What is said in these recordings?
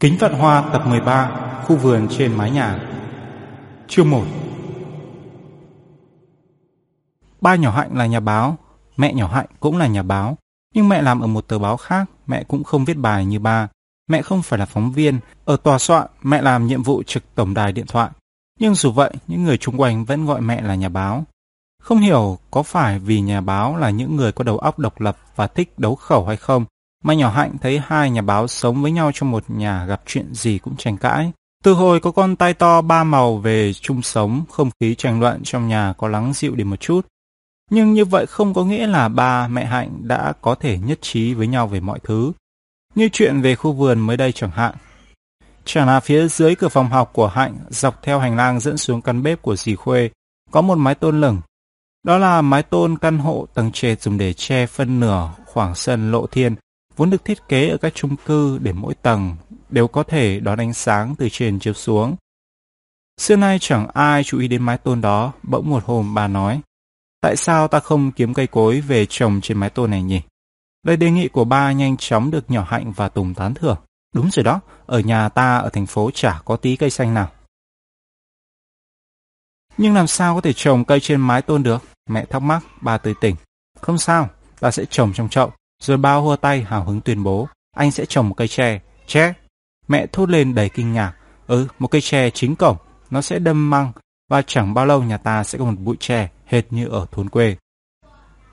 Kính Vạn Hoa tập 13 Khu vườn trên mái nhà Chương 1 Ba nhỏ Hạnh là nhà báo, mẹ nhỏ Hạnh cũng là nhà báo. Nhưng mẹ làm ở một tờ báo khác, mẹ cũng không viết bài như ba. Mẹ không phải là phóng viên, ở tòa soạn mẹ làm nhiệm vụ trực tổng đài điện thoại. Nhưng dù vậy, những người chung quanh vẫn gọi mẹ là nhà báo. Không hiểu có phải vì nhà báo là những người có đầu óc độc lập và thích đấu khẩu hay không, mà nhỏ Hạnh thấy hai nhà báo sống với nhau trong một nhà gặp chuyện gì cũng tranh cãi. Từ hồi có con tay to ba màu về chung sống, không khí tranh luận trong nhà có lắng dịu đi một chút. Nhưng như vậy không có nghĩa là ba mẹ Hạnh đã có thể nhất trí với nhau về mọi thứ. Như chuyện về khu vườn mới đây chẳng hạn. Chẳng là phía dưới cửa phòng học của Hạnh, dọc theo hành lang dẫn xuống căn bếp của dì Khuê, có một mái tôn lửng. Đó là mái tôn căn hộ tầng trệt dùng để che phân nửa khoảng sân lộ thiên, vốn được thiết kế ở các chung cư để mỗi tầng đều có thể đón ánh sáng từ trên chiếu xuống. Xưa nay chẳng ai chú ý đến mái tôn đó, bỗng một hôm bà nói, tại sao ta không kiếm cây cối về trồng trên mái tôn này nhỉ? Lời đề nghị của ba nhanh chóng được nhỏ hạnh và Tùng tán thưởng. Đúng rồi đó, ở nhà ta ở thành phố chả có tí cây xanh nào. Nhưng làm sao có thể trồng cây trên mái tôn được? Mẹ thắc mắc, bà tươi tỉnh. Không sao, ta sẽ trồng trong chậu. Rồi bao hua tay hào hứng tuyên bố, anh sẽ trồng một cây tre. Tre? Mẹ thốt lên đầy kinh ngạc. Ừ, một cây tre chính cổng, nó sẽ đâm măng và chẳng bao lâu nhà ta sẽ có một bụi tre hệt như ở thôn quê.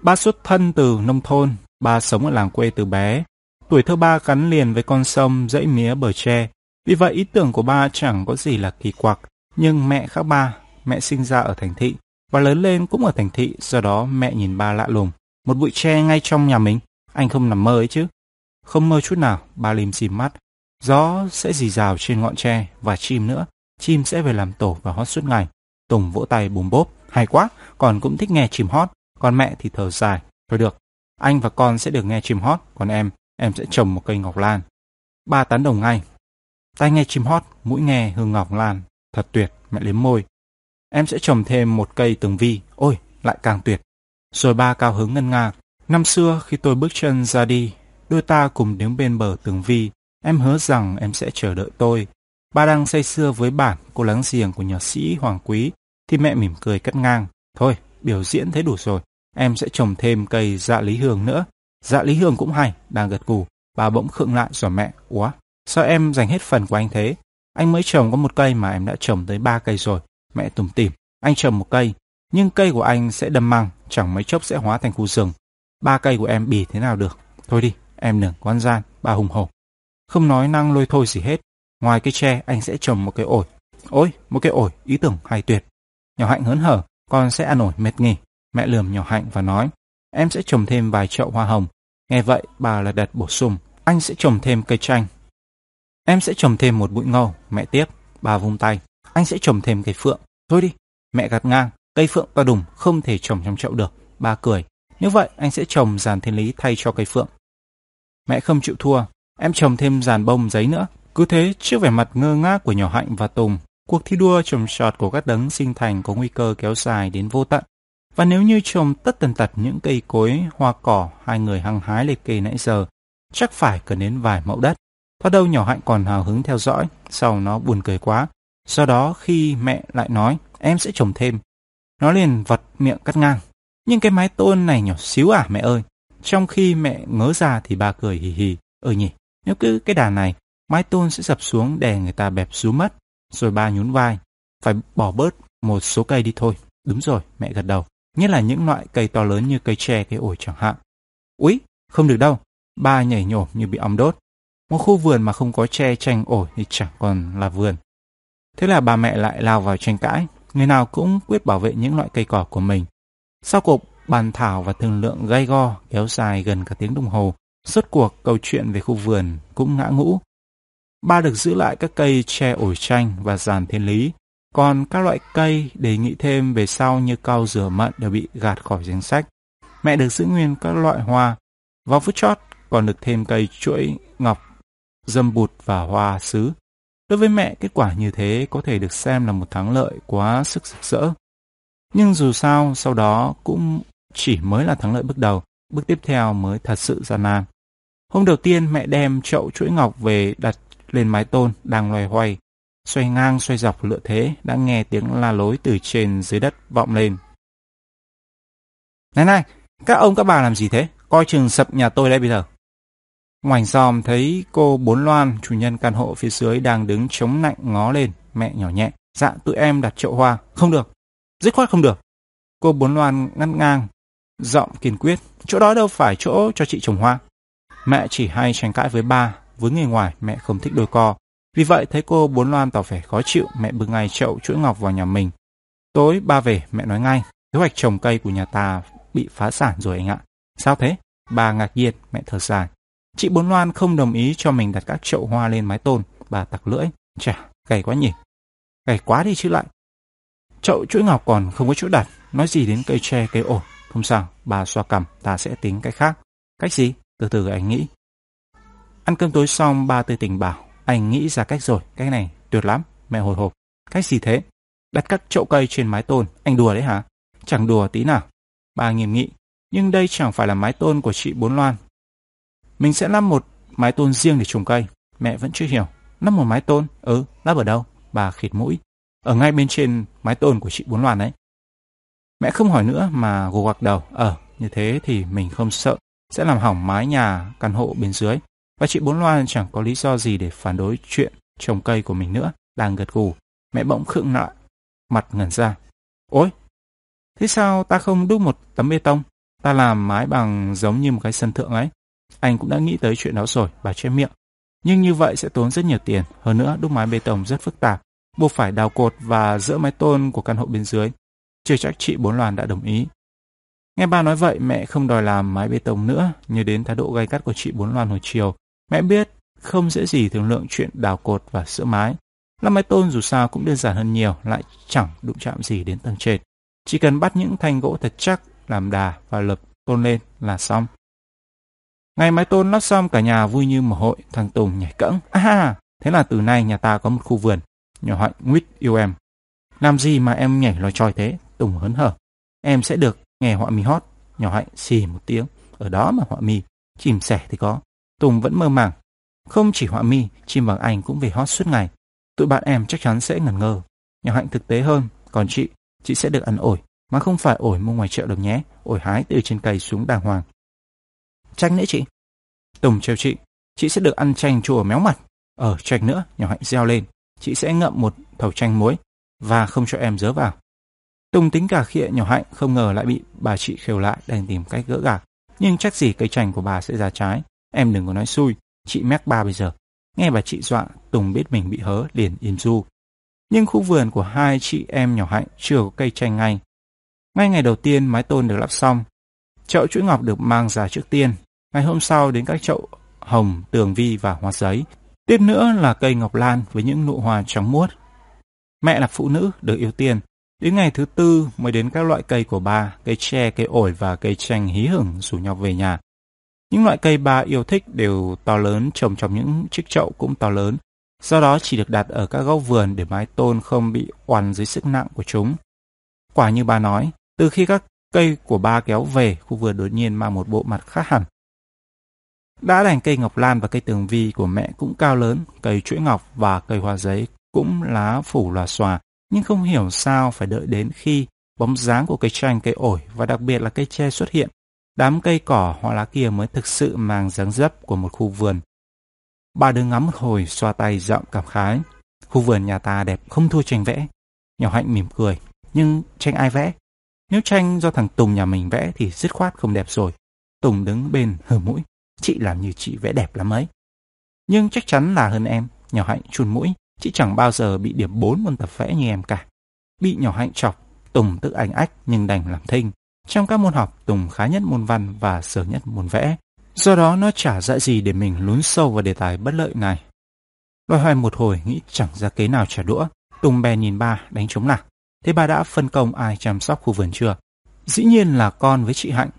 Ba xuất thân từ nông thôn, ba sống ở làng quê từ bé. Tuổi thơ ba gắn liền với con sông, dãy mía bờ tre. Vì vậy ý tưởng của ba chẳng có gì là kỳ quặc. Nhưng mẹ khác ba, mẹ sinh ra ở thành thị và lớn lên cũng ở thành thị, do đó mẹ nhìn ba lạ lùng. Một bụi tre ngay trong nhà mình. Anh không nằm mơ ấy chứ. Không mơ chút nào, ba lim xìm mắt. Gió sẽ rì rào trên ngọn tre và chim nữa. Chim sẽ về làm tổ và hót suốt ngày. Tùng vỗ tay bùm bốp. Hay quá, còn cũng thích nghe chim hót. Còn mẹ thì thở dài. Thôi được, anh và con sẽ được nghe chim hót. Còn em, em sẽ trồng một cây ngọc lan. Ba tán đồng ngay. Tai nghe chim hót, mũi nghe hương ngọc lan. Thật tuyệt, mẹ liếm môi. Em sẽ trồng thêm một cây tường vi. Ôi, lại càng tuyệt. Rồi ba cao hứng ngân nga. Năm xưa khi tôi bước chân ra đi, đôi ta cùng đứng bên bờ tường vi, em hứa rằng em sẽ chờ đợi tôi. Ba đang say sưa với bản cô láng giềng của nhà sĩ Hoàng Quý, thì mẹ mỉm cười cắt ngang. Thôi, biểu diễn thế đủ rồi, em sẽ trồng thêm cây dạ lý hương nữa. Dạ lý hương cũng hay, đang gật gù. Bà bỗng khựng lại rồi mẹ, quá, sao em dành hết phần của anh thế? Anh mới trồng có một cây mà em đã trồng tới ba cây rồi. Mẹ tủm tỉm, anh trồng một cây, nhưng cây của anh sẽ đâm măng, chẳng mấy chốc sẽ hóa thành khu rừng. Ba cây của em bì thế nào được? Thôi đi, em đừng quan gian, bà hùng hổ. Không nói năng lôi thôi gì hết. Ngoài cây tre, anh sẽ trồng một cái ổi. Ôi, một cái ổi, ý tưởng hay tuyệt. Nhỏ Hạnh hớn hở, con sẽ ăn ổi mệt nghỉ. Mẹ lườm nhỏ Hạnh và nói, em sẽ trồng thêm vài chậu hoa hồng. Nghe vậy, bà là đặt bổ sung, anh sẽ trồng thêm cây chanh. Em sẽ trồng thêm một bụi ngâu, mẹ tiếp, bà vung tay. Anh sẽ trồng thêm cây phượng. Thôi đi, mẹ gạt ngang, cây phượng to đùng không thể trồng trong chậu được. Bà cười, như vậy anh sẽ trồng giàn thiên lý thay cho cây phượng. Mẹ không chịu thua, em trồng thêm giàn bông giấy nữa. Cứ thế, trước vẻ mặt ngơ ngác của nhỏ Hạnh và Tùng, cuộc thi đua trồng trọt của các đấng sinh thành có nguy cơ kéo dài đến vô tận. Và nếu như trồng tất tần tật những cây cối, hoa cỏ, hai người hăng hái liệt kê nãy giờ, chắc phải cần đến vài mẫu đất. Thoát đâu nhỏ Hạnh còn hào hứng theo dõi, sau nó buồn cười quá. Do đó khi mẹ lại nói, em sẽ trồng thêm, nó liền vật miệng cắt ngang. Nhưng cái mái tôn này nhỏ xíu à mẹ ơi. Trong khi mẹ ngớ ra thì bà cười hì hì. Ừ nhỉ, nếu cứ cái đà này, mái tôn sẽ sập xuống để người ta bẹp rú mất. Rồi ba nhún vai. Phải bỏ bớt một số cây đi thôi. Đúng rồi, mẹ gật đầu. Nhất là những loại cây to lớn như cây tre, cây ổi chẳng hạn. Úi, không được đâu. Ba nhảy nhổm như bị ong đốt. Một khu vườn mà không có tre chanh ổi thì chẳng còn là vườn. Thế là bà mẹ lại lao vào tranh cãi. Người nào cũng quyết bảo vệ những loại cây cỏ của mình. Sau cuộc bàn thảo và thương lượng gay go kéo dài gần cả tiếng đồng hồ, suốt cuộc câu chuyện về khu vườn cũng ngã ngũ. Ba được giữ lại các cây tre ổi chanh và giàn thiên lý, còn các loại cây đề nghị thêm về sau như cao rửa mận đều bị gạt khỏi danh sách. Mẹ được giữ nguyên các loại hoa. Vào phút chót còn được thêm cây chuỗi ngọc, dâm bụt và hoa sứ. Đối với mẹ, kết quả như thế có thể được xem là một thắng lợi quá sức rực rỡ. Nhưng dù sao, sau đó cũng chỉ mới là thắng lợi bước đầu, bước tiếp theo mới thật sự gian nan. Hôm đầu tiên mẹ đem chậu chuỗi ngọc về đặt lên mái tôn đang loay hoay, xoay ngang xoay dọc lựa thế đã nghe tiếng la lối từ trên dưới đất vọng lên. Này này, các ông các bà làm gì thế? Coi chừng sập nhà tôi đây bây giờ. Ngoảnh dòm thấy cô Bốn Loan, chủ nhân căn hộ phía dưới đang đứng chống nạnh ngó lên, mẹ nhỏ nhẹ. Dạ, tụi em đặt chậu hoa. Không được. Dứt khoát không được. Cô Bốn Loan ngăn ngang, giọng kiên quyết. Chỗ đó đâu phải chỗ cho chị trồng hoa. Mẹ chỉ hay tranh cãi với ba, với người ngoài mẹ không thích đôi co. Vì vậy thấy cô Bốn Loan tỏ vẻ khó chịu, mẹ bưng ngay chậu chuỗi ngọc vào nhà mình. Tối ba về, mẹ nói ngay, kế hoạch trồng cây của nhà ta bị phá sản rồi anh ạ. Sao thế? Bà ngạc nhiên, mẹ thở dài. Chị Bốn Loan không đồng ý cho mình đặt các chậu hoa lên mái tôn. Bà tặc lưỡi. Chà, gầy quá nhỉ. Gầy quá đi chứ lại. Chậu chuỗi ngọc còn không có chỗ đặt. Nói gì đến cây tre, cây ổ. Không sao, bà xoa cằm, ta sẽ tính cách khác. Cách gì? Từ từ anh nghĩ. Ăn cơm tối xong, ba tươi tỉnh bảo. Anh nghĩ ra cách rồi, cách này tuyệt lắm. Mẹ hồi hộp. Cách gì thế? Đặt các chậu cây trên mái tôn. Anh đùa đấy hả? Chẳng đùa tí nào. Bà nghiêm nghị. Nhưng đây chẳng phải là mái tôn của chị Bốn Loan. Mình sẽ lắp một mái tôn riêng để trồng cây. Mẹ vẫn chưa hiểu. Lắp một mái tôn? Ừ, lắp ở đâu? Bà khịt mũi. Ở ngay bên trên mái tôn của chị Bốn Loan đấy. Mẹ không hỏi nữa mà gục gặc đầu. Ờ, như thế thì mình không sợ. Sẽ làm hỏng mái nhà căn hộ bên dưới. Và chị Bốn Loan chẳng có lý do gì để phản đối chuyện trồng cây của mình nữa. Đang gật gù. Mẹ bỗng khựng lại. Mặt ngẩn ra. Ôi, thế sao ta không đúc một tấm bê tông? Ta làm mái bằng giống như một cái sân thượng ấy. Anh cũng đã nghĩ tới chuyện đó rồi, bà che miệng. Nhưng như vậy sẽ tốn rất nhiều tiền. Hơn nữa, đúc mái bê tông rất phức tạp. Buộc phải đào cột và dỡ mái tôn của căn hộ bên dưới. Chưa chắc chị Bốn Loan đã đồng ý. Nghe ba nói vậy, mẹ không đòi làm mái bê tông nữa. Như đến thái độ gay gắt của chị Bốn Loan hồi chiều. Mẹ biết không dễ gì thương lượng chuyện đào cột và sữa mái. Làm mái tôn dù sao cũng đơn giản hơn nhiều, lại chẳng đụng chạm gì đến tầng trệt. Chỉ cần bắt những thanh gỗ thật chắc, làm đà và lập tôn lên là xong. Ngày mái tôn lắp xong cả nhà vui như một hội, thằng Tùng nhảy cẫng. À, thế là từ nay nhà ta có một khu vườn. Nhỏ hạnh nguyết yêu em. Làm gì mà em nhảy lòi tròi thế? Tùng hớn hở. Em sẽ được nghe họa mi hót. Nhỏ hạnh xì một tiếng. Ở đó mà họa mi. Chìm sẻ thì có. Tùng vẫn mơ màng. Không chỉ họa mi, chim bằng anh cũng về hót suốt ngày. Tụi bạn em chắc chắn sẽ ngẩn ngơ. Nhỏ hạnh thực tế hơn. Còn chị, chị sẽ được ăn ổi. Mà không phải ổi mua ngoài chợ được nhé. Ổi hái từ trên cây xuống đàng hoàng. Chanh nữa chị. Tùng trêu chị. Chị sẽ được ăn chanh chua méo mặt. Ở chanh nữa, nhỏ hạnh reo lên. Chị sẽ ngậm một thầu chanh muối và không cho em dớ vào. Tùng tính cả khịa nhỏ hạnh không ngờ lại bị bà chị khều lại đang tìm cách gỡ gạc. Nhưng chắc gì cây chanh của bà sẽ ra trái. Em đừng có nói xui, chị mép ba bây giờ. Nghe bà chị dọa, Tùng biết mình bị hớ liền im du. Nhưng khu vườn của hai chị em nhỏ hạnh chưa có cây chanh ngay. Ngay ngày đầu tiên mái tôn được lắp xong, chậu chuỗi ngọc được mang ra trước tiên. Ngày hôm sau đến các chậu hồng, tường vi và hoa giấy. Tiếp nữa là cây ngọc lan với những nụ hoa trắng muốt. Mẹ là phụ nữ được ưu tiên. Đến ngày thứ tư mới đến các loại cây của bà cây tre, cây ổi và cây chanh hí hửng rủ nhau về nhà. Những loại cây bà yêu thích đều to lớn trồng trong những chiếc chậu cũng to lớn. Do đó chỉ được đặt ở các góc vườn để mái tôn không bị oằn dưới sức nặng của chúng. Quả như bà nói, từ khi các cây của ba kéo về, khu vườn đột nhiên mang một bộ mặt khác hẳn. Đã đành cây ngọc lan và cây tường vi của mẹ cũng cao lớn, cây chuỗi ngọc và cây hoa giấy cũng lá phủ lòa xòa, nhưng không hiểu sao phải đợi đến khi bóng dáng của cây chanh, cây ổi và đặc biệt là cây tre xuất hiện. Đám cây cỏ hoa lá kia mới thực sự mang dáng dấp của một khu vườn. Bà đứng ngắm một hồi xoa tay giọng cảm khái. Khu vườn nhà ta đẹp không thua tranh vẽ. Nhỏ hạnh mỉm cười. Nhưng tranh ai vẽ? Nếu tranh do thằng Tùng nhà mình vẽ thì dứt khoát không đẹp rồi. Tùng đứng bên hờ mũi. Chị làm như chị vẽ đẹp lắm ấy. Nhưng chắc chắn là hơn em. Nhỏ hạnh chun mũi. Chị chẳng bao giờ bị điểm 4 môn tập vẽ như em cả. Bị nhỏ hạnh chọc, Tùng tức anh ách nhưng đành làm thinh. Trong các môn học, Tùng khá nhất môn văn và sở nhất môn vẽ. Do đó nó chả dạy gì để mình lún sâu vào đề tài bất lợi này. Loài hoài một hồi nghĩ chẳng ra kế nào trả đũa. Tùng bè nhìn ba đánh chống lạc. Thế bà đã phân công ai chăm sóc khu vườn chưa? Dĩ nhiên là con với chị Hạnh.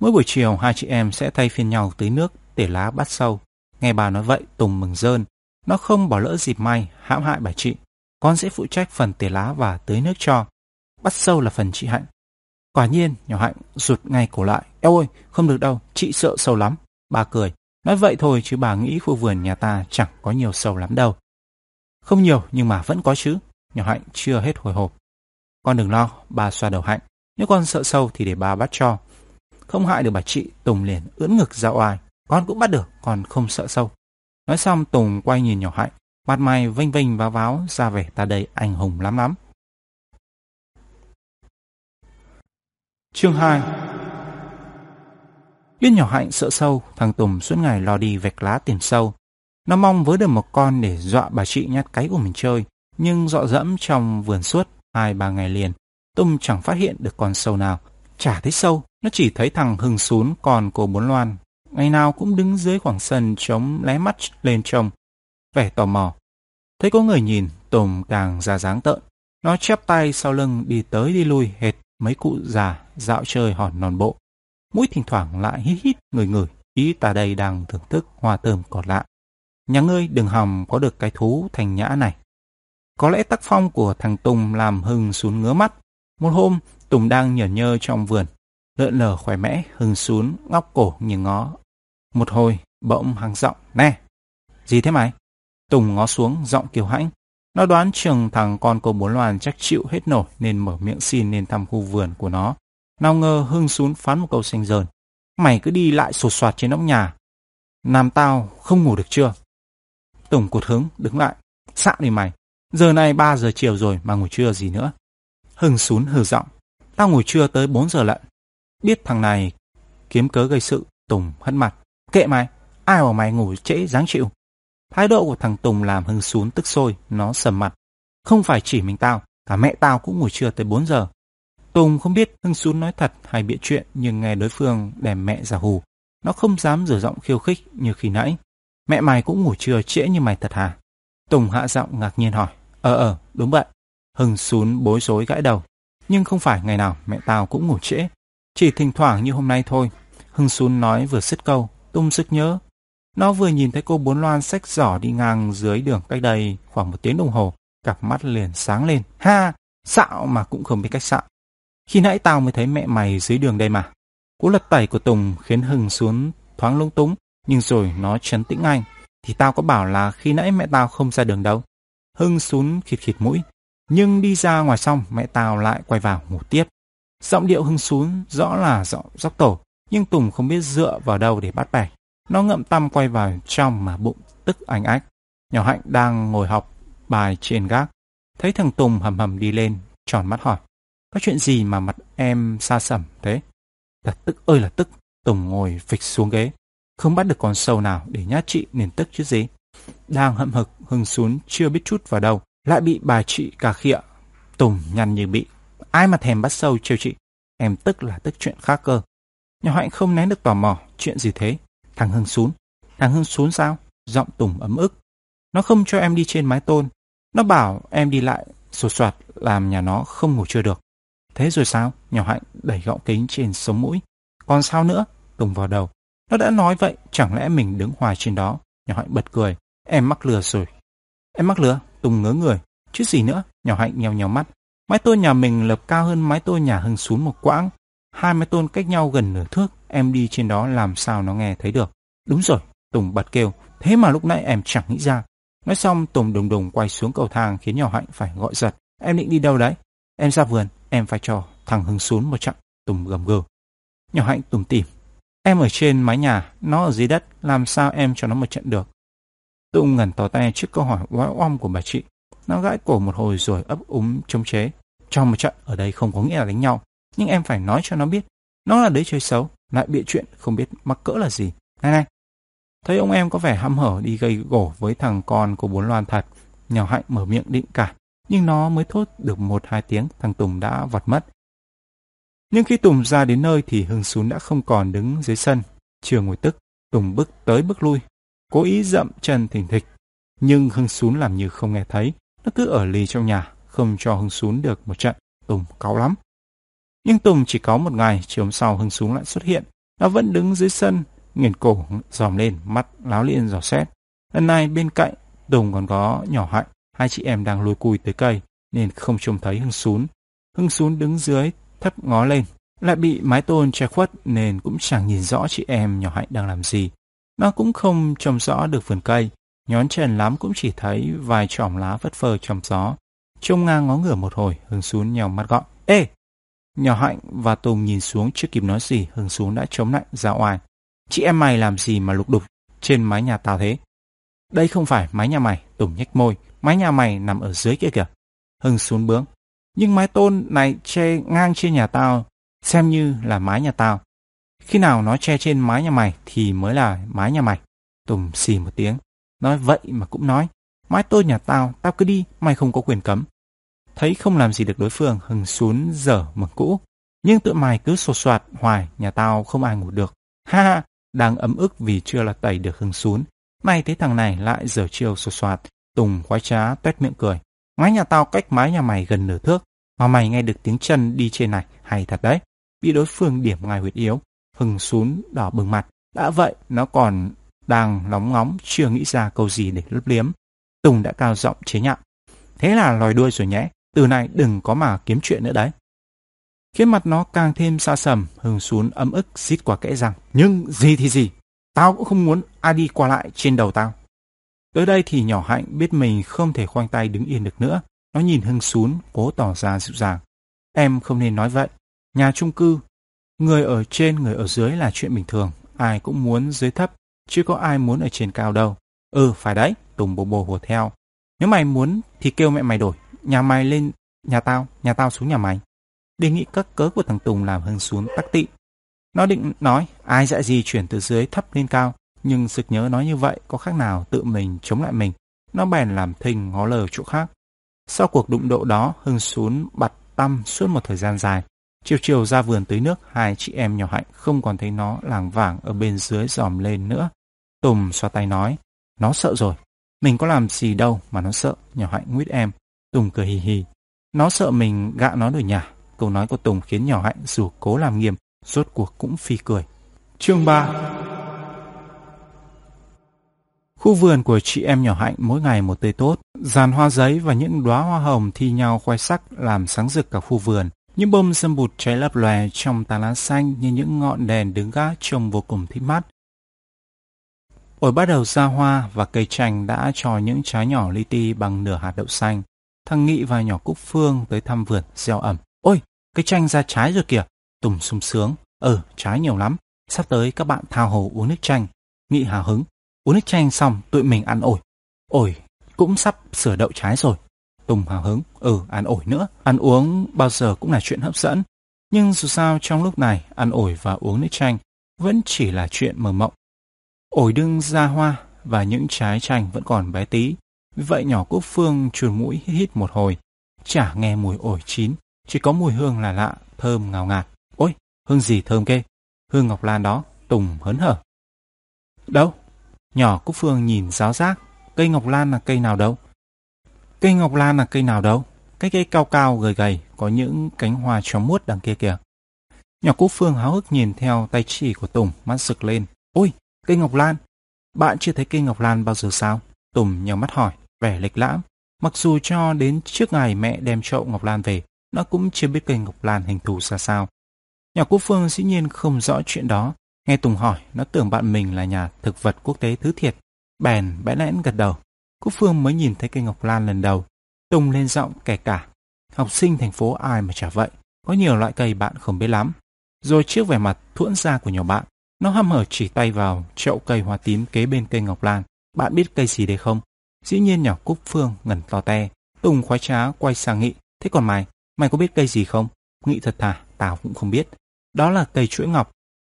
Mỗi buổi chiều hai chị em sẽ thay phiên nhau tưới nước để lá bắt sâu. Nghe bà nói vậy Tùng mừng rơn. Nó không bỏ lỡ dịp may hãm hại bà chị. Con sẽ phụ trách phần tỉa lá và tưới nước cho. Bắt sâu là phần chị Hạnh. Quả nhiên, nhỏ Hạnh rụt ngay cổ lại. Eo ơi, không được đâu, chị sợ sâu lắm. Bà cười. Nói vậy thôi chứ bà nghĩ khu vườn nhà ta chẳng có nhiều sâu lắm đâu. Không nhiều nhưng mà vẫn có chứ. Nhỏ Hạnh chưa hết hồi hộp. Con đừng lo, bà xoa đầu Hạnh. Nếu con sợ sâu thì để bà bắt cho. Không hại được bà chị, Tùng liền ưỡn ngực ra oai. Con cũng bắt được, còn không sợ sâu. Nói xong Tùng quay nhìn nhỏ Hạnh. Mặt mày vênh vênh váo váo ra vẻ ta đây anh hùng lắm lắm. Chương 2 Biết nhỏ hạnh sợ sâu, thằng Tùng suốt ngày lo đi vạch lá tìm sâu. Nó mong với được một con để dọa bà chị nhát cái của mình chơi, nhưng dọ dẫm trong vườn suốt hai ba ngày liền. Tùng chẳng phát hiện được con sâu nào. Chả thấy sâu, nó chỉ thấy thằng hừng xuống còn cô bốn loan. Ngày nào cũng đứng dưới khoảng sân chống lé mắt lên trông. Vẻ tò mò. Thấy có người nhìn, Tùng càng ra dáng tợn. Nó chép tay sau lưng đi tới đi lui hệt mấy cụ già dạo chơi hòn non bộ. Mũi thỉnh thoảng lại hít hít người người, ý ta đây đang thưởng thức hoa thơm còn lạ. Nhà ngươi đừng hòng có được cái thú thành nhã này. Có lẽ tác phong của thằng Tùng làm Hưng xuống ngứa mắt. Một hôm, Tùng đang nhở nhơ trong vườn. Lợn lờ khỏe mẽ, Hưng xuống ngóc cổ nhìn ngó. Một hồi, bỗng hắng giọng, nè, gì thế mày? Tùng ngó xuống, giọng kiều hãnh. Nó đoán chừng thằng con cô bốn loàn chắc chịu hết nổi nên mở miệng xin lên thăm khu vườn của nó. Nào ngờ Hưng xuống phán một câu xanh dờn. Mày cứ đi lại sột soạt trên nóc nhà. Làm tao không ngủ được chưa? Tùng cột hứng đứng lại. Xạ đi mày. Giờ này 3 giờ chiều rồi mà ngủ trưa gì nữa. Hưng xuống hừ giọng. Tao ngủ trưa tới 4 giờ lận. Biết thằng này kiếm cớ gây sự. Tùng hất mặt. Kệ mày. Ai bảo mày ngủ trễ dáng chịu. Thái độ của thằng Tùng làm Hưng xuống tức sôi. Nó sầm mặt. Không phải chỉ mình tao. Cả mẹ tao cũng ngủ trưa tới 4 giờ. Tùng không biết Hưng xuống nói thật hay bịa chuyện nhưng nghe đối phương đèm mẹ giả hù. Nó không dám rửa giọng khiêu khích như khi nãy. Mẹ mày cũng ngủ trưa trễ như mày thật hả? Tùng hạ giọng ngạc nhiên hỏi. Ờ ờ, đúng vậy. Hưng xuống bối rối gãi đầu. Nhưng không phải ngày nào mẹ tao cũng ngủ trễ. Chỉ thỉnh thoảng như hôm nay thôi. Hưng Xuân nói vừa xứt câu, tung sức nhớ. Nó vừa nhìn thấy cô bốn loan sách giỏ đi ngang dưới đường cách đây khoảng một tiếng đồng hồ. Cặp mắt liền sáng lên. Ha! Xạo mà cũng không biết cách xạo. Khi nãy tao mới thấy mẹ mày dưới đường đây mà. Cú lật tẩy của Tùng khiến Hưng xuống thoáng lung túng, nhưng rồi nó chấn tĩnh anh. Thì tao có bảo là khi nãy mẹ tao không ra đường đâu. Hưng xuống khịt khịt mũi. Nhưng đi ra ngoài xong, mẹ tao lại quay vào ngủ tiếp. Giọng điệu Hưng xuống rõ là giọng dốc tổ, nhưng Tùng không biết dựa vào đâu để bắt bẻ. Nó ngậm tăm quay vào trong mà bụng tức anh ách. Nhỏ Hạnh đang ngồi học bài trên gác. Thấy thằng Tùng hầm hầm đi lên, tròn mắt hỏi. Có chuyện gì mà mặt em xa sầm thế? Thật tức ơi là tức, Tùng ngồi phịch xuống ghế. Không bắt được con sâu nào để nhát chị nên tức chứ gì. Đang hậm hực, hưng xuống chưa biết chút vào đâu. Lại bị bà chị cà khịa. Tùng nhăn như bị. Ai mà thèm bắt sâu trêu chị. Em tức là tức chuyện khác cơ. Nhà Hạnh không nén được tò mò. Chuyện gì thế? Thằng Hưng xuống. Thằng Hưng xuống sao? Giọng Tùng ấm ức. Nó không cho em đi trên mái tôn. Nó bảo em đi lại, sột soạt, làm nhà nó không ngủ chưa được. Thế rồi sao? Nhỏ Hạnh đẩy gọng kính trên sống mũi. Còn sao nữa? Tùng vào đầu. Nó đã nói vậy, chẳng lẽ mình đứng hoài trên đó? Nhỏ Hạnh bật cười. Em mắc lừa rồi. Em mắc lừa? Tùng ngớ người. Chứ gì nữa? Nhỏ Hạnh nhèo nhèo mắt. Mái tôn nhà mình lập cao hơn mái tôn nhà Hưng xuống một quãng. Hai mái tôn cách nhau gần nửa thước. Em đi trên đó làm sao nó nghe thấy được. Đúng rồi. Tùng bật kêu. Thế mà lúc nãy em chẳng nghĩ ra. Nói xong Tùng đùng đùng quay xuống cầu thang khiến nhỏ Hạnh phải gọi giật. Em định đi đâu đấy? Em ra vườn. Em phải cho thằng Hưng xuống một trận, Tùng gầm gừ. Nhỏ hạnh tùng tìm. Em ở trên mái nhà, nó ở dưới đất, làm sao em cho nó một trận được? Tung ngẩn tỏ tay trước câu hỏi oái oăm của bà chị. Nó gãi cổ một hồi rồi ấp úng chống chế. trong một trận ở đây không có nghĩa là đánh nhau. Nhưng em phải nói cho nó biết. Nó là đứa chơi xấu, lại bịa chuyện không biết mắc cỡ là gì. Này này, thấy ông em có vẻ hăm hở đi gây gổ với thằng con của bốn loan thật. Nhỏ hạnh mở miệng định cả. Nhưng nó mới thốt được một hai tiếng, thằng Tùng đã vọt mất. Nhưng khi Tùng ra đến nơi thì Hưng Sún đã không còn đứng dưới sân. Chưa ngồi tức, Tùng bước tới bước lui, cố ý dậm chân thình thịch. Nhưng Hưng Sún làm như không nghe thấy, nó cứ ở lì trong nhà, không cho Hưng Sún được một trận. Tùng cáu lắm. Nhưng Tùng chỉ có một ngày, chiều hôm sau Hưng Sún lại xuất hiện. Nó vẫn đứng dưới sân, nghiền cổ, dòm lên, mắt láo liên dò xét. Lần này bên cạnh, Tùng còn có nhỏ hạnh, hai chị em đang lôi cùi tới cây, nên không trông thấy Hưng Sún. Hưng Sún đứng dưới, thấp ngó lên, lại bị mái tôn che khuất nên cũng chẳng nhìn rõ chị em nhỏ hạnh đang làm gì. Nó cũng không trông rõ được vườn cây, nhón chân lắm cũng chỉ thấy vài chỏm lá vất phơ trong gió. Trông ngang ngó ngửa một hồi, Hưng xuống nhào mắt gọi. Ê! Nhỏ Hạnh và Tùng nhìn xuống chưa kịp nói gì, Hưng xuống đã chống lại ra oai. Chị em mày làm gì mà lục đục trên mái nhà tao thế? Đây không phải mái nhà mày, Tùng nhếch môi. Mái nhà mày nằm ở dưới kia kìa. Hưng xuống bướng. Nhưng mái tôn này che ngang trên nhà tao, xem như là mái nhà tao. Khi nào nó che trên mái nhà mày thì mới là mái nhà mày. Tùng xì một tiếng. Nói vậy mà cũng nói. Mái tôi nhà tao, tao cứ đi, mày không có quyền cấm. Thấy không làm gì được đối phương, hừng xuống dở mừng cũ. Nhưng tụi mày cứ sột soạt hoài, nhà tao không ai ngủ được. Ha ha, đang ấm ức vì chưa là tẩy được hừng xuống. May thấy thằng này lại dở chiều sột soạt. Tùng khoái trá tuét miệng cười. Mái nhà tao cách mái nhà mày gần nửa thước. Mà mày nghe được tiếng chân đi trên này, hay thật đấy. Bị đối phương điểm ngài huyệt yếu, hừng xuống đỏ bừng mặt. Đã vậy, nó còn đang nóng ngóng, chưa nghĩ ra câu gì để lấp liếm. Tùng đã cao giọng chế nhạo. Thế là lòi đuôi rồi nhé, từ này đừng có mà kiếm chuyện nữa đấy. Khiến mặt nó càng thêm xa sầm, hừng xuống ấm ức xít qua kẽ rằng. Nhưng gì thì gì, tao cũng không muốn ai đi qua lại trên đầu tao. Tới đây thì nhỏ hạnh biết mình không thể khoanh tay đứng yên được nữa. Nó nhìn Hưng xuống, cố tỏ ra dịu dàng. Em không nên nói vậy. Nhà chung cư, người ở trên người ở dưới là chuyện bình thường. Ai cũng muốn dưới thấp, chứ có ai muốn ở trên cao đâu. Ừ, phải đấy, Tùng bồ bồ hùa theo. Nếu mày muốn thì kêu mẹ mày đổi. Nhà mày lên nhà tao, nhà tao xuống nhà mày. Đề nghị các cớ của thằng Tùng làm Hưng xuống tắc tị. Nó định nói ai dạy gì chuyển từ dưới thấp lên cao, nhưng sực nhớ nói như vậy có khác nào tự mình chống lại mình. Nó bèn làm thình ngó lờ chỗ khác. Sau cuộc đụng độ đó, Hưng xuống bặt tâm suốt một thời gian dài. Chiều chiều ra vườn tưới nước, hai chị em nhỏ hạnh không còn thấy nó làng vàng ở bên dưới dòm lên nữa. Tùng xoa tay nói, nó sợ rồi. Mình có làm gì đâu mà nó sợ, nhỏ hạnh nguyết em. Tùng cười hì hì. Nó sợ mình gạ nó đổi nhà. Câu nói của Tùng khiến nhỏ hạnh dù cố làm nghiêm, rốt cuộc cũng phi cười. Chương 3 Khu vườn của chị em nhỏ hạnh mỗi ngày một tươi tốt, dàn hoa giấy và những đóa hoa hồng thi nhau khoe sắc làm sáng rực cả khu vườn. Những bông sâm bụt cháy lấp lòe trong tán lá xanh như những ngọn đèn đứng gác trông vô cùng thích mắt. Ổi bắt đầu ra hoa và cây chanh đã cho những trái nhỏ li ti bằng nửa hạt đậu xanh. Thằng Nghị và nhỏ Cúc Phương tới thăm vườn, gieo ẩm. Ôi, cây chanh ra trái rồi kìa. Tùng sung sướng. Ừ, trái nhiều lắm. Sắp tới các bạn thao hồ uống nước chanh. Nghị hào hứng. Uống nước chanh xong tụi mình ăn ổi. Ổi cũng sắp sửa đậu trái rồi. Tùng hào hứng. Ừ, ăn ổi nữa. Ăn uống bao giờ cũng là chuyện hấp dẫn. Nhưng dù sao trong lúc này, ăn ổi và uống nước chanh vẫn chỉ là chuyện mơ mộng. Ổi đương ra hoa và những trái chanh vẫn còn bé tí. Vì vậy nhỏ Quốc Phương chuồn mũi hít hít một hồi. Chả nghe mùi ổi chín, chỉ có mùi hương là lạ, thơm ngào ngạt. Ôi, hương gì thơm kê? Hương ngọc lan đó, Tùng hớn hở. Đâu? Nhỏ Cúc Phương nhìn giáo giác, cây ngọc lan là cây nào đâu? Cây ngọc lan là cây nào đâu? Cái cây cao cao gầy gầy, có những cánh hoa cho muốt đằng kia kìa. Nhỏ Cúc Phương háo hức nhìn theo tay chỉ của Tùng, mắt sực lên. Ôi, cây ngọc lan! Bạn chưa thấy cây ngọc lan bao giờ sao? Tùng nhau mắt hỏi, vẻ lịch lãm. Mặc dù cho đến trước ngày mẹ đem chậu ngọc lan về, nó cũng chưa biết cây ngọc lan hình thù ra sao. Nhỏ Quốc Phương dĩ nhiên không rõ chuyện đó, Nghe Tùng hỏi, nó tưởng bạn mình là nhà thực vật quốc tế thứ thiệt. Bèn bẽ lẽn gật đầu. Cúc Phương mới nhìn thấy cây ngọc lan lần đầu. Tùng lên giọng kể cả. Học sinh thành phố ai mà chả vậy. Có nhiều loại cây bạn không biết lắm. Rồi trước vẻ mặt thuẫn ra của nhỏ bạn, nó hăm hở chỉ tay vào chậu cây hoa tím kế bên cây ngọc lan. Bạn biết cây gì đây không? Dĩ nhiên nhỏ Cúc Phương ngẩn to te. Tùng khoái trá quay sang Nghị. Thế còn mày, mày có biết cây gì không? Nghị thật thà, tao cũng không biết. Đó là cây chuỗi ngọc,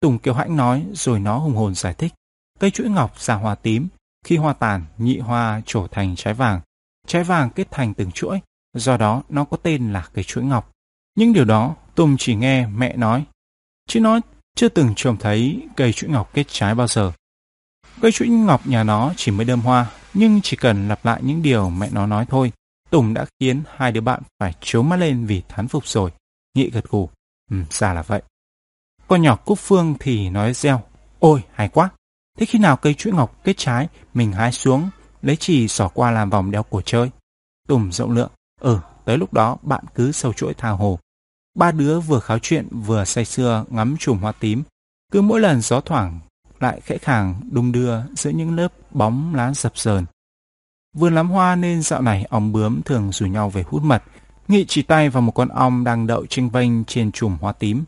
Tùng Kiều Hãnh nói rồi nó hùng hồn giải thích. Cây chuỗi ngọc ra hoa tím, khi hoa tàn, nhị hoa trổ thành trái vàng. Trái vàng kết thành từng chuỗi, do đó nó có tên là cây chuỗi ngọc. Nhưng điều đó Tùng chỉ nghe mẹ nói, chứ nó chưa từng trông thấy cây chuỗi ngọc kết trái bao giờ. Cây chuỗi ngọc nhà nó chỉ mới đơm hoa, nhưng chỉ cần lặp lại những điều mẹ nó nói thôi, Tùng đã khiến hai đứa bạn phải chố mắt lên vì thán phục rồi. Nghị gật gù, ừ, ra là vậy. Con nhỏ Cúc Phương thì nói reo. Ôi, hay quá. Thế khi nào cây chuỗi ngọc kết trái, mình hái xuống, lấy chỉ xỏ qua làm vòng đeo cổ chơi. Tùng rộng lượng. Ừ, tới lúc đó bạn cứ sâu chuỗi thao hồ. Ba đứa vừa kháo chuyện vừa say sưa ngắm chùm hoa tím. Cứ mỗi lần gió thoảng lại khẽ khàng đung đưa giữa những lớp bóng lá dập dờn. Vườn lắm hoa nên dạo này ong bướm thường rủ nhau về hút mật. Nghị chỉ tay vào một con ong đang đậu tranh vênh trên chùm hoa tím.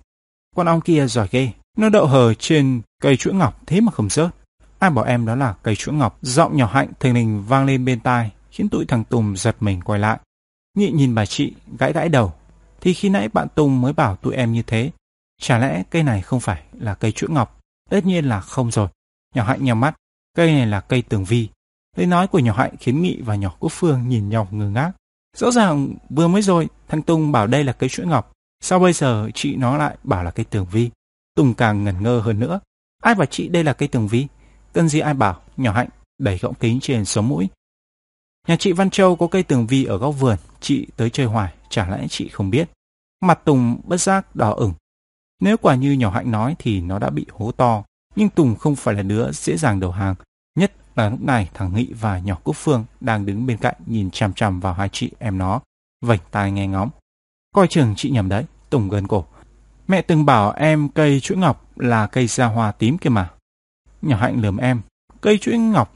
Con ong kia giỏi ghê, nó đậu hờ trên cây chuỗi ngọc thế mà không rớt. Ai bảo em đó là cây chuỗi ngọc, giọng nhỏ hạnh thình lình vang lên bên tai, khiến tụi thằng Tùng giật mình quay lại. Nghị nhìn bà chị, gãi gãi đầu. Thì khi nãy bạn Tùng mới bảo tụi em như thế. Chả lẽ cây này không phải là cây chuỗi ngọc? Tất nhiên là không rồi. Nhỏ hạnh nhắm mắt, cây này là cây tường vi. Lời nói của nhỏ hạnh khiến Nghị và nhỏ Quốc Phương nhìn nhau ngơ ngác. Rõ ràng vừa mới rồi, thằng Tùng bảo đây là cây chuỗi ngọc. Sao bây giờ chị nó lại bảo là cây tường vi? Tùng càng ngẩn ngơ hơn nữa. Ai bảo chị đây là cây tường vi? Cần gì ai bảo, nhỏ hạnh, đẩy gọng kính trên sống mũi. Nhà chị Văn Châu có cây tường vi ở góc vườn, chị tới chơi hoài, chả lẽ chị không biết. Mặt Tùng bất giác đỏ ửng. Nếu quả như nhỏ hạnh nói thì nó đã bị hố to, nhưng Tùng không phải là đứa dễ dàng đầu hàng. Nhất là lúc này thằng Nghị và nhỏ Cúc Phương đang đứng bên cạnh nhìn chằm chằm vào hai chị em nó, vảnh tai nghe ngóng. Coi chừng chị nhầm đấy, Tùng gần cổ. Mẹ từng bảo em cây chuỗi ngọc là cây ra hoa tím kia mà. Nhỏ hạnh lườm em, cây chuỗi ngọc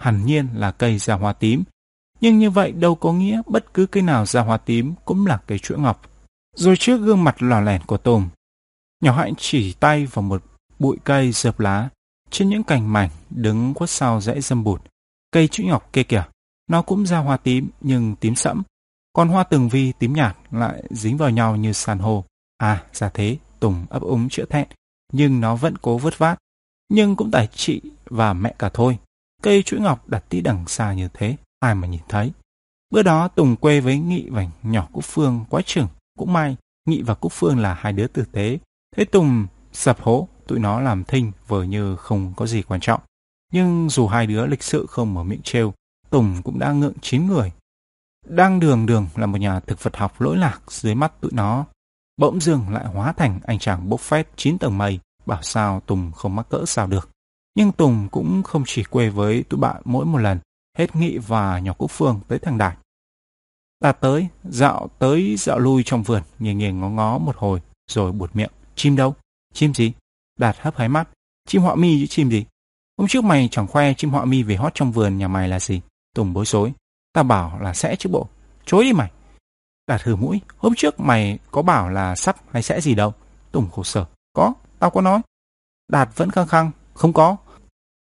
hẳn nhiên là cây ra hoa tím. Nhưng như vậy đâu có nghĩa bất cứ cây nào ra hoa tím cũng là cây chuỗi ngọc. Rồi trước gương mặt lò lẻn của Tùng, nhỏ hạnh chỉ tay vào một bụi cây dợp lá trên những cành mảnh đứng khuất sau dãy dâm bụt. Cây chuỗi ngọc kia kìa, nó cũng ra hoa tím nhưng tím sẫm. Còn hoa tường vi tím nhạt lại dính vào nhau như sàn hồ À, ra thế, Tùng ấp úng chữa thẹn, nhưng nó vẫn cố vớt vát. Nhưng cũng tại chị và mẹ cả thôi. Cây chuỗi ngọc đặt tí đằng xa như thế, ai mà nhìn thấy. Bữa đó Tùng quê với Nghị và nhỏ Cúc Phương quá chừng. Cũng may, Nghị và Cúc Phương là hai đứa tử tế. Thế Tùng sập hố, tụi nó làm thinh vờ như không có gì quan trọng. Nhưng dù hai đứa lịch sự không mở miệng trêu, Tùng cũng đã ngượng chín người. Đang đường đường là một nhà thực vật học lỗi lạc dưới mắt tụi nó bỗng dưng lại hóa thành anh chàng bốc phét chín tầng mây, bảo sao Tùng không mắc cỡ sao được. Nhưng Tùng cũng không chỉ quê với tụi bạn mỗi một lần, hết nghị và nhỏ Cúc Phương tới thằng Đạt. Đạt tới, dạo tới dạo lui trong vườn, nghiêng nghiêng ngó ngó một hồi, rồi buột miệng. Chim đâu? Chim gì? Đạt hấp hái mắt. Chim họa mi chứ chim gì? Hôm trước mày chẳng khoe chim họa mi về hót trong vườn nhà mày là gì? Tùng bối rối. ta bảo là sẽ chứ bộ. Chối đi mày. Đạt hừ mũi, hôm trước mày có bảo là sắp hay sẽ gì đâu. Tùng khổ sở, có, tao có nói. Đạt vẫn khăng khăng, không có.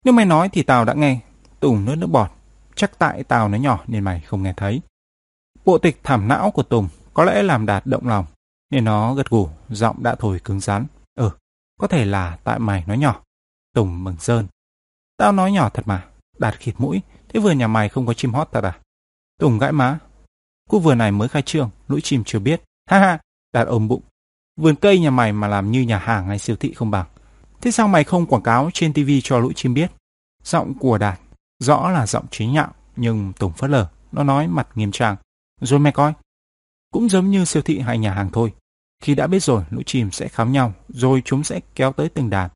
Nếu mày nói thì tao đã nghe. Tùng nước nước bọt, chắc tại tao nói nhỏ nên mày không nghe thấy. Bộ tịch thảm não của Tùng có lẽ làm Đạt động lòng, nên nó gật gù, giọng đã thổi cứng rắn. Ừ, có thể là tại mày nói nhỏ. Tùng mừng rơn. Tao nói nhỏ thật mà. Đạt khịt mũi, thế vừa nhà mày không có chim hót thật à? Tùng gãi má, Cô vừa này mới khai trương, lũ chim chưa biết. Ha ha, Đạt ôm bụng. Vườn cây nhà mày mà làm như nhà hàng hay siêu thị không bằng. Thế sao mày không quảng cáo trên TV cho lũ chim biết? Giọng của Đạt, rõ là giọng chế nhạo, nhưng Tùng phớt lờ. Nó nói mặt nghiêm trang. Rồi mày coi. Cũng giống như siêu thị hay nhà hàng thôi. Khi đã biết rồi, lũ chim sẽ khám nhau, rồi chúng sẽ kéo tới từng đàn.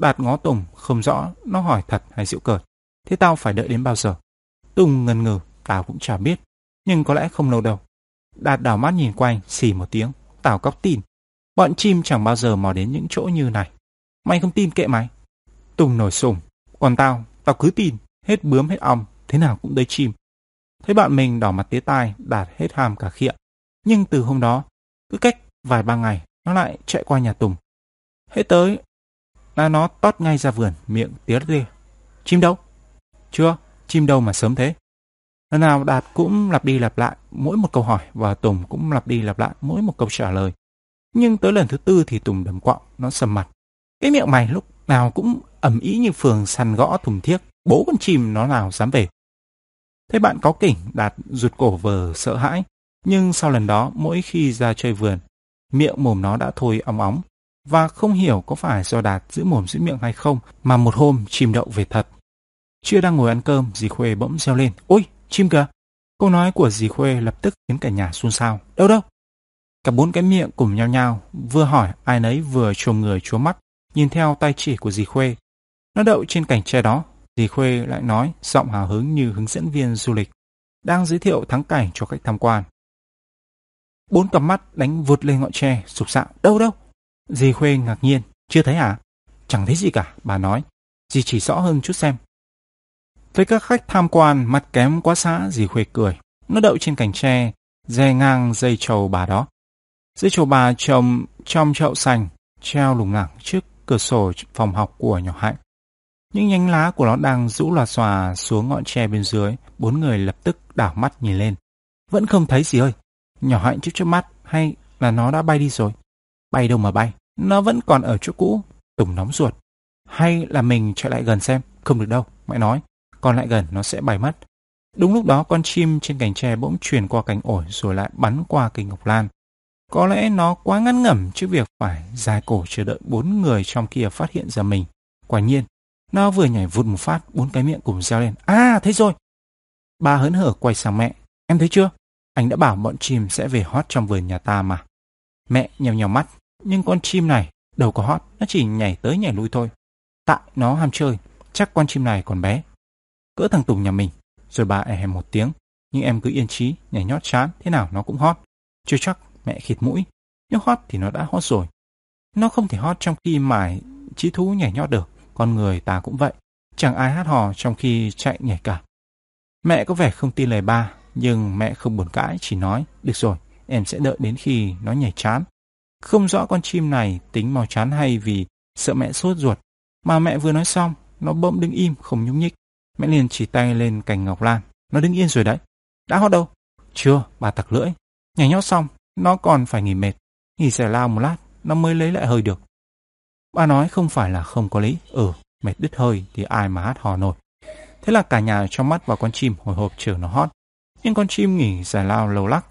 Đạt ngó Tùng, không rõ nó hỏi thật hay dịu cợt. Thế tao phải đợi đến bao giờ? Tùng ngần ngừ, tao cũng chả biết nhưng có lẽ không lâu đâu. Đạt đảo mắt nhìn quanh, xì một tiếng, tào cóc tin. Bọn chim chẳng bao giờ mò đến những chỗ như này. Mày không tin kệ mày. Tùng nổi sùng, còn tao, tao cứ tin, hết bướm hết ong, thế nào cũng tới chim. Thấy bạn mình đỏ mặt tía tai, đạt hết ham cả khịa. Nhưng từ hôm đó, cứ cách vài ba ngày, nó lại chạy qua nhà Tùng. Hết tới là nó tót ngay ra vườn, miệng tía ria. Chim đâu? Chưa, chim đâu mà sớm thế? Lần nào Đạt cũng lặp đi lặp lại mỗi một câu hỏi và Tùng cũng lặp đi lặp lại mỗi một câu trả lời. Nhưng tới lần thứ tư thì Tùng đầm quọng, nó sầm mặt. Cái miệng mày lúc nào cũng ẩm ý như phường săn gõ thùng thiếc, bố con chim nó nào dám về. Thấy bạn có kỉnh, Đạt rụt cổ vờ sợ hãi. Nhưng sau lần đó, mỗi khi ra chơi vườn, miệng mồm nó đã thôi óng óng. Và không hiểu có phải do Đạt giữ mồm giữ miệng hay không, mà một hôm chim đậu về thật. Chưa đang ngồi ăn cơm, dì Khuê bỗng reo lên. Ôi, Chim kìa! Câu nói của dì Khuê lập tức khiến cả nhà xôn xao. Đâu đâu? Cả bốn cái miệng cùng nhau nhau, vừa hỏi ai nấy vừa trồm người chúa mắt, nhìn theo tay chỉ của dì Khuê. Nó đậu trên cành tre đó, dì Khuê lại nói, giọng hào hứng như hướng dẫn viên du lịch, đang giới thiệu thắng cảnh cho khách tham quan. Bốn cặp mắt đánh vụt lên ngọn tre, sụp sạo. Đâu đâu? Dì Khuê ngạc nhiên, chưa thấy à? Chẳng thấy gì cả, bà nói. dì chỉ rõ hơn chút xem. Thấy các khách tham quan mặt kém quá xã, dì khuê cười. Nó đậu trên cành tre, dè ngang dây trầu bà đó. Dây trầu bà trồng trong chậu sành, treo lủng lẳng trước cửa sổ phòng học của nhỏ Hạnh. Những nhánh lá của nó đang rũ lòa xòa xuống ngọn tre bên dưới, bốn người lập tức đảo mắt nhìn lên. Vẫn không thấy gì ơi. Nhỏ Hạnh chớp chớp mắt hay là nó đã bay đi rồi? Bay đâu mà bay, nó vẫn còn ở chỗ cũ. Tùng nóng ruột. Hay là mình chạy lại gần xem? Không được đâu, mẹ nói. Còn lại gần nó sẽ bay mất. Đúng lúc đó con chim trên cành tre bỗng chuyển qua cành ổi rồi lại bắn qua cây ngọc lan. Có lẽ nó quá ngăn ngẩm trước việc phải dài cổ chờ đợi bốn người trong kia phát hiện ra mình. Quả nhiên, nó vừa nhảy vụt một phát, bốn cái miệng cùng reo lên. À, thấy rồi! Ba hớn hở quay sang mẹ. Em thấy chưa? Anh đã bảo bọn chim sẽ về hót trong vườn nhà ta mà. Mẹ nhèo nhèo mắt, nhưng con chim này đâu có hót, nó chỉ nhảy tới nhảy lui thôi. Tại nó ham chơi, chắc con chim này còn bé. Cỡ thằng Tùng nhà mình, rồi bà e một tiếng. Nhưng em cứ yên trí, nhảy nhót chán, thế nào nó cũng hót. Chưa chắc mẹ khịt mũi, nếu hót thì nó đã hót rồi. Nó không thể hót trong khi mải trí thú nhảy nhót được, con người ta cũng vậy. Chẳng ai hát hò trong khi chạy nhảy cả. Mẹ có vẻ không tin lời ba, nhưng mẹ không buồn cãi, chỉ nói, được rồi, em sẽ đợi đến khi nó nhảy chán. Không rõ con chim này tính màu chán hay vì sợ mẹ sốt ruột. Mà mẹ vừa nói xong, nó bỗng đứng im, không nhúc nhích. Mẹ liền chỉ tay lên cành ngọc lan. Nó đứng yên rồi đấy. Đã hót đâu? Chưa, bà tặc lưỡi. Nhảy nhót xong, nó còn phải nghỉ mệt. Nghỉ giải lao một lát, nó mới lấy lại hơi được. Bà nói không phải là không có lý. Ừ, mệt đứt hơi thì ai mà hát hò nổi. Thế là cả nhà cho mắt vào con chim hồi hộp chờ nó hót. Nhưng con chim nghỉ giải lao lâu lắc.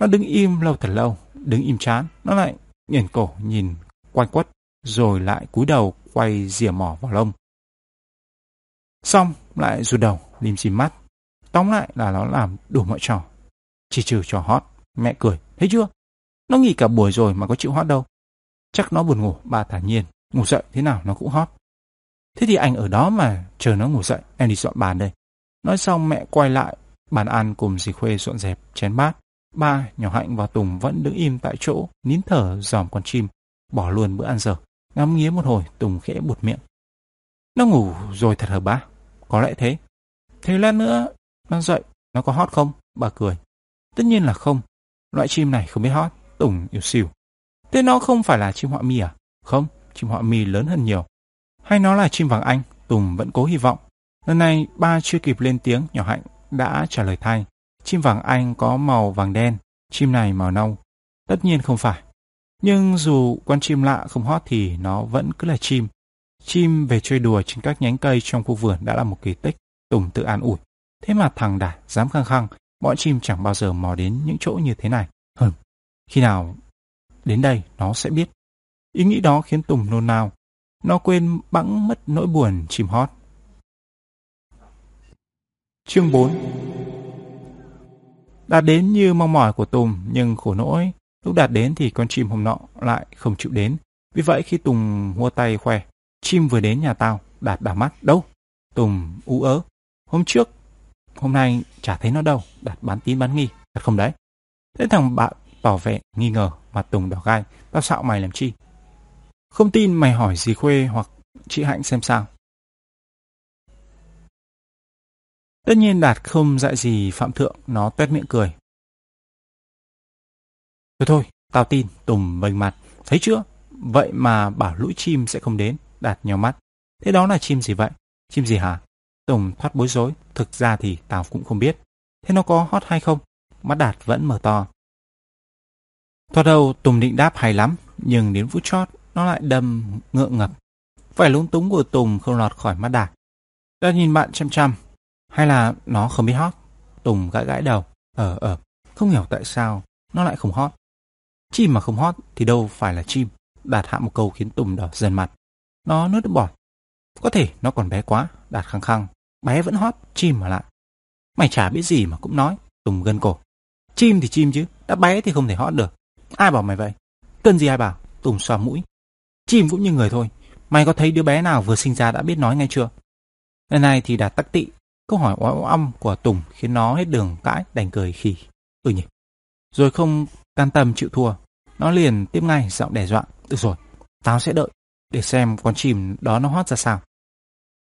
Nó đứng im lâu thật lâu, đứng im chán. Nó lại nghiền cổ nhìn quanh quất, rồi lại cúi đầu quay rìa mỏ vào lông. Xong, lại rụt đầu, lim xìm mắt. Tóm lại là nó làm đủ mọi trò. Chỉ trừ trò hót. Mẹ cười, thấy chưa? Nó nghỉ cả buổi rồi mà có chịu hót đâu. Chắc nó buồn ngủ, bà thản nhiên. Ngủ dậy thế nào nó cũng hót. Thế thì anh ở đó mà chờ nó ngủ dậy, em đi dọn bàn đây. Nói xong mẹ quay lại, bàn ăn cùng dì Khuê dọn dẹp, chén bát. Ba, nhỏ Hạnh và Tùng vẫn đứng im tại chỗ, nín thở dòm con chim, bỏ luôn bữa ăn giờ. Ngắm nghía một hồi, Tùng khẽ buột miệng. Nó ngủ rồi thật hả ba? Có lẽ thế. Thế lát nữa, nó dậy, nó có hót không? Bà cười. Tất nhiên là không. Loại chim này không biết hót. Tùng yêu xìu. Thế nó không phải là chim họa mi à? Không, chim họa mi lớn hơn nhiều. Hay nó là chim vàng anh? Tùng vẫn cố hy vọng. Lần này ba chưa kịp lên tiếng, nhỏ hạnh đã trả lời thay. Chim vàng anh có màu vàng đen, chim này màu nâu. Tất nhiên không phải. Nhưng dù con chim lạ không hót thì nó vẫn cứ là chim. Chim về chơi đùa trên các nhánh cây trong khu vườn đã là một kỳ tích, Tùng tự an ủi. Thế mà thằng Đạt dám khăng khăng, bọn chim chẳng bao giờ mò đến những chỗ như thế này. Hừm, khi nào đến đây nó sẽ biết. Ý nghĩ đó khiến Tùng nôn nao. Nó quên bẵng mất nỗi buồn chim hót. Chương 4 Đạt đến như mong mỏi của Tùng, nhưng khổ nỗi, lúc đạt đến thì con chim hôm nọ lại không chịu đến. Vì vậy khi Tùng mua tay khoe, chim vừa đến nhà tao, Đạt bảo mắt, đâu? Tùng ú ớ, hôm trước, hôm nay chả thấy nó đâu, Đạt bán tín bán nghi, thật không đấy? Thế thằng bạn tỏ vẻ nghi ngờ, mặt Tùng đỏ gai, tao xạo mày làm chi? Không tin mày hỏi dì Khuê hoặc chị Hạnh xem sao. Tất nhiên Đạt không dạy gì Phạm Thượng, nó tuét miệng cười. Thôi thôi, tao tin, Tùng vênh mặt. Thấy chưa? Vậy mà bảo lũ chim sẽ không đến. Đạt nhau mắt. Thế đó là chim gì vậy? Chim gì hả? Tùng thoát bối rối. Thực ra thì tao cũng không biết. Thế nó có hot hay không? Mắt Đạt vẫn mở to. Thoạt đầu Tùng định đáp hay lắm, nhưng đến phút chót nó lại đâm ngượng ngập. Phải lúng túng của Tùng không lọt khỏi mắt Đạt. Đạt nhìn bạn chăm chăm, hay là nó không biết hót? Tùng gãi gãi đầu. Ờ ờ, không hiểu tại sao nó lại không hót. Chim mà không hót thì đâu phải là chim. Đạt hạ một câu khiến Tùng đỏ dần mặt. Nó nuốt nước bọt. Có thể nó còn bé quá. Đạt khăng khăng. Bé vẫn hót, chim mà lại. Mày chả biết gì mà cũng nói. Tùng gân cổ. Chim thì chim chứ, đã bé thì không thể hót được. Ai bảo mày vậy? Cần gì ai bảo? Tùng xoa mũi. Chim cũng như người thôi. Mày có thấy đứa bé nào vừa sinh ra đã biết nói ngay chưa? Lần này thì Đạt tắc tị, Câu hỏi oái âm của Tùng khiến nó hết đường cãi đành cười khỉ. Ừ nhỉ. Rồi không can tâm chịu thua. Nó liền tiếp ngay giọng đe dọa. Được rồi, tao sẽ đợi để xem con chim đó nó hót ra sao.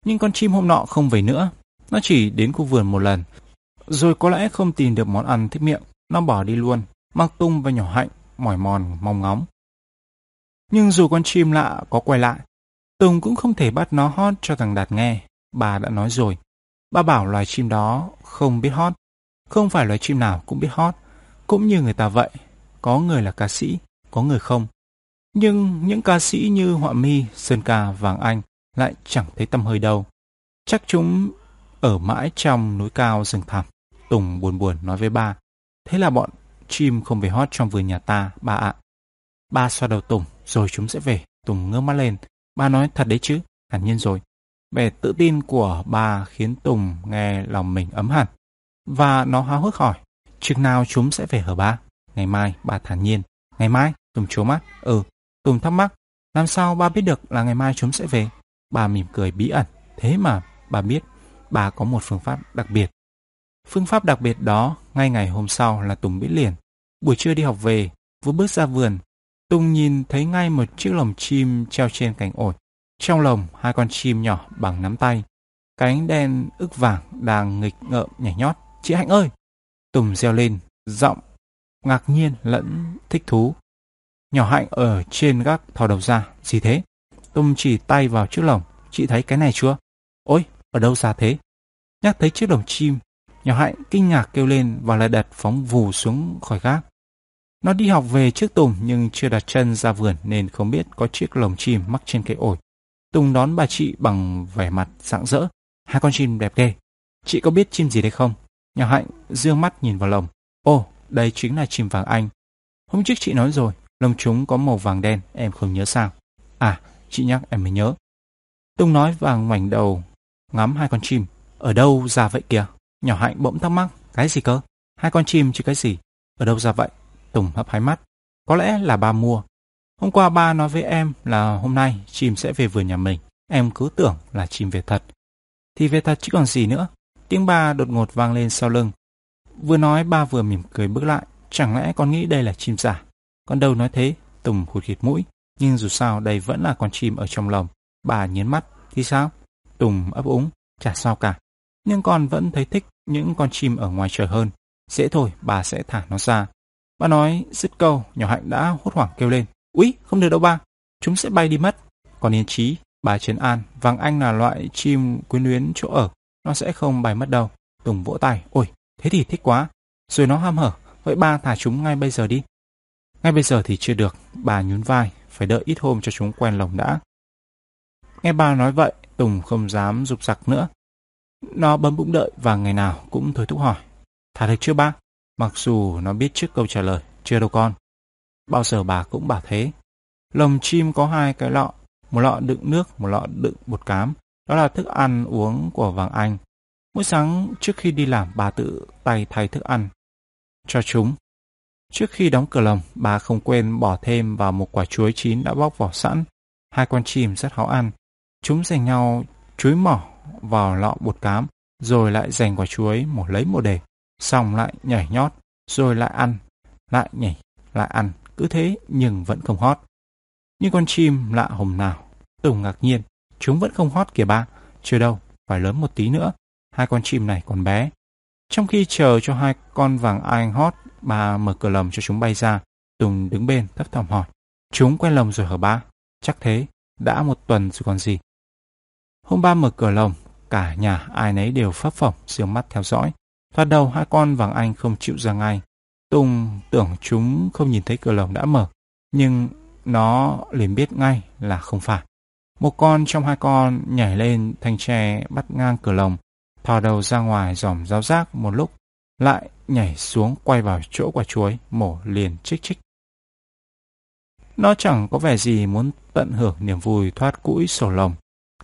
Nhưng con chim hôm nọ không về nữa. Nó chỉ đến khu vườn một lần. Rồi có lẽ không tìm được món ăn thích miệng. Nó bỏ đi luôn. Mang tung và nhỏ hạnh, mỏi mòn, mong ngóng. Nhưng dù con chim lạ có quay lại, Tùng cũng không thể bắt nó hót cho thằng Đạt nghe. Bà đã nói rồi. Bà bảo loài chim đó không biết hót. Không phải loài chim nào cũng biết hót. Cũng như người ta vậy. Có người là ca sĩ, có người không. Nhưng những ca sĩ như Họa Mi, Sơn Ca, Vàng Anh lại chẳng thấy tâm hơi đâu. Chắc chúng ở mãi trong núi cao rừng thẳm. Tùng buồn buồn nói với ba. Thế là bọn chim không về hót trong vườn nhà ta, ba ạ. Ba xoa đầu Tùng, rồi chúng sẽ về. Tùng ngơ mắt lên. Ba nói thật đấy chứ, hẳn nhiên rồi. Vẻ tự tin của ba khiến Tùng nghe lòng mình ấm hẳn. Và nó háo hức hỏi, chừng nào chúng sẽ về hở ba? Ngày mai, bà thản nhiên. Ngày mai? Tùng chố mắt. Ừ, Tùng thắc mắc. Làm sao ba biết được là ngày mai chúng sẽ về? Bà mỉm cười bí ẩn. Thế mà bà biết bà có một phương pháp đặc biệt. Phương pháp đặc biệt đó, ngay ngày hôm sau là Tùng biết liền. Buổi trưa đi học về, vừa bước ra vườn, Tùng nhìn thấy ngay một chiếc lồng chim treo trên cành ổi. Trong lồng, hai con chim nhỏ bằng nắm tay. Cánh đen ức vàng đang nghịch ngợm nhảy nhót. Chị Hạnh ơi! Tùng reo lên, giọng, ngạc nhiên lẫn thích thú. Nhỏ Hạnh ở trên gác thò đầu ra. Gì thế? Tùng chỉ tay vào chiếc lồng. Chị thấy cái này chưa? Ôi, ở đâu ra thế? Nhắc thấy chiếc lồng chim, nhỏ Hạnh kinh ngạc kêu lên và lại đặt phóng vù xuống khỏi gác. Nó đi học về trước Tùng nhưng chưa đặt chân ra vườn nên không biết có chiếc lồng chim mắc trên cây ổi. Tùng đón bà chị bằng vẻ mặt rạng rỡ. Hai con chim đẹp ghê. Chị có biết chim gì đây không? Nhỏ Hạnh dương mắt nhìn vào lồng. Ồ, đây chính là chim vàng anh. Hôm trước chị nói rồi, lông chúng có màu vàng đen, em không nhớ sao. À, chị nhắc em mới nhớ. Tùng nói và ngoảnh đầu, ngắm hai con chim. Ở đâu ra vậy kìa? Nhỏ Hạnh bỗng thắc mắc. Cái gì cơ? Hai con chim chứ cái gì? Ở đâu ra vậy? Tùng hấp hai mắt. Có lẽ là ba mua. Hôm qua ba nói với em là hôm nay chim sẽ về vườn nhà mình. Em cứ tưởng là chim về thật. Thì về thật chứ còn gì nữa. Tiếng ba đột ngột vang lên sau lưng. Vừa nói ba vừa mỉm cười bước lại. Chẳng lẽ con nghĩ đây là chim giả? Con đâu nói thế? Tùng hụt khịt mũi. Nhưng dù sao đây vẫn là con chim ở trong lòng Bà nhến mắt. Thì sao? Tùng ấp úng. Chả sao cả. Nhưng con vẫn thấy thích những con chim ở ngoài trời hơn. Dễ thôi, bà sẽ thả nó ra. Bà nói dứt câu, nhỏ hạnh đã hốt hoảng kêu lên. Úi, không được đâu ba, chúng sẽ bay đi mất. Còn yên trí, bà trấn an, vàng anh là loại chim quyến luyến chỗ ở, nó sẽ không bay mất đâu. Tùng vỗ tay, ôi, thế thì thích quá. Rồi nó ham hở, vậy ba thả chúng ngay bây giờ đi. Ngay bây giờ thì chưa được, bà nhún vai, phải đợi ít hôm cho chúng quen lồng đã. Nghe bà nói vậy, Tùng không dám rụp giặc nữa. Nó bấm bụng đợi và ngày nào cũng thôi thúc hỏi. Thả được chưa ba? Mặc dù nó biết trước câu trả lời, chưa đâu con. Bao giờ bà cũng bảo thế. Lồng chim có hai cái lọ, một lọ đựng nước, một lọ đựng bột cám. Đó là thức ăn uống của vàng anh. Mỗi sáng trước khi đi làm bà tự tay thay thức ăn cho chúng. Trước khi đóng cửa lồng, bà không quên bỏ thêm vào một quả chuối chín đã bóc vỏ sẵn. Hai con chim rất háo ăn. Chúng giành nhau chuối mỏ vào lọ bột cám, rồi lại giành quả chuối một lấy một để xong lại nhảy nhót, rồi lại ăn, lại nhảy, lại ăn, cứ thế nhưng vẫn không hót. nhưng con chim lạ hồng nào, Tùng ngạc nhiên, chúng vẫn không hót kìa ba, chưa đâu, phải lớn một tí nữa, hai con chim này còn bé. Trong khi chờ cho hai con vàng anh hót, ba mở cửa lồng cho chúng bay ra, Tùng đứng bên thấp thỏm hỏi, chúng quay lồng rồi hả ba? Chắc thế, đã một tuần rồi còn gì. Hôm ba mở cửa lồng, cả nhà ai nấy đều phấp phỏng, dương mắt theo dõi. Thoạt đầu hai con vàng anh không chịu ra ngay. Tùng tưởng chúng không nhìn thấy cửa lồng đã mở, nhưng nó liền biết ngay là không phải. Một con trong hai con nhảy lên thanh tre bắt ngang cửa lồng, thò đầu ra ngoài dòm giáo giác một lúc, lại nhảy xuống quay vào chỗ quả chuối, mổ liền chích chích. Nó chẳng có vẻ gì muốn tận hưởng niềm vui thoát cũi sổ lồng.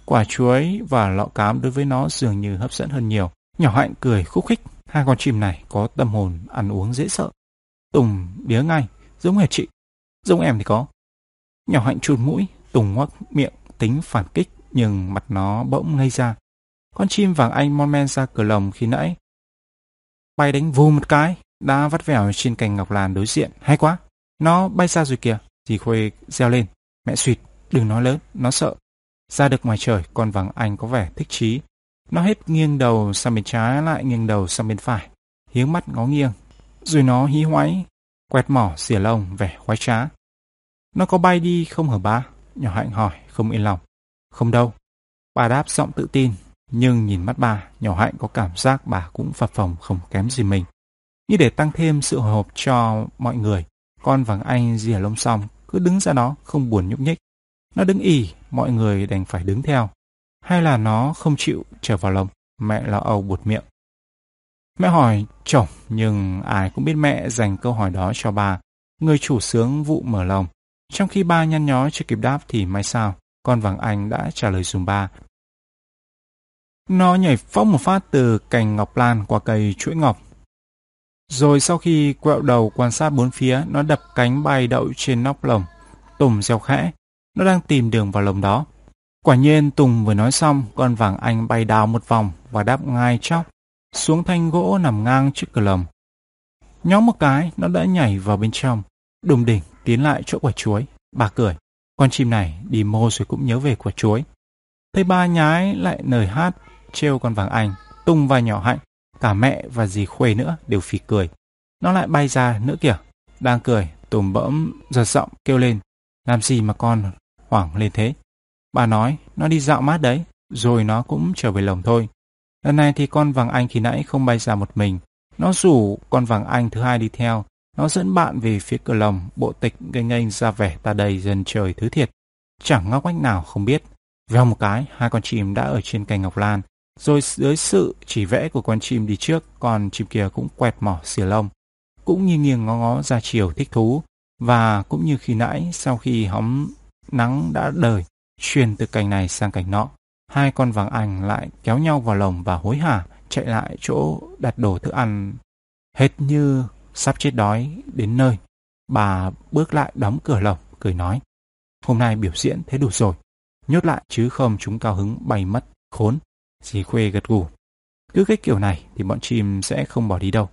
Quả chuối và lọ cám đối với nó dường như hấp dẫn hơn nhiều. Nhỏ hạnh cười khúc khích Hai con chim này có tâm hồn ăn uống dễ sợ. Tùng đía ngay, giống hệt chị. Giống em thì có. Nhỏ hạnh chụt mũi, Tùng ngoắc miệng tính phản kích nhưng mặt nó bỗng ngây ra. Con chim vàng anh mon men ra cửa lồng khi nãy. Bay đánh vù một cái, đã vắt vẻo trên cành ngọc lan đối diện. Hay quá, nó bay xa rồi kìa. Dì Khuê reo lên. Mẹ suyệt, đừng nói lớn, nó sợ. Ra được ngoài trời, con vàng anh có vẻ thích trí. Nó hết nghiêng đầu sang bên trái lại nghiêng đầu sang bên phải, hiếng mắt ngó nghiêng. Rồi nó hí hoáy, quẹt mỏ xỉa lông vẻ khoái trá. Nó có bay đi không hả ba? Nhỏ hạnh hỏi, không yên lòng. Không đâu. Bà đáp giọng tự tin, nhưng nhìn mắt bà, nhỏ hạnh có cảm giác bà cũng phập phồng không kém gì mình. Như để tăng thêm sự hồi hộp cho mọi người, con vàng anh rìa lông xong, cứ đứng ra đó, không buồn nhúc nhích. Nó đứng ỉ, mọi người đành phải đứng theo. Hay là nó không chịu trở vào lồng, mẹ lo âu buột miệng. Mẹ hỏi chồng, nhưng ai cũng biết mẹ dành câu hỏi đó cho bà, người chủ sướng vụ mở lồng. Trong khi ba nhăn nhó chưa kịp đáp thì may sao, con vàng anh đã trả lời dùm ba. Nó nhảy phóng một phát từ cành ngọc lan qua cây chuỗi ngọc. Rồi sau khi quẹo đầu quan sát bốn phía, nó đập cánh bay đậu trên nóc lồng. Tùng reo khẽ, nó đang tìm đường vào lồng đó. Quả nhiên Tùng vừa nói xong, con vàng anh bay đào một vòng và đáp ngay chóc xuống thanh gỗ nằm ngang trước cửa lồng. Nhóm một cái, nó đã nhảy vào bên trong, đùng đỉnh tiến lại chỗ quả chuối. Bà cười, con chim này đi mô rồi cũng nhớ về quả chuối. Thấy ba nhái lại nời hát, trêu con vàng anh, tung vai nhỏ hạnh, cả mẹ và dì Khuê nữa đều phì cười. Nó lại bay ra nữa kìa, đang cười, tùm bẫm giật giọng kêu lên, làm gì mà con hoảng lên thế. Bà nói, nó đi dạo mát đấy, rồi nó cũng trở về lồng thôi. Lần này thì con vàng anh khi nãy không bay ra một mình. Nó rủ con vàng anh thứ hai đi theo. Nó dẫn bạn về phía cửa lồng, bộ tịch gây nghênh ra vẻ ta đầy dần trời thứ thiệt. Chẳng ngóc ngách nào không biết. Vèo một cái, hai con chim đã ở trên cành ngọc lan. Rồi dưới sự chỉ vẽ của con chim đi trước, con chim kia cũng quẹt mỏ xìa lông. Cũng nghiêng nghiêng ngó ngó ra chiều thích thú. Và cũng như khi nãy, sau khi hóng nắng đã đời, truyền từ cành này sang cành nọ, Hai con vàng ảnh lại kéo nhau vào lồng và hối hả chạy lại chỗ đặt đồ thức ăn. Hết như sắp chết đói đến nơi. Bà bước lại đóng cửa lồng, cười nói. Hôm nay biểu diễn thế đủ rồi. Nhốt lại chứ không chúng cao hứng bay mất, khốn. Dì Khuê gật gù. Cứ cái kiểu này thì bọn chim sẽ không bỏ đi đâu.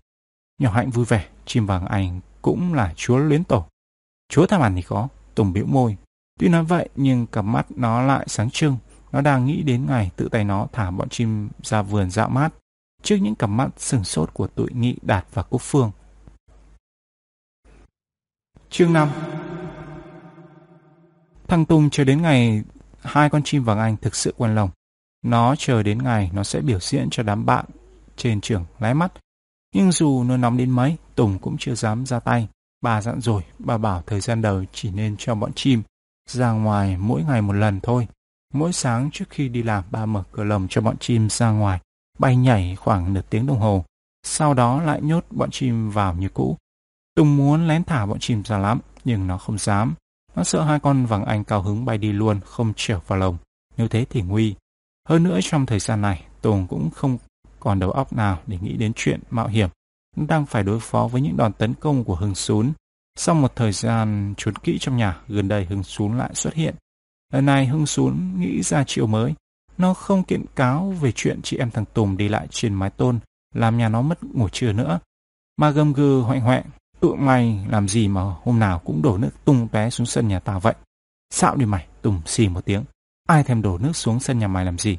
Nhỏ hạnh vui vẻ, chim vàng anh cũng là chúa luyến tổ. Chúa tham ăn thì có, Tùng biểu môi. Tuy nói vậy nhưng cặp mắt nó lại sáng trưng, nó đang nghĩ đến ngày tự tay nó thả bọn chim ra vườn dạo mát trước những cặp mắt sừng sốt của tụi Nghị Đạt và Cúc Phương. Chương 5 Thằng Tùng chờ đến ngày hai con chim vàng anh thực sự quen lòng. Nó chờ đến ngày nó sẽ biểu diễn cho đám bạn trên trường lái mắt. Nhưng dù nó nóng đến mấy, Tùng cũng chưa dám ra tay. Bà dặn rồi, bà bảo thời gian đầu chỉ nên cho bọn chim ra ngoài mỗi ngày một lần thôi. Mỗi sáng trước khi đi làm, bà mở cửa lồng cho bọn chim ra ngoài, bay nhảy khoảng nửa tiếng đồng hồ. Sau đó lại nhốt bọn chim vào như cũ. Tùng muốn lén thả bọn chim ra lắm, nhưng nó không dám. Nó sợ hai con vàng anh cao hứng bay đi luôn, không trở vào lồng. Nếu thế thì nguy. Hơn nữa trong thời gian này, Tùng cũng không còn đầu óc nào để nghĩ đến chuyện mạo hiểm. Nó đang phải đối phó với những đòn tấn công của Hưng Sún. Sau một thời gian trốn kỹ trong nhà, gần đây Hưng Sún lại xuất hiện. Lần này Hưng xuống nghĩ ra chiều mới. Nó không kiện cáo về chuyện chị em thằng Tùng đi lại trên mái tôn, làm nhà nó mất ngủ trưa nữa. Mà gầm gừ hoạnh hoẹ, tụi mày làm gì mà hôm nào cũng đổ nước tung té xuống sân nhà tao vậy? Xạo đi mày, Tùng xì một tiếng. Ai thèm đổ nước xuống sân nhà mày làm gì?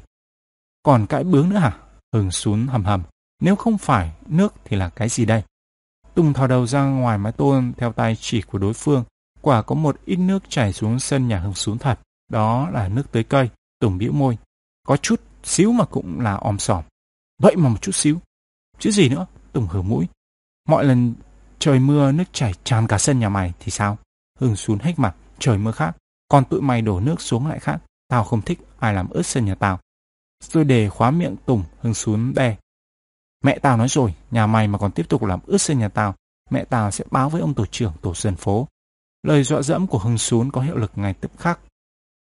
Còn cãi bướng nữa hả? Hưng xuống hầm hầm. Nếu không phải nước thì là cái gì đây? Tùng thò đầu ra ngoài mái tôn theo tay chỉ của đối phương. Quả có một ít nước chảy xuống sân nhà Hưng xuống thật. Đó là nước tưới cây, Tùng bĩu môi. Có chút xíu mà cũng là om sòm. Vậy mà một chút xíu. Chứ gì nữa, Tùng hử mũi. Mọi lần trời mưa nước chảy tràn cả sân nhà mày thì sao? Hưng xuống hết mặt, trời mưa khác. Còn tụi mày đổ nước xuống lại khác. Tao không thích ai làm ướt sân nhà tao. Rồi để khóa miệng Tùng, Hưng xuống đe. Mẹ tao nói rồi, nhà mày mà còn tiếp tục làm ướt sân nhà tao, mẹ tao sẽ báo với ông tổ trưởng tổ dân phố. Lời dọa dẫm của Hưng Xuống có hiệu lực ngay tức khắc.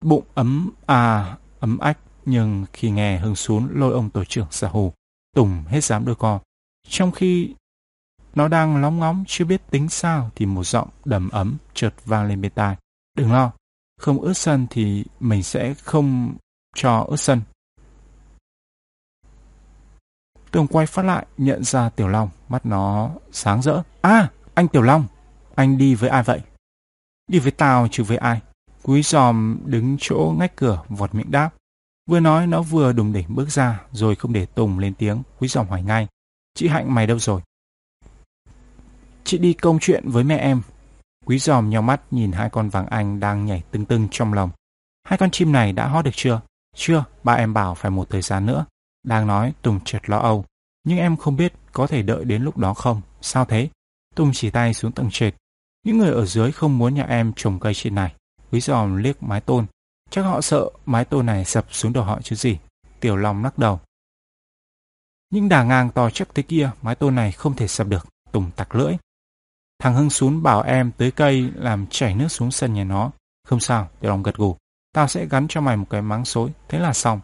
Bụng ấm à, ấm ách, nhưng khi nghe Hưng xuống lôi ông tổ trưởng ra hù, Tùng hết dám đôi co. Trong khi nó đang lóng ngóng chưa biết tính sao thì một giọng đầm ấm chợt vang lên bên tai. Đừng lo, không ướt sân thì mình sẽ không cho ướt sân. Tường quay phát lại, nhận ra Tiểu Long, mắt nó sáng rỡ. À, anh Tiểu Long, anh đi với ai vậy? Đi với tao chứ với ai? Quý giòm đứng chỗ ngách cửa vọt miệng đáp. Vừa nói nó vừa đùng đỉnh bước ra rồi không để Tùng lên tiếng. Quý giòm hỏi ngay. Chị Hạnh mày đâu rồi? Chị đi công chuyện với mẹ em. Quý giòm nhau mắt nhìn hai con vàng anh đang nhảy tưng tưng trong lòng. Hai con chim này đã hót được chưa? Chưa, ba em bảo phải một thời gian nữa. Đang nói Tùng chợt lo âu. Nhưng em không biết có thể đợi đến lúc đó không. Sao thế? Tùng chỉ tay xuống tầng trệt. Những người ở dưới không muốn nhà em trồng cây trên này. Quý giòm liếc mái tôn. Chắc họ sợ mái tôn này sập xuống đầu họ chứ gì. Tiểu Long lắc đầu. Những đà ngang to chắc thế kia, mái tôn này không thể sập được. Tùng tặc lưỡi. Thằng Hưng xuống bảo em tới cây làm chảy nước xuống sân nhà nó. Không sao, Tiểu Long gật gù. Tao sẽ gắn cho mày một cái máng xối, thế là xong.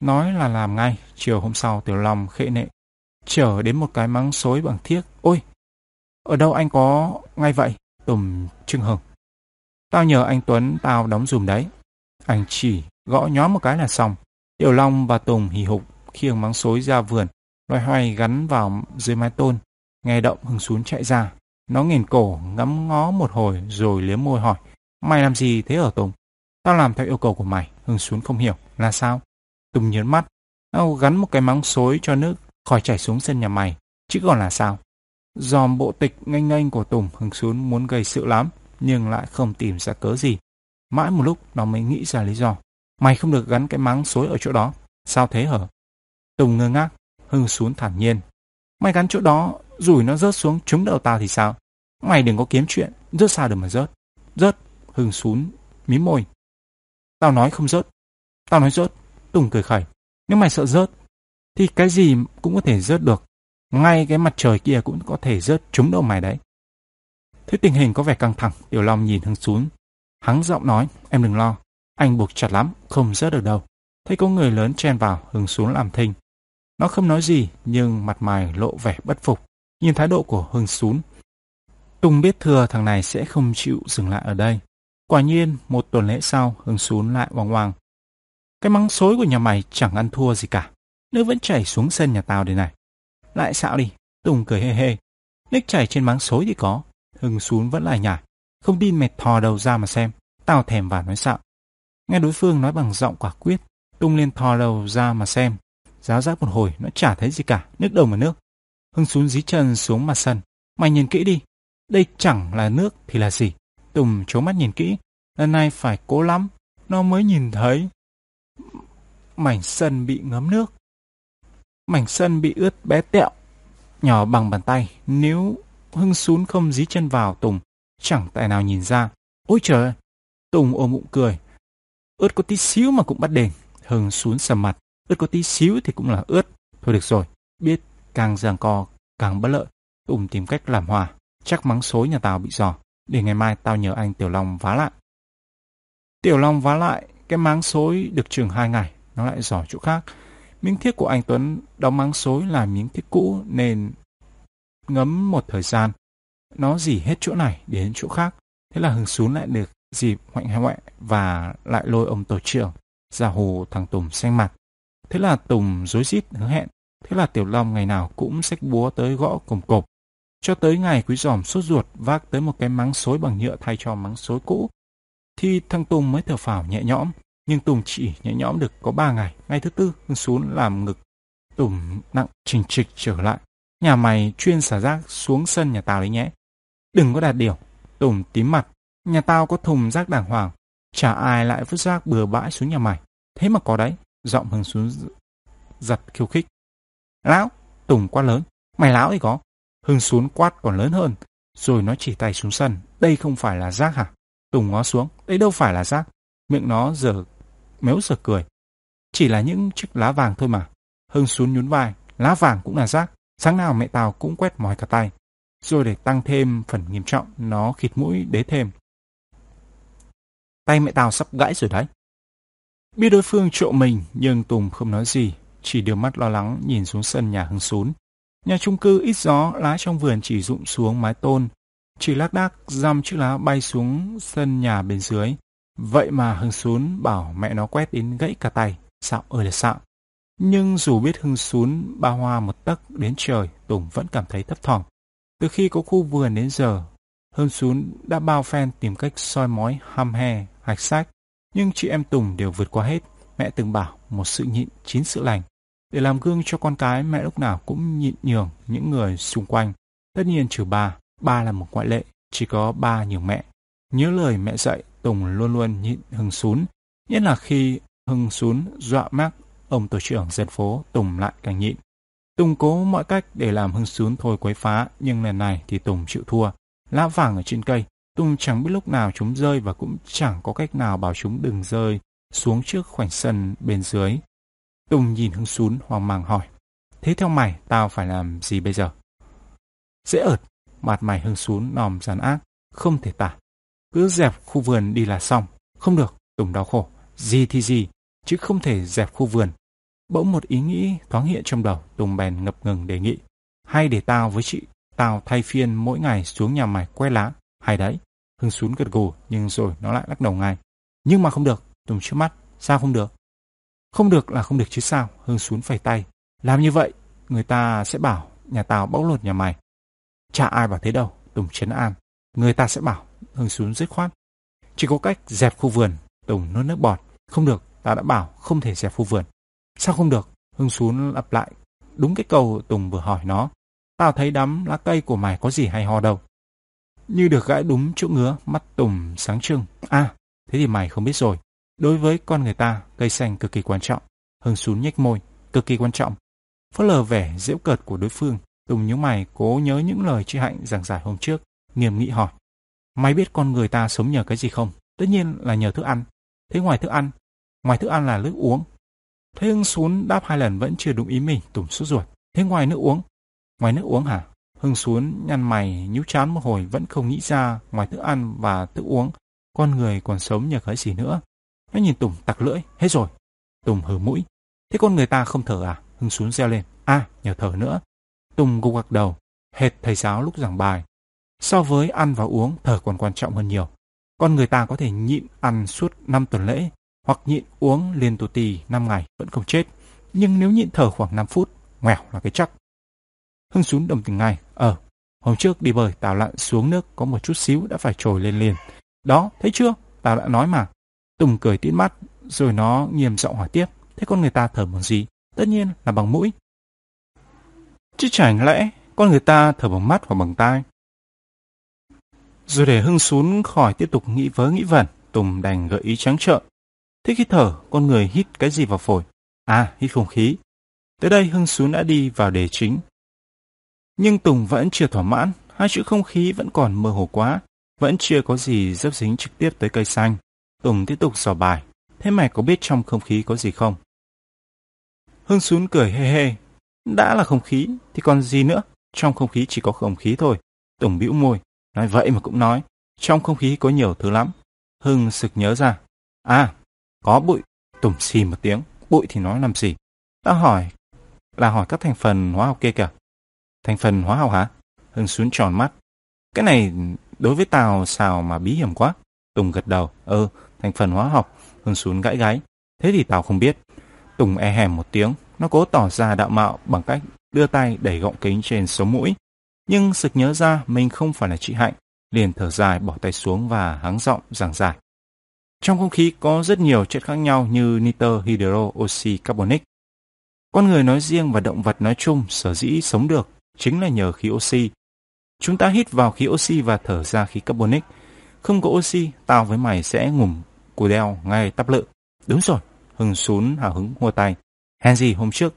Nói là làm ngay, chiều hôm sau Tiểu Long khệ nệ. Chở đến một cái máng xối bằng thiếc. Ôi, ở đâu anh có ngay vậy? Tùng trưng hừng. Tao nhờ anh Tuấn tao đóng dùm đấy. Anh chỉ gõ nhó một cái là xong. Tiểu Long và Tùng hì hục khiêng máng xối ra vườn, loay hoay gắn vào dưới mái tôn. Nghe động hưng xuống chạy ra. Nó nghiền cổ, ngắm ngó một hồi rồi liếm môi hỏi. Mày làm gì thế ở Tùng? Tao làm theo yêu cầu của mày. Hưng xuống không hiểu. Là sao? Tùng nhớn mắt. Tao gắn một cái máng xối cho nước khỏi chảy xuống sân nhà mày. Chứ còn là sao? Dòm bộ tịch nganh nganh của Tùng hưng xuống muốn gây sự lắm, nhưng lại không tìm ra cớ gì. Mãi một lúc nó mới nghĩ ra lý do. Mày không được gắn cái máng xối ở chỗ đó. Sao thế hở Tùng ngơ ngác, hưng xuống thản nhiên. Mày gắn chỗ đó, rủi nó rớt xuống trúng đầu tao thì sao? Mày đừng có kiếm chuyện, rớt sao được mà rớt. Rớt, hưng xuống, mím môi. Tao nói không rớt. Tao nói rớt. Tùng cười khẩy. Nếu mày sợ rớt, thì cái gì cũng có thể rớt được. Ngay cái mặt trời kia cũng có thể rớt trúng đầu mày đấy. Thế tình hình có vẻ căng thẳng, Tiểu Long nhìn Hưng xuống. Hắng giọng nói, em đừng lo, anh buộc chặt lắm, không rớt được đâu. Thấy có người lớn chen vào, Hưng xuống làm thinh. Nó không nói gì, nhưng mặt mày lộ vẻ bất phục. Nhìn thái độ của Hưng Sún, Tùng biết thừa thằng này sẽ không chịu dừng lại ở đây. Quả nhiên, một tuần lễ sau, Hưng Sún lại oang oang. Cái mắng xối của nhà mày chẳng ăn thua gì cả. Nước vẫn chảy xuống sân nhà tao đây này. Lại xạo đi. Tùng cười hê hê. Nước chảy trên mắng xối thì có. Hưng Sún vẫn lại nhả. Không tin mệt thò đầu ra mà xem. Tao thèm và nói xạo. Nghe đối phương nói bằng giọng quả quyết. tùng liền thò đầu ra mà xem. Giáo giác một hồi nó chả thấy gì cả. Nước đâu mà nước. Hưng xuống dí chân xuống mặt sân. Mày nhìn kỹ đi. Đây chẳng là nước thì là gì. Tùng trố mắt nhìn kỹ. Lần này phải cố lắm. Nó mới nhìn thấy. Mảnh sân bị ngấm nước. Mảnh sân bị ướt bé tẹo, nhỏ bằng bàn tay. Nếu Hưng xuống không dí chân vào Tùng, chẳng tài nào nhìn ra. Ôi trời Tùng ôm bụng cười. Ướt có tí xíu mà cũng bắt đền. Hưng xuống sầm mặt. Ướt có tí xíu thì cũng là ướt. Thôi được rồi, biết càng giằng co càng bất lợi. Tùng tìm cách làm hòa. Chắc mắng xối nhà tao bị giò. Để ngày mai tao nhờ anh Tiểu Long vá lại. Tiểu Long vá lại, cái máng xối được chừng hai ngày, nó lại giỏ chỗ khác. Miếng thiết của anh Tuấn đóng máng xối là miếng thiết cũ nên ngấm một thời gian. Nó dỉ hết chỗ này đến chỗ khác. Thế là Hưng xuống lại được dịp hoạnh hoẹ và lại lôi ông tổ trưởng ra hồ thằng Tùng xanh mặt. Thế là Tùng dối rít hứa hẹn. Thế là Tiểu Long ngày nào cũng xách búa tới gõ cổng cộp. Cho tới ngày quý giòm sốt ruột vác tới một cái máng xối bằng nhựa thay cho máng xối cũ. Thì thằng Tùng mới thở phào nhẹ nhõm. Nhưng Tùng chỉ nhẹ nhõm được có ba ngày. Ngày thứ tư, Hưng xuống làm ngực. Tùng nặng trình trịch trở lại. Nhà mày chuyên xả rác xuống sân nhà tao đấy nhé. Đừng có đạt điều. Tùng tím mặt. Nhà tao có thùng rác đàng hoàng. Chả ai lại vứt rác bừa bãi xuống nhà mày. Thế mà có đấy. Giọng Hưng xuống giật khiêu khích. Lão, Tùng quá lớn. Mày lão thì có. Hưng xuống quát còn lớn hơn. Rồi nó chỉ tay xuống sân. Đây không phải là rác hả? Tùng ngó xuống. Đây đâu phải là rác. Miệng nó giờ méo giờ cười. Chỉ là những chiếc lá vàng thôi mà. Hưng xuống nhún vai, lá vàng cũng là rác. Sáng nào mẹ tao cũng quét mỏi cả tay. Rồi để tăng thêm phần nghiêm trọng, nó khịt mũi đế thêm. Tay mẹ tao sắp gãy rồi đấy. Biết đối phương trộm mình, nhưng Tùng không nói gì, chỉ đưa mắt lo lắng nhìn xuống sân nhà hứng Sún. Nhà chung cư ít gió, lá trong vườn chỉ rụng xuống mái tôn. Chỉ lác đác, dăm chiếc lá bay xuống sân nhà bên dưới. Vậy mà Hưng Sún bảo mẹ nó quét đến gãy cả tay, xạo ơi là xạo. Nhưng dù biết Hưng Sún ba hoa một tấc đến trời, Tùng vẫn cảm thấy thấp thỏm. Từ khi có khu vườn đến giờ, hưng xuống đã bao phen tìm cách soi mói ham he, hạch sách. Nhưng chị em Tùng đều vượt qua hết. Mẹ từng bảo một sự nhịn chín sự lành. Để làm gương cho con cái, mẹ lúc nào cũng nhịn nhường những người xung quanh. Tất nhiên trừ ba, ba là một ngoại lệ, chỉ có ba nhường mẹ. Nhớ lời mẹ dạy, Tùng luôn luôn nhịn Hưng Sún. Nhất là khi Hưng Sún dọa mắc ông tổ trưởng dân phố, Tùng lại càng nhịn. Tùng cố mọi cách để làm Hưng Sún thôi quấy phá, nhưng lần này thì Tùng chịu thua. Lá vàng ở trên cây, Tùng chẳng biết lúc nào chúng rơi và cũng chẳng có cách nào bảo chúng đừng rơi xuống trước khoảnh sân bên dưới. Tùng nhìn Hưng Sún hoang mang hỏi. Thế theo mày, tao phải làm gì bây giờ? Dễ ợt, mặt mày Hưng Sún nòm gián ác, không thể tả. Cứ dẹp khu vườn đi là xong. Không được, Tùng đau khổ. Gì thì gì, chứ không thể dẹp khu vườn. Bỗng một ý nghĩ thoáng hiện trong đầu, Tùng bèn ngập ngừng đề nghị. Hay để tao với chị, tao thay phiên mỗi ngày xuống nhà mày quét lá. Hay đấy. Hưng Sún gật gù, nhưng rồi nó lại lắc đầu ngay. Nhưng mà không được, Tùng trước mắt. Sao không được? Không được là không được chứ sao, Hưng xuống phẩy tay. Làm như vậy, người ta sẽ bảo nhà tao bóc lột nhà mày. Chả ai bảo thế đâu, Tùng chấn an. Người ta sẽ bảo, Hưng xuống dứt khoát. Chỉ có cách dẹp khu vườn, Tùng nuốt nước bọt. Không được, ta đã bảo không thể dẹp khu vườn. Sao không được? Hưng xuống lặp lại. Đúng cái câu Tùng vừa hỏi nó. Tao thấy đám lá cây của mày có gì hay ho đâu. Như được gãi đúng chỗ ngứa, mắt Tùng sáng trưng. À, thế thì mày không biết rồi. Đối với con người ta, cây xanh cực kỳ quan trọng. Hưng Sún nhếch môi, cực kỳ quan trọng. Phớt lờ vẻ giễu cợt của đối phương, Tùng nhíu mày cố nhớ những lời chị Hạnh giảng giải hôm trước, nghiêm nghị hỏi. Mày biết con người ta sống nhờ cái gì không? Tất nhiên là nhờ thức ăn. Thế ngoài thức ăn, ngoài thức ăn là nước uống. Thế Hưng Xuống đáp hai lần vẫn chưa đúng ý mình, Tùng sốt ruột. Thế ngoài nước uống? Ngoài nước uống hả? Hưng Xuống nhăn mày, nhíu chán một hồi vẫn không nghĩ ra ngoài thức ăn và thức uống, con người còn sống nhờ cái gì nữa. Nó nhìn Tùng tặc lưỡi, hết rồi. Tùng hừ mũi. Thế con người ta không thở à? Hưng Xuống reo lên. À, nhờ thở nữa. Tùng gục gặc đầu, hệt thầy giáo lúc giảng bài. So với ăn và uống, thở còn quan trọng hơn nhiều. Con người ta có thể nhịn ăn suốt 5 tuần lễ, hoặc nhịn uống liên tù tì 5 ngày vẫn không chết. Nhưng nếu nhịn thở khoảng 5 phút, ngoẻo là cái chắc. Hưng xuống đồng tình ngay. Ờ, hôm trước đi bơi, tào lặn xuống nước có một chút xíu đã phải trồi lên liền. Đó, thấy chưa? Tao đã nói mà. Tùng cười tít mắt, rồi nó nghiêm giọng hỏi tiếp. Thế con người ta thở bằng gì? Tất nhiên là bằng mũi. Chứ chẳng lẽ con người ta thở bằng mắt hoặc bằng tai? Rồi để Hưng xuống khỏi tiếp tục nghĩ vớ nghĩ vẩn, Tùng đành gợi ý trắng trợn. Thế khi thở, con người hít cái gì vào phổi? À, hít không khí. Tới đây Hưng xuống đã đi vào đề chính. Nhưng Tùng vẫn chưa thỏa mãn, hai chữ không khí vẫn còn mơ hồ quá, vẫn chưa có gì dấp dính trực tiếp tới cây xanh. Tùng tiếp tục dò bài. Thế mày có biết trong không khí có gì không? Hưng sún cười hê hê. Đã là không khí, thì còn gì nữa? Trong không khí chỉ có không khí thôi. Tùng bĩu môi. Nói vậy mà cũng nói. Trong không khí có nhiều thứ lắm. Hưng sực nhớ ra. À, có bụi. Tùng xì một tiếng. Bụi thì nói làm gì? Ta hỏi. Là hỏi các thành phần hóa học kia kìa. Thành phần hóa học hả? Hưng sún tròn mắt. Cái này đối với tao sao mà bí hiểm quá. Tùng gật đầu. Ừ, thành phần hóa học. Hương Sún gãi gáy. Thế thì tao không biết. Tùng e hèm một tiếng. Nó cố tỏ ra đạo mạo bằng cách đưa tay đẩy gọng kính trên sống mũi. Nhưng sực nhớ ra mình không phải là chị Hạnh. Liền thở dài bỏ tay xuống và hắng giọng giảng giải. Trong không khí có rất nhiều chất khác nhau như nitơ, hydro, oxy, carbonic. Con người nói riêng và động vật nói chung sở dĩ sống được chính là nhờ khí oxy. Chúng ta hít vào khí oxy và thở ra khí carbonic. Không có oxy, tao với mày sẽ ngủm cù đeo ngay tắp lự. Đúng rồi, Hưng xuống hào hứng hua tay. Hèn gì hôm trước,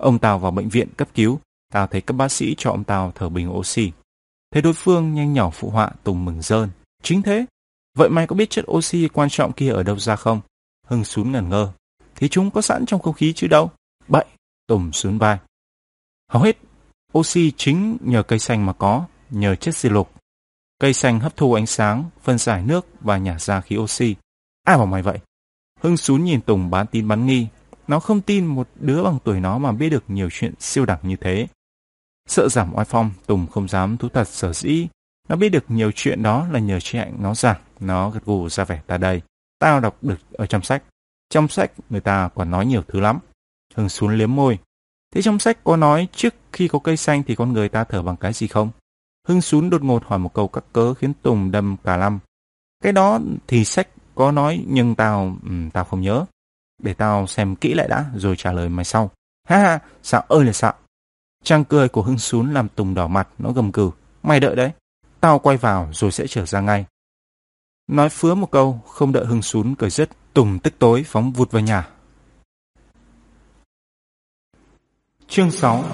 ông Tào vào bệnh viện cấp cứu, Tào thấy các bác sĩ cho ông Tào thở bình oxy. Thấy đối phương nhanh nhỏ phụ họa Tùng mừng rơn. Chính thế, vậy mày có biết chất oxy quan trọng kia ở đâu ra không? Hưng xuống ngẩn ngơ. Thì chúng có sẵn trong không khí chứ đâu. Bậy, Tùng xuống vai. Hầu hết, oxy chính nhờ cây xanh mà có, nhờ chất di lục. Cây xanh hấp thu ánh sáng, phân giải nước và nhả ra khí oxy. Ai bảo mày vậy? Hưng xuống nhìn Tùng bán tin bán nghi. Nó không tin một đứa bằng tuổi nó mà biết được nhiều chuyện siêu đẳng như thế. Sợ giảm oai phong, Tùng không dám thú thật sở dĩ. Nó biết được nhiều chuyện đó là nhờ chị Hạnh nó giảng. Nó gật gù ra vẻ ta đây. Tao đọc được ở trong sách. Trong sách người ta còn nói nhiều thứ lắm. Hưng xuống liếm môi. Thế trong sách có nói trước khi có cây xanh thì con người ta thở bằng cái gì không? Hưng xuống đột ngột hỏi một câu cắt cớ khiến Tùng đâm cả lâm. Cái đó thì sách có nói nhưng tao Um, tao không nhớ. Để tao xem kỹ lại đã rồi trả lời mày sau. Ha ha, xạo ơi là xạo. Trang cười của Hưng Sún làm Tùng đỏ mặt, nó gầm cừ. Mày đợi đấy, tao quay vào rồi sẽ trở ra ngay. Nói phứa một câu, không đợi Hưng Sún cười dứt, Tùng tức tối phóng vụt vào nhà. Chương 6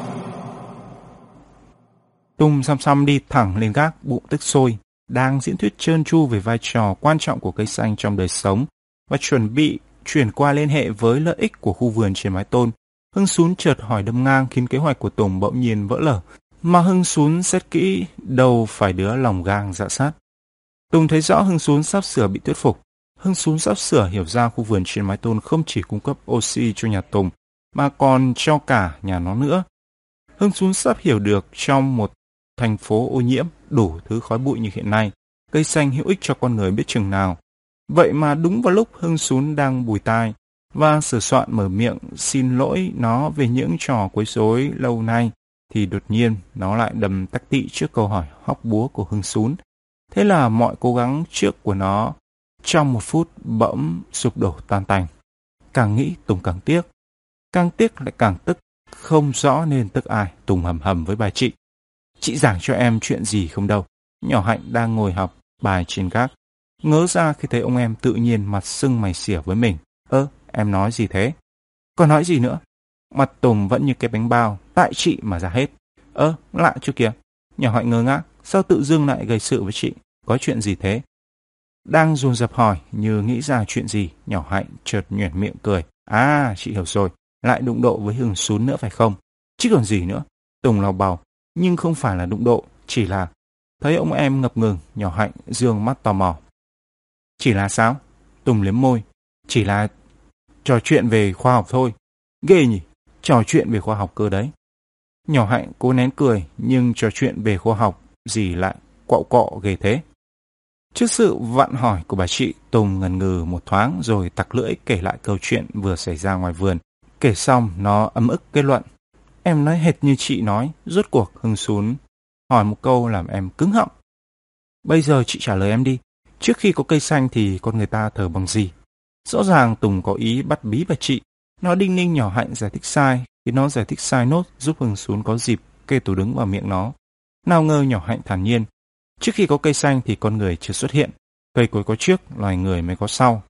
Tùng xăm xăm đi thẳng lên gác, bụng tức sôi, đang diễn thuyết trơn tru về vai trò quan trọng của cây xanh trong đời sống và chuẩn bị chuyển qua liên hệ với lợi ích của khu vườn trên mái tôn. Hưng Sún chợt hỏi đâm ngang khiến kế hoạch của Tùng bỗng nhiên vỡ lở, mà Hưng Sún xét kỹ đâu phải đứa lòng gang dạ sát. Tùng thấy rõ Hưng Sún sắp sửa bị thuyết phục. Hưng Sún sắp sửa hiểu ra khu vườn trên mái tôn không chỉ cung cấp oxy cho nhà Tùng, mà còn cho cả nhà nó nữa. Hưng Sún sắp hiểu được trong một thành phố ô nhiễm, đủ thứ khói bụi như hiện nay, cây xanh hữu ích cho con người biết chừng nào. Vậy mà đúng vào lúc Hưng Sún đang bùi tai và sửa soạn mở miệng xin lỗi nó về những trò quấy rối lâu nay, thì đột nhiên nó lại đầm tắc tị trước câu hỏi hóc búa của Hưng Sún. Thế là mọi cố gắng trước của nó trong một phút bỗng sụp đổ tan tành. Càng nghĩ Tùng càng tiếc, càng tiếc lại càng tức, không rõ nên tức ai, Tùng hầm hầm với bà chị. Chị giảng cho em chuyện gì không đâu. Nhỏ Hạnh đang ngồi học bài trên gác. Ngớ ra khi thấy ông em tự nhiên mặt sưng mày xỉa với mình. Ơ, em nói gì thế? Còn nói gì nữa? Mặt Tùng vẫn như cái bánh bao, tại chị mà ra hết. Ơ, lạ chưa kìa. Nhỏ Hạnh ngơ ngác, sao tự dưng lại gây sự với chị? Có chuyện gì thế? Đang dồn dập hỏi như nghĩ ra chuyện gì, nhỏ Hạnh chợt nhuyễn miệng cười. À, chị hiểu rồi, lại đụng độ với Hưng Sún nữa phải không? Chứ còn gì nữa? Tùng lau bào, nhưng không phải là đụng độ, chỉ là thấy ông em ngập ngừng, nhỏ hạnh, dương mắt tò mò. Chỉ là sao? Tùng liếm môi. Chỉ là trò chuyện về khoa học thôi. Ghê nhỉ? Trò chuyện về khoa học cơ đấy. Nhỏ hạnh cố nén cười, nhưng trò chuyện về khoa học gì lại quạo cọ ghê thế. Trước sự vặn hỏi của bà chị, Tùng ngần ngừ một thoáng rồi tặc lưỡi kể lại câu chuyện vừa xảy ra ngoài vườn. Kể xong, nó ấm ức kết luận. Em nói hệt như chị nói, rốt cuộc hưng xuống, hỏi một câu làm em cứng họng. Bây giờ chị trả lời em đi, trước khi có cây xanh thì con người ta thờ bằng gì? Rõ ràng Tùng có ý bắt bí bà chị, nó đinh ninh nhỏ hạnh giải thích sai, thì nó giải thích sai nốt giúp hưng xuống có dịp kê tủ đứng vào miệng nó. Nào ngờ nhỏ hạnh thản nhiên, trước khi có cây xanh thì con người chưa xuất hiện, cây cối có trước, loài người mới có sau.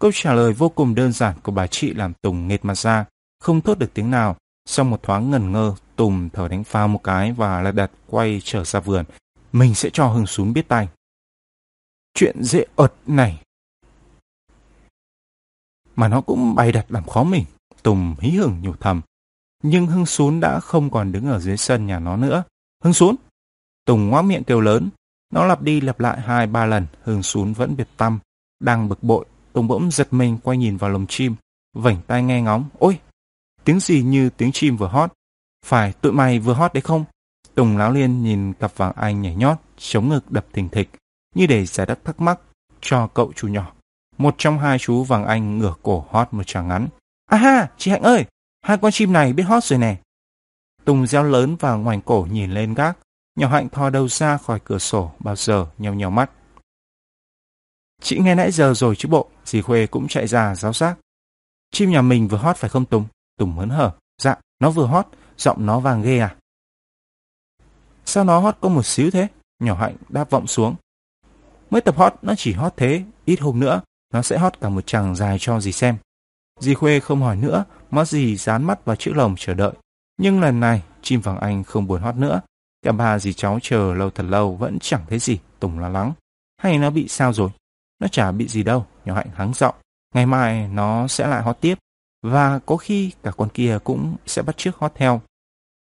Câu trả lời vô cùng đơn giản của bà chị làm Tùng nghệt mặt ra, không thốt được tiếng nào, sau một thoáng ngần ngơ, Tùng thở đánh phao một cái và lật đặt quay trở ra vườn. Mình sẽ cho Hưng xuống biết tay. Chuyện dễ ợt này. Mà nó cũng bày đặt làm khó mình. Tùng hí hửng nhủ thầm. Nhưng Hưng Sún đã không còn đứng ở dưới sân nhà nó nữa. Hưng Sún! Tùng ngoác miệng kêu lớn. Nó lặp đi lặp lại hai ba lần. Hưng Sún vẫn biệt tâm. Đang bực bội. Tùng bỗng giật mình quay nhìn vào lồng chim. Vảnh tay nghe ngóng. Ôi! Tiếng gì như tiếng chim vừa hót. Phải tụi mày vừa hót đấy không? Tùng láo liên nhìn cặp vàng anh nhảy nhót, chống ngực đập thình thịch, như để giải đáp thắc mắc cho cậu chú nhỏ. Một trong hai chú vàng anh ngửa cổ hót một tràng ngắn. À ha, chị Hạnh ơi, hai con chim này biết hót rồi nè. Tùng reo lớn và ngoảnh cổ nhìn lên gác. Nhỏ Hạnh thò đầu ra khỏi cửa sổ bao giờ nheo nheo mắt. Chị nghe nãy giờ rồi chứ bộ, dì Khuê cũng chạy ra giáo giác. Chim nhà mình vừa hót phải không Tùng? Tùng hớn hở. Dạ, nó vừa hót, giọng nó vàng ghê à? Sao nó hót có một xíu thế? Nhỏ hạnh đáp vọng xuống. Mới tập hót nó chỉ hót thế, ít hôm nữa nó sẽ hót cả một chàng dài cho dì xem. Dì Khuê không hỏi nữa, mà dì dán mắt vào chiếc lồng chờ đợi. Nhưng lần này, chim vàng anh không buồn hót nữa. Cả ba dì cháu chờ lâu thật lâu vẫn chẳng thấy gì, Tùng lo lắng. Hay nó bị sao rồi? Nó chả bị gì đâu, nhỏ hạnh hắng giọng. Ngày mai nó sẽ lại hót tiếp và có khi cả con kia cũng sẽ bắt chước hót theo.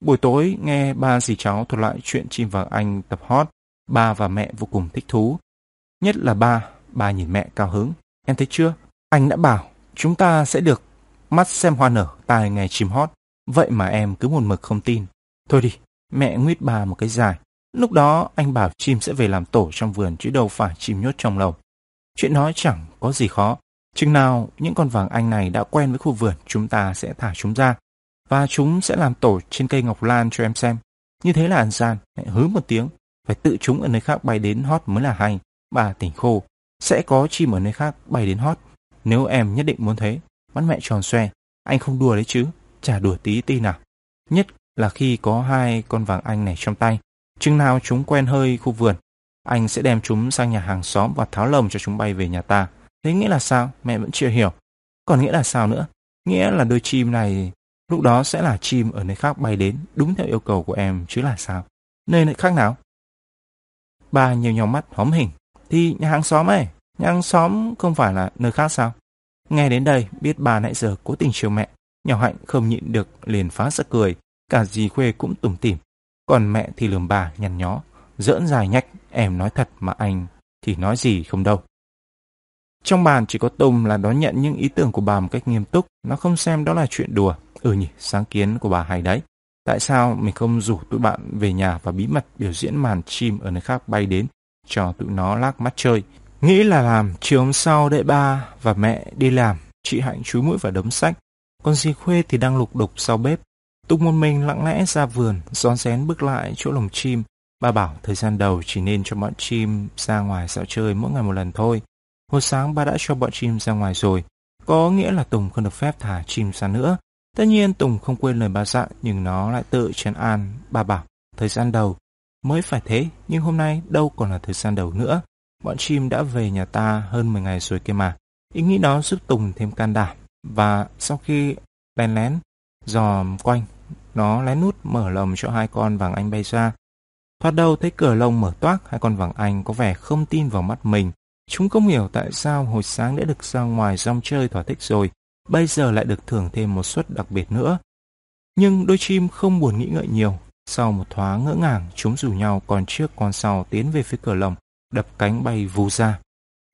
Buổi tối nghe ba dì cháu thuật lại chuyện chim vàng anh tập hót, ba và mẹ vô cùng thích thú. Nhất là ba, ba nhìn mẹ cao hứng. Em thấy chưa? Anh đã bảo chúng ta sẽ được mắt xem hoa nở, tai nghe chim hót. Vậy mà em cứ một mực không tin. Thôi đi, mẹ nguyết bà một cái dài. Lúc đó anh bảo chim sẽ về làm tổ trong vườn chứ đâu phải chim nhốt trong lồng. Chuyện nói chẳng có gì khó. Chừng nào những con vàng anh này đã quen với khu vườn, chúng ta sẽ thả chúng ra. Và chúng sẽ làm tổ trên cây ngọc lan cho em xem. Như thế là ăn gian, mẹ hứ một tiếng. phải tự chúng ở nơi khác bay đến hót mới là hay. Bà tỉnh khô, sẽ có chim ở nơi khác bay đến hót. Nếu em nhất định muốn thế, mắt mẹ tròn xoe, anh không đùa đấy chứ, chả đùa tí ti nào. Nhất là khi có hai con vàng anh này trong tay, chừng nào chúng quen hơi khu vườn, anh sẽ đem chúng sang nhà hàng xóm và tháo lồng cho chúng bay về nhà ta. Thế nghĩa là sao? Mẹ vẫn chưa hiểu. Còn nghĩa là sao nữa? Nghĩa là đôi chim này lúc đó sẽ là chim ở nơi khác bay đến đúng theo yêu cầu của em chứ là sao? Nơi nơi khác nào? Bà nhiều nhau mắt hóm hình. Thì nhà hàng xóm ấy, nhà hàng xóm không phải là nơi khác sao? Nghe đến đây, biết bà nãy giờ cố tình chiều mẹ, nhỏ hạnh không nhịn được liền phá ra cười, cả dì khuê cũng tủm tỉm. Còn mẹ thì lườm bà nhăn nhó, dỡn dài nhách, em nói thật mà anh thì nói gì không đâu. Trong bàn chỉ có Tùng là đón nhận những ý tưởng của bà một cách nghiêm túc, nó không xem đó là chuyện đùa. Ừ nhỉ, sáng kiến của bà hay đấy. Tại sao mình không rủ tụi bạn về nhà và bí mật biểu diễn màn chim ở nơi khác bay đến cho tụi nó lác mắt chơi. Nghĩ là làm chiều hôm sau đợi ba và mẹ đi làm, chị Hạnh chúi mũi vào đống sách. Còn dì Khuê thì đang lục đục sau bếp. Tùng một mình lặng lẽ ra vườn, rón rén bước lại chỗ lồng chim. Ba bảo thời gian đầu chỉ nên cho bọn chim ra ngoài dạo chơi mỗi ngày một lần thôi. Hồi sáng ba đã cho bọn chim ra ngoài rồi, có nghĩa là Tùng không được phép thả chim ra nữa. Tất nhiên Tùng không quên lời ba dặn dạ, nhưng nó lại tự chấn an. Ba bảo, thời gian đầu mới phải thế, nhưng hôm nay đâu còn là thời gian đầu nữa. Bọn chim đã về nhà ta hơn 10 ngày rồi kia mà. Ý nghĩ đó giúp Tùng thêm can đảm. Và sau khi lén lén, dò quanh, nó lén nút mở lồng cho hai con vàng anh bay ra. Thoát đầu thấy cửa lồng mở toác, hai con vàng anh có vẻ không tin vào mắt mình. Chúng không hiểu tại sao hồi sáng đã được ra ngoài rong chơi thỏa thích rồi, bây giờ lại được thưởng thêm một suất đặc biệt nữa. Nhưng đôi chim không buồn nghĩ ngợi nhiều. Sau một thoáng ngỡ ngàng, chúng rủ nhau còn trước còn sau tiến về phía cửa lồng, đập cánh bay vù ra.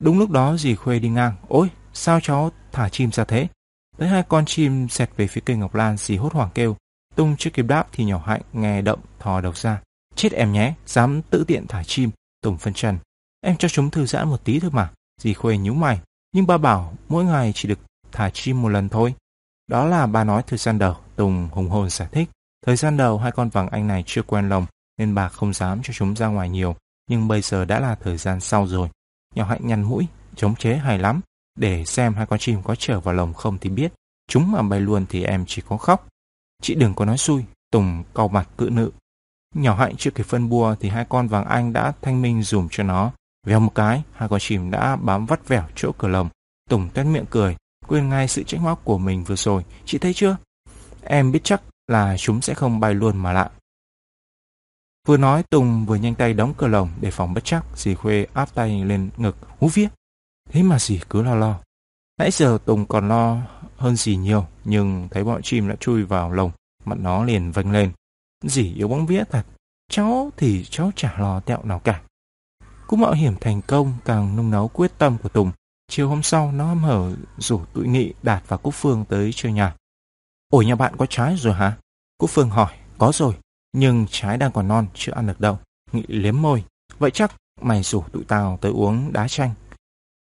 Đúng lúc đó dì Khuê đi ngang. Ôi, sao cháu thả chim ra thế? Tới hai con chim xẹt về phía cây Ngọc Lan dì hốt hoảng kêu. Tung chưa kịp đáp thì nhỏ hạnh nghe động thò đầu ra. Chết em nhé, dám tự tiện thả chim. Tùng phân trần. Em cho chúng thư giãn một tí thôi mà. Dì Khuê nhíu mày. Nhưng ba bảo mỗi ngày chỉ được thả chim một lần thôi. Đó là bà nói thời gian đầu, Tùng hùng hồn giải thích. Thời gian đầu hai con vàng anh này chưa quen lồng nên bà không dám cho chúng ra ngoài nhiều. Nhưng bây giờ đã là thời gian sau rồi. Nhỏ hạnh nhăn mũi, chống chế hay lắm. Để xem hai con chim có trở vào lồng không thì biết. Chúng mà bay luôn thì em chỉ có khóc. Chị đừng có nói xui, Tùng cau mặt cự nữ. Nhỏ hạnh chưa kịp phân bua thì hai con vàng anh đã thanh minh dùm cho nó. Vèo một cái, hai con chim đã bám vắt vẻo chỗ cửa lồng. Tùng tét miệng cười, quên ngay sự trách móc của mình vừa rồi. Chị thấy chưa? Em biết chắc là chúng sẽ không bay luôn mà lại. Vừa nói Tùng vừa nhanh tay đóng cửa lồng để phòng bất chắc, dì Khuê áp tay lên ngực, hú viết. Thế mà dì cứ lo lo. Nãy giờ Tùng còn lo hơn dì nhiều, nhưng thấy bọn chim đã chui vào lồng, mặt nó liền vênh lên. Dì yếu bóng vía thật, cháu thì cháu chả lo tẹo nào cả. Cú mạo hiểm thành công càng nung nấu quyết tâm của Tùng. Chiều hôm sau nó hâm hở rủ tụi Nghị Đạt và Cúc Phương tới chơi nhà. Ủa nhà bạn có trái rồi hả? Cúc Phương hỏi, có rồi, nhưng trái đang còn non, chưa ăn được đâu. Nghị liếm môi, vậy chắc mày rủ tụi tao tới uống đá chanh.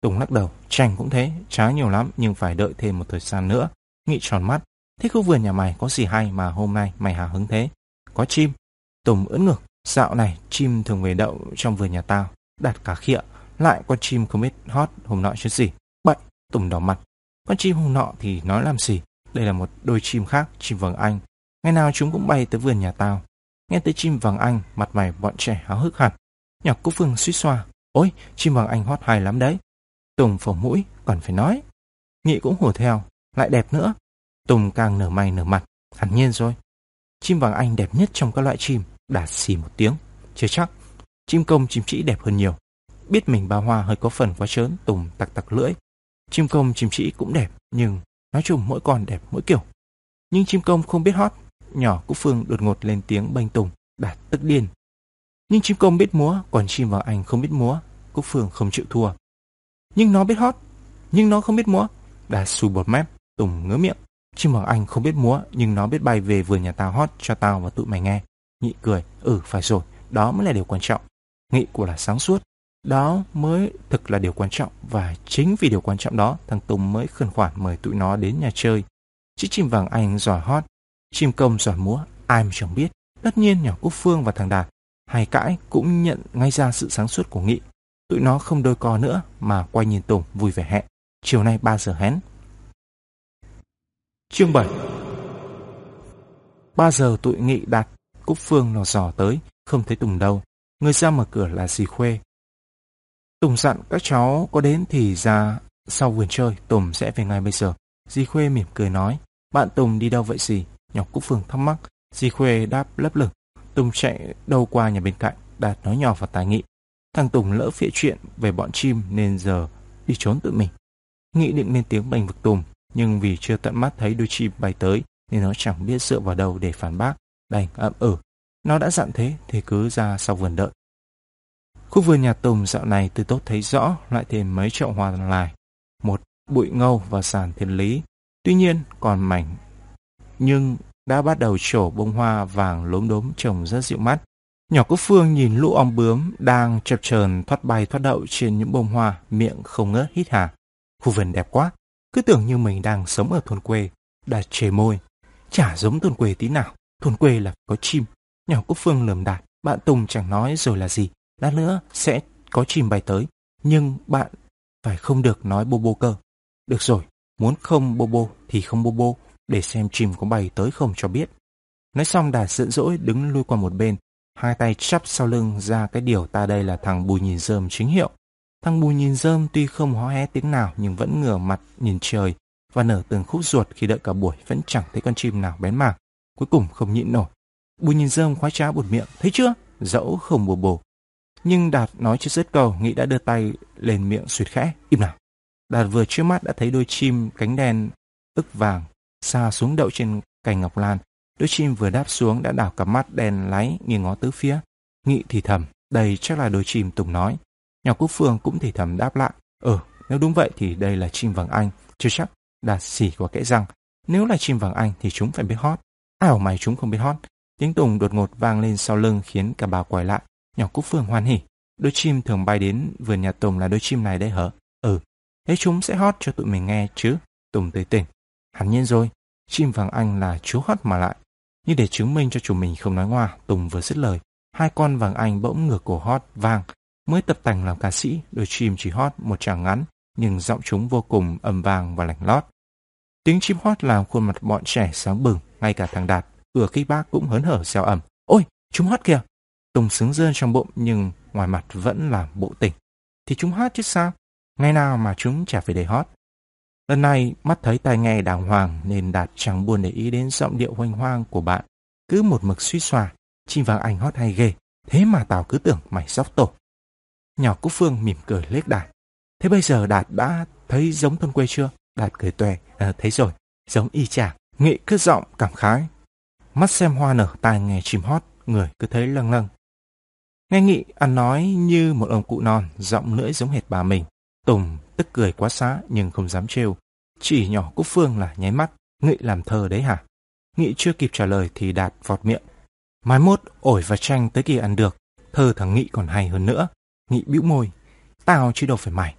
Tùng lắc đầu, chanh cũng thế, trái nhiều lắm nhưng phải đợi thêm một thời gian nữa. Nghị tròn mắt, thế khu vườn nhà mày có gì hay mà hôm nay mày hào hứng thế? Có chim. Tùng ưỡn ngực, dạo này chim thường về đậu trong vườn nhà tao, đặt cả khịa, lại con chim không biết hót hôm nọ chứ gì. Bậy, Tùng đỏ mặt. Con chim hôm nọ thì nói làm gì? Đây là một đôi chim khác, chim vàng anh. Ngày nào chúng cũng bay tới vườn nhà tao. Nghe tới chim vàng anh, mặt mày bọn trẻ háo hức hẳn. Nhỏ Cúc Phương suýt xoa. Ôi, chim vàng anh hót hay lắm đấy. Tùng phổ mũi, còn phải nói. Nghị cũng hùa theo, lại đẹp nữa. Tùng càng nở mày nở mặt, hẳn nhiên rồi. Chim vàng anh đẹp nhất trong các loại chim, đạt xì một tiếng. Chưa chắc, chim công chim trĩ đẹp hơn nhiều. Biết mình bao hoa hơi có phần quá trớn, Tùng tặc tặc lưỡi. Chim công chim trĩ cũng đẹp, nhưng nói chung mỗi con đẹp mỗi kiểu. Nhưng chim công không biết hót, nhỏ Cúc Phương đột ngột lên tiếng bênh Tùng, đạt tức điên. Nhưng chim công biết múa, còn chim vàng anh không biết múa, Cúc Phương không chịu thua. Nhưng nó biết hót, nhưng nó không biết múa, đạt xù bột mép, Tùng ngứa miệng. Chim vàng anh không biết múa, nhưng nó biết bay về vườn nhà tao hót cho tao và tụi mày nghe. Nhị cười, ừ phải rồi, đó mới là điều quan trọng. Nghị của là sáng suốt, đó mới thực là điều quan trọng và chính vì điều quan trọng đó thằng Tùng mới khẩn khoản mời tụi nó đến nhà chơi. Chứ chim vàng anh giỏi hót, chim công giỏi múa, ai mà chẳng biết. Tất nhiên nhỏ Cúc Phương và thằng Đạt Hay cãi cũng nhận ngay ra sự sáng suốt của Nghị. Tụi nó không đôi co nữa mà quay nhìn Tùng vui vẻ hẹn. Chiều nay 3 giờ hén. Chương 7 3 giờ tụi Nghị đặt Cúc Phương lò dò tới, không thấy Tùng đâu. Người ra mở cửa là dì Khuê. Tùng dặn các cháu có đến thì ra sau vườn chơi, Tùng sẽ về ngay bây giờ. Dì Khuê mỉm cười nói, bạn Tùng đi đâu vậy gì? Nhỏ Cúc Phương thắc mắc. Dì Khuê đáp lấp lửng. Tùng chạy đâu qua nhà bên cạnh, Đạt nói nhỏ và tài Nghị. Thằng Tùng lỡ phịa chuyện về bọn chim nên giờ đi trốn tự mình. Nghị định lên tiếng bành vực Tùng, nhưng vì chưa tận mắt thấy đôi chim bay tới nên nó chẳng biết dựa vào đâu để phản bác, đành ậm ừ. Nó đã dặn thế thì cứ ra sau vườn đợi. Khu vườn nhà Tùng dạo này từ tốt thấy rõ lại thêm mấy chậu hoa lại, một bụi ngâu và sàn thiên lý. Tuy nhiên còn mảnh nhưng đã bắt đầu trổ bông hoa vàng lốm đốm trông rất dịu mắt. Nhỏ Cúc Phương nhìn lũ ong bướm đang chập chờn thoát bay thoát đậu trên những bông hoa, miệng không ngớt hít hà. Khu vườn đẹp quá, cứ tưởng như mình đang sống ở thôn quê. Đạt chề môi, chả giống thôn quê tí nào, thôn quê là có chim. Nhỏ Cúc Phương lườm Đạt, bạn Tùng chẳng nói rồi là gì, lát nữa sẽ có chim bay tới, nhưng bạn phải không được nói bô bô cơ. Được rồi, muốn không bô bô thì không bô bô, để xem chim có bay tới không cho biết. Nói xong Đạt giận dỗi đứng lui qua một bên, hai tay chắp sau lưng ra cái điều ta đây là thằng Bùi nhìn rơm chính hiệu. Thằng Bùi nhìn rơm tuy không hó hé tiếng nào nhưng vẫn ngửa mặt nhìn trời và nở từng khúc ruột khi đợi cả buổi vẫn chẳng thấy con chim nào bén mảng. Cuối cùng không nhịn nổi. Bùi nhìn rơm khoái trá buồn miệng, thấy chưa? Dẫu không bồ bồ. Nhưng Đạt nói chưa dứt câu, Nghị đã đưa tay lên miệng suyệt khẽ, im nào. Đạt vừa trước mắt đã thấy đôi chim cánh đen ức vàng xa xuống đậu trên cành ngọc lan. Đôi chim vừa đáp xuống đã đảo cặp mắt đen láy nghiêng ngó tứ phía. Nghị thì thầm, đây chắc là đôi chim Tùng nói. Nhỏ Quốc Phương cũng thì thầm đáp lại, ừ, nếu đúng vậy thì đây là chim vàng anh, chưa chắc. Đạt xỉ qua kẽ răng, nếu là chim vàng anh thì chúng phải biết hót. Ảo mày chúng không biết hót. Tiếng Tùng đột ngột vang lên sau lưng khiến cả bà quay lại. Nhỏ cúc Phương hoan hỉ. Đôi chim thường bay đến vườn nhà Tùng là đôi chim này đấy hở? Ừ, thế chúng sẽ hót cho tụi mình nghe chứ. Tùng tới tỉnh. Hẳn nhiên rồi, chim vàng anh là chú hót mà lại. Như để chứng minh cho chủ mình không nói ngoa, Tùng vừa dứt lời. Hai con vàng anh bỗng ngửa cổ hót vang. Mới tập tành làm ca sĩ, đôi chim chỉ hót một tràng ngắn, nhưng giọng chúng vô cùng âm vang và lành lót. Tiếng chim hót làm khuôn mặt bọn trẻ sáng bừng, ngay cả thằng Đạt, vừa kích bác cũng hớn hở xèo ẩm. Ôi, chúng hót kìa! Tùng sướng rơn trong bụng nhưng ngoài mặt vẫn là bộ tỉnh. Thì chúng hót chứ sao? Ngày nào mà chúng chả phải để hót. Lần này mắt thấy tai nghe đàng hoàng nên Đạt chẳng buồn để ý đến giọng điệu hoành hoang của bạn. Cứ một mực suy xòa, chim vàng anh hót hay ghê, thế mà tao cứ tưởng mày sóc tổ. Nhỏ Cúc Phương mỉm cười lết Đạt. Thế bây giờ Đạt đã thấy giống thôn quê chưa? Đạt cười tuè, à, ờ, thấy rồi, giống y chang. Nghị cứ giọng cảm khái. Mắt xem hoa nở, tai nghe chim hót, người cứ thấy lâng lâng. Nghe Nghị ăn nói như một ông cụ non, giọng lưỡi giống hệt bà mình. Tùng tức cười quá xá nhưng không dám trêu. Chỉ nhỏ Cúc Phương là nháy mắt, Nghị làm thơ đấy hả? Nghị chưa kịp trả lời thì Đạt vọt miệng. Mai mốt ổi và chanh tới kỳ ăn được, thơ thằng Nghị còn hay hơn nữa. Nghị bĩu môi, tao chứ đâu phải mày.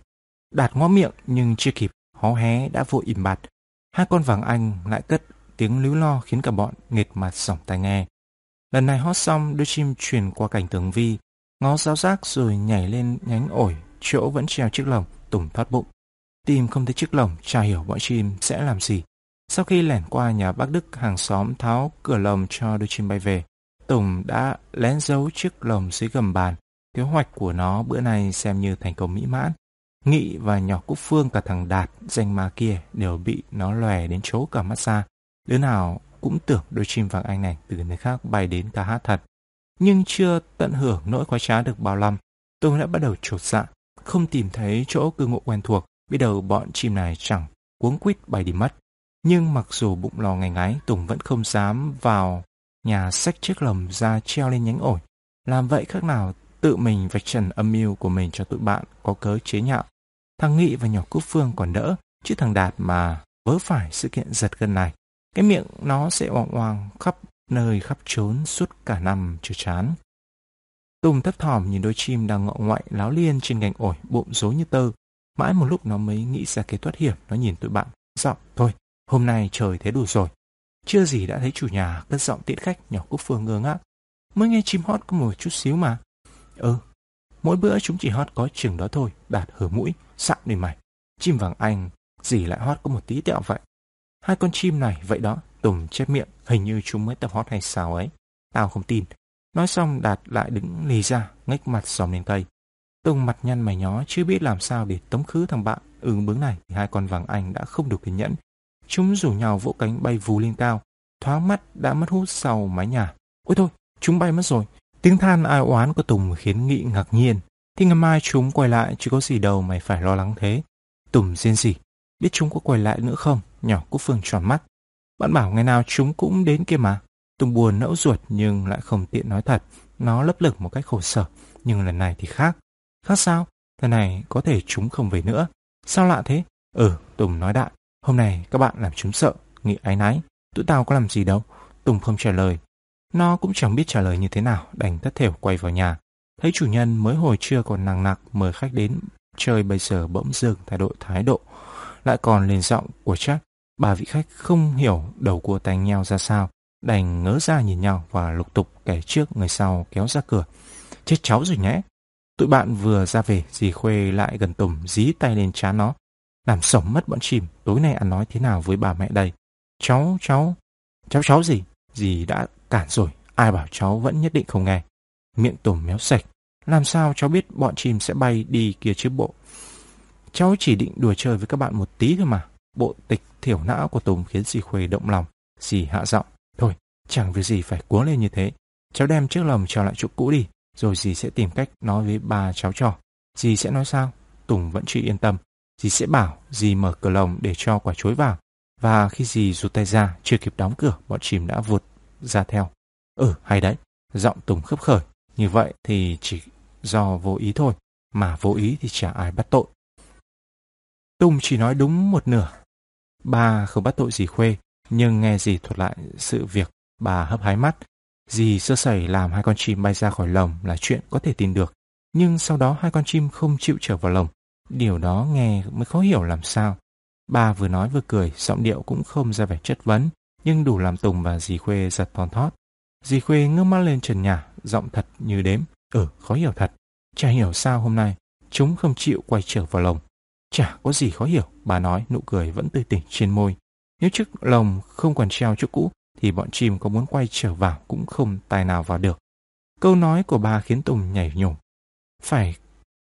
Đạt ngó miệng nhưng chưa kịp, hó hé đã vội im bặt. Hai con vàng anh lại cất tiếng líu lo khiến cả bọn nghệt mặt sỏng tai nghe. Lần này hót xong, đôi chim chuyển qua cảnh tường vi, ngó giáo giác rồi nhảy lên nhánh ổi, chỗ vẫn treo chiếc lồng. Tùng thoát bụng. Tìm không thấy chiếc lồng, chả hiểu bọn chim sẽ làm gì. Sau khi lẻn qua nhà bác Đức hàng xóm tháo cửa lồng cho đôi chim bay về, Tùng đã lén giấu chiếc lồng dưới gầm bàn. Kế hoạch của nó bữa nay xem như thành công mỹ mãn. Nghị và nhỏ Cúc Phương cả thằng Đạt, danh ma kia đều bị nó lòe đến chỗ cả mắt ra. Đứa nào cũng tưởng đôi chim vàng anh này từ nơi khác bay đến ca hát thật. Nhưng chưa tận hưởng nỗi khoái trá được bao lăm, Tùng đã bắt đầu trột dạ không tìm thấy chỗ cư ngụ quen thuộc, biết đầu bọn chim này chẳng cuống quýt bay đi mất. Nhưng mặc dù bụng lò ngày ngáy, Tùng vẫn không dám vào nhà xách chiếc lồng ra treo lên nhánh ổi. Làm vậy khác nào tự mình vạch trần âm mưu của mình cho tụi bạn có cớ chế nhạo. Thằng Nghị và nhỏ Cúc Phương còn đỡ, chứ thằng Đạt mà vớ phải sự kiện giật gân này. Cái miệng nó sẽ oang oang khắp nơi khắp trốn suốt cả năm chưa chán. Tùng thấp thỏm nhìn đôi chim đang ngọ ngoại láo liên trên cành ổi bụng rối như tơ. Mãi một lúc nó mới nghĩ ra kế thoát hiểm, nó nhìn tụi bạn, giọng, thôi, hôm nay trời thế đủ rồi. Chưa gì đã thấy chủ nhà cất giọng tiễn khách nhỏ Cúc Phương ngơ ngác. mới nghe chim hót có một chút xíu mà. Ừ, mỗi bữa chúng chỉ hót có chừng đó thôi, đạt hở mũi, sạm đi mày. Chim vàng anh, gì lại hót có một tí tẹo vậy. Hai con chim này, vậy đó, Tùng chép miệng, hình như chúng mới tập hót hay sao ấy. Tao không tin. Nói xong Đạt lại đứng lì ra, ngách mặt dòm lên tay Tùng mặt nhăn mày nhó, chưa biết làm sao để tống khứ thằng bạn. Ứng bướng này thì hai con vàng anh đã không đủ kiên nhẫn. Chúng rủ nhau vỗ cánh bay vù lên cao, thoáng mắt đã mất hút sau mái nhà. Ôi thôi, chúng bay mất rồi. Tiếng than ai oán của Tùng khiến Nghị ngạc nhiên. Thì ngày mai chúng quay lại chứ có gì đâu mày phải lo lắng thế. Tùng rên gì? Biết chúng có quay lại nữa không? Nhỏ Cúc Phương tròn mắt. Bạn bảo ngày nào chúng cũng đến kia mà. Tùng buồn nẫu ruột nhưng lại không tiện nói thật. Nó lấp lực một cách khổ sở. Nhưng lần này thì khác. Khác sao? Lần này có thể chúng không về nữa. Sao lạ thế? Ừ, Tùng nói đại. Hôm nay các bạn làm chúng sợ. nghĩ ái náy. Tụi tao có làm gì đâu. Tùng không trả lời. Nó cũng chẳng biết trả lời như thế nào. Đành thất thểu quay vào nhà. Thấy chủ nhân mới hồi trưa còn nặng nặc mời khách đến chơi bây giờ bỗng dưng thay đổi thái độ. Lại còn lên giọng của chắc. Bà vị khách không hiểu đầu cua tay nhau ra sao đành ngớ ra nhìn nhau và lục tục kẻ trước người sau kéo ra cửa. Chết cháu rồi nhé. Tụi bạn vừa ra về, dì Khuê lại gần Tùng dí tay lên trán nó. Làm sống mất bọn chim, tối nay ăn nói thế nào với bà mẹ đây? Cháu, cháu, cháu cháu gì? Dì đã cản rồi, ai bảo cháu vẫn nhất định không nghe. Miệng Tùng méo sạch, làm sao cháu biết bọn chim sẽ bay đi kia chứ bộ? Cháu chỉ định đùa chơi với các bạn một tí thôi mà. Bộ tịch thiểu não của Tùng khiến dì Khuê động lòng. Dì hạ giọng. Thôi, chẳng việc gì phải cuống lên như thế. Cháu đem chiếc lồng trở lại chỗ cũ đi, rồi dì sẽ tìm cách nói với bà cháu trò. Dì sẽ nói sao? Tùng vẫn chưa yên tâm. Dì sẽ bảo dì mở cửa lồng để cho quả chuối vào. Và khi dì rụt tay ra, chưa kịp đóng cửa, bọn chim đã vụt ra theo. Ừ, hay đấy. Giọng Tùng khấp khởi. Như vậy thì chỉ do vô ý thôi. Mà vô ý thì chả ai bắt tội. Tùng chỉ nói đúng một nửa bà không bắt tội gì Khuê, nhưng nghe dì thuật lại sự việc, bà hấp hái mắt. Dì sơ sẩy làm hai con chim bay ra khỏi lồng là chuyện có thể tin được. Nhưng sau đó hai con chim không chịu trở vào lồng. Điều đó nghe mới khó hiểu làm sao. Bà vừa nói vừa cười, giọng điệu cũng không ra vẻ chất vấn, nhưng đủ làm Tùng và dì Khuê giật thon thót. Dì Khuê ngước mắt lên trần nhà, giọng thật như đếm. Ừ, khó hiểu thật. Chả hiểu sao hôm nay chúng không chịu quay trở vào lồng. Chả có gì khó hiểu, bà nói, nụ cười vẫn tươi tỉnh trên môi. Nếu chiếc lồng không còn treo chỗ cũ, thì bọn chim có muốn quay trở vào cũng không tài nào vào được. Câu nói của bà khiến Tùng nhảy nhổm. Phải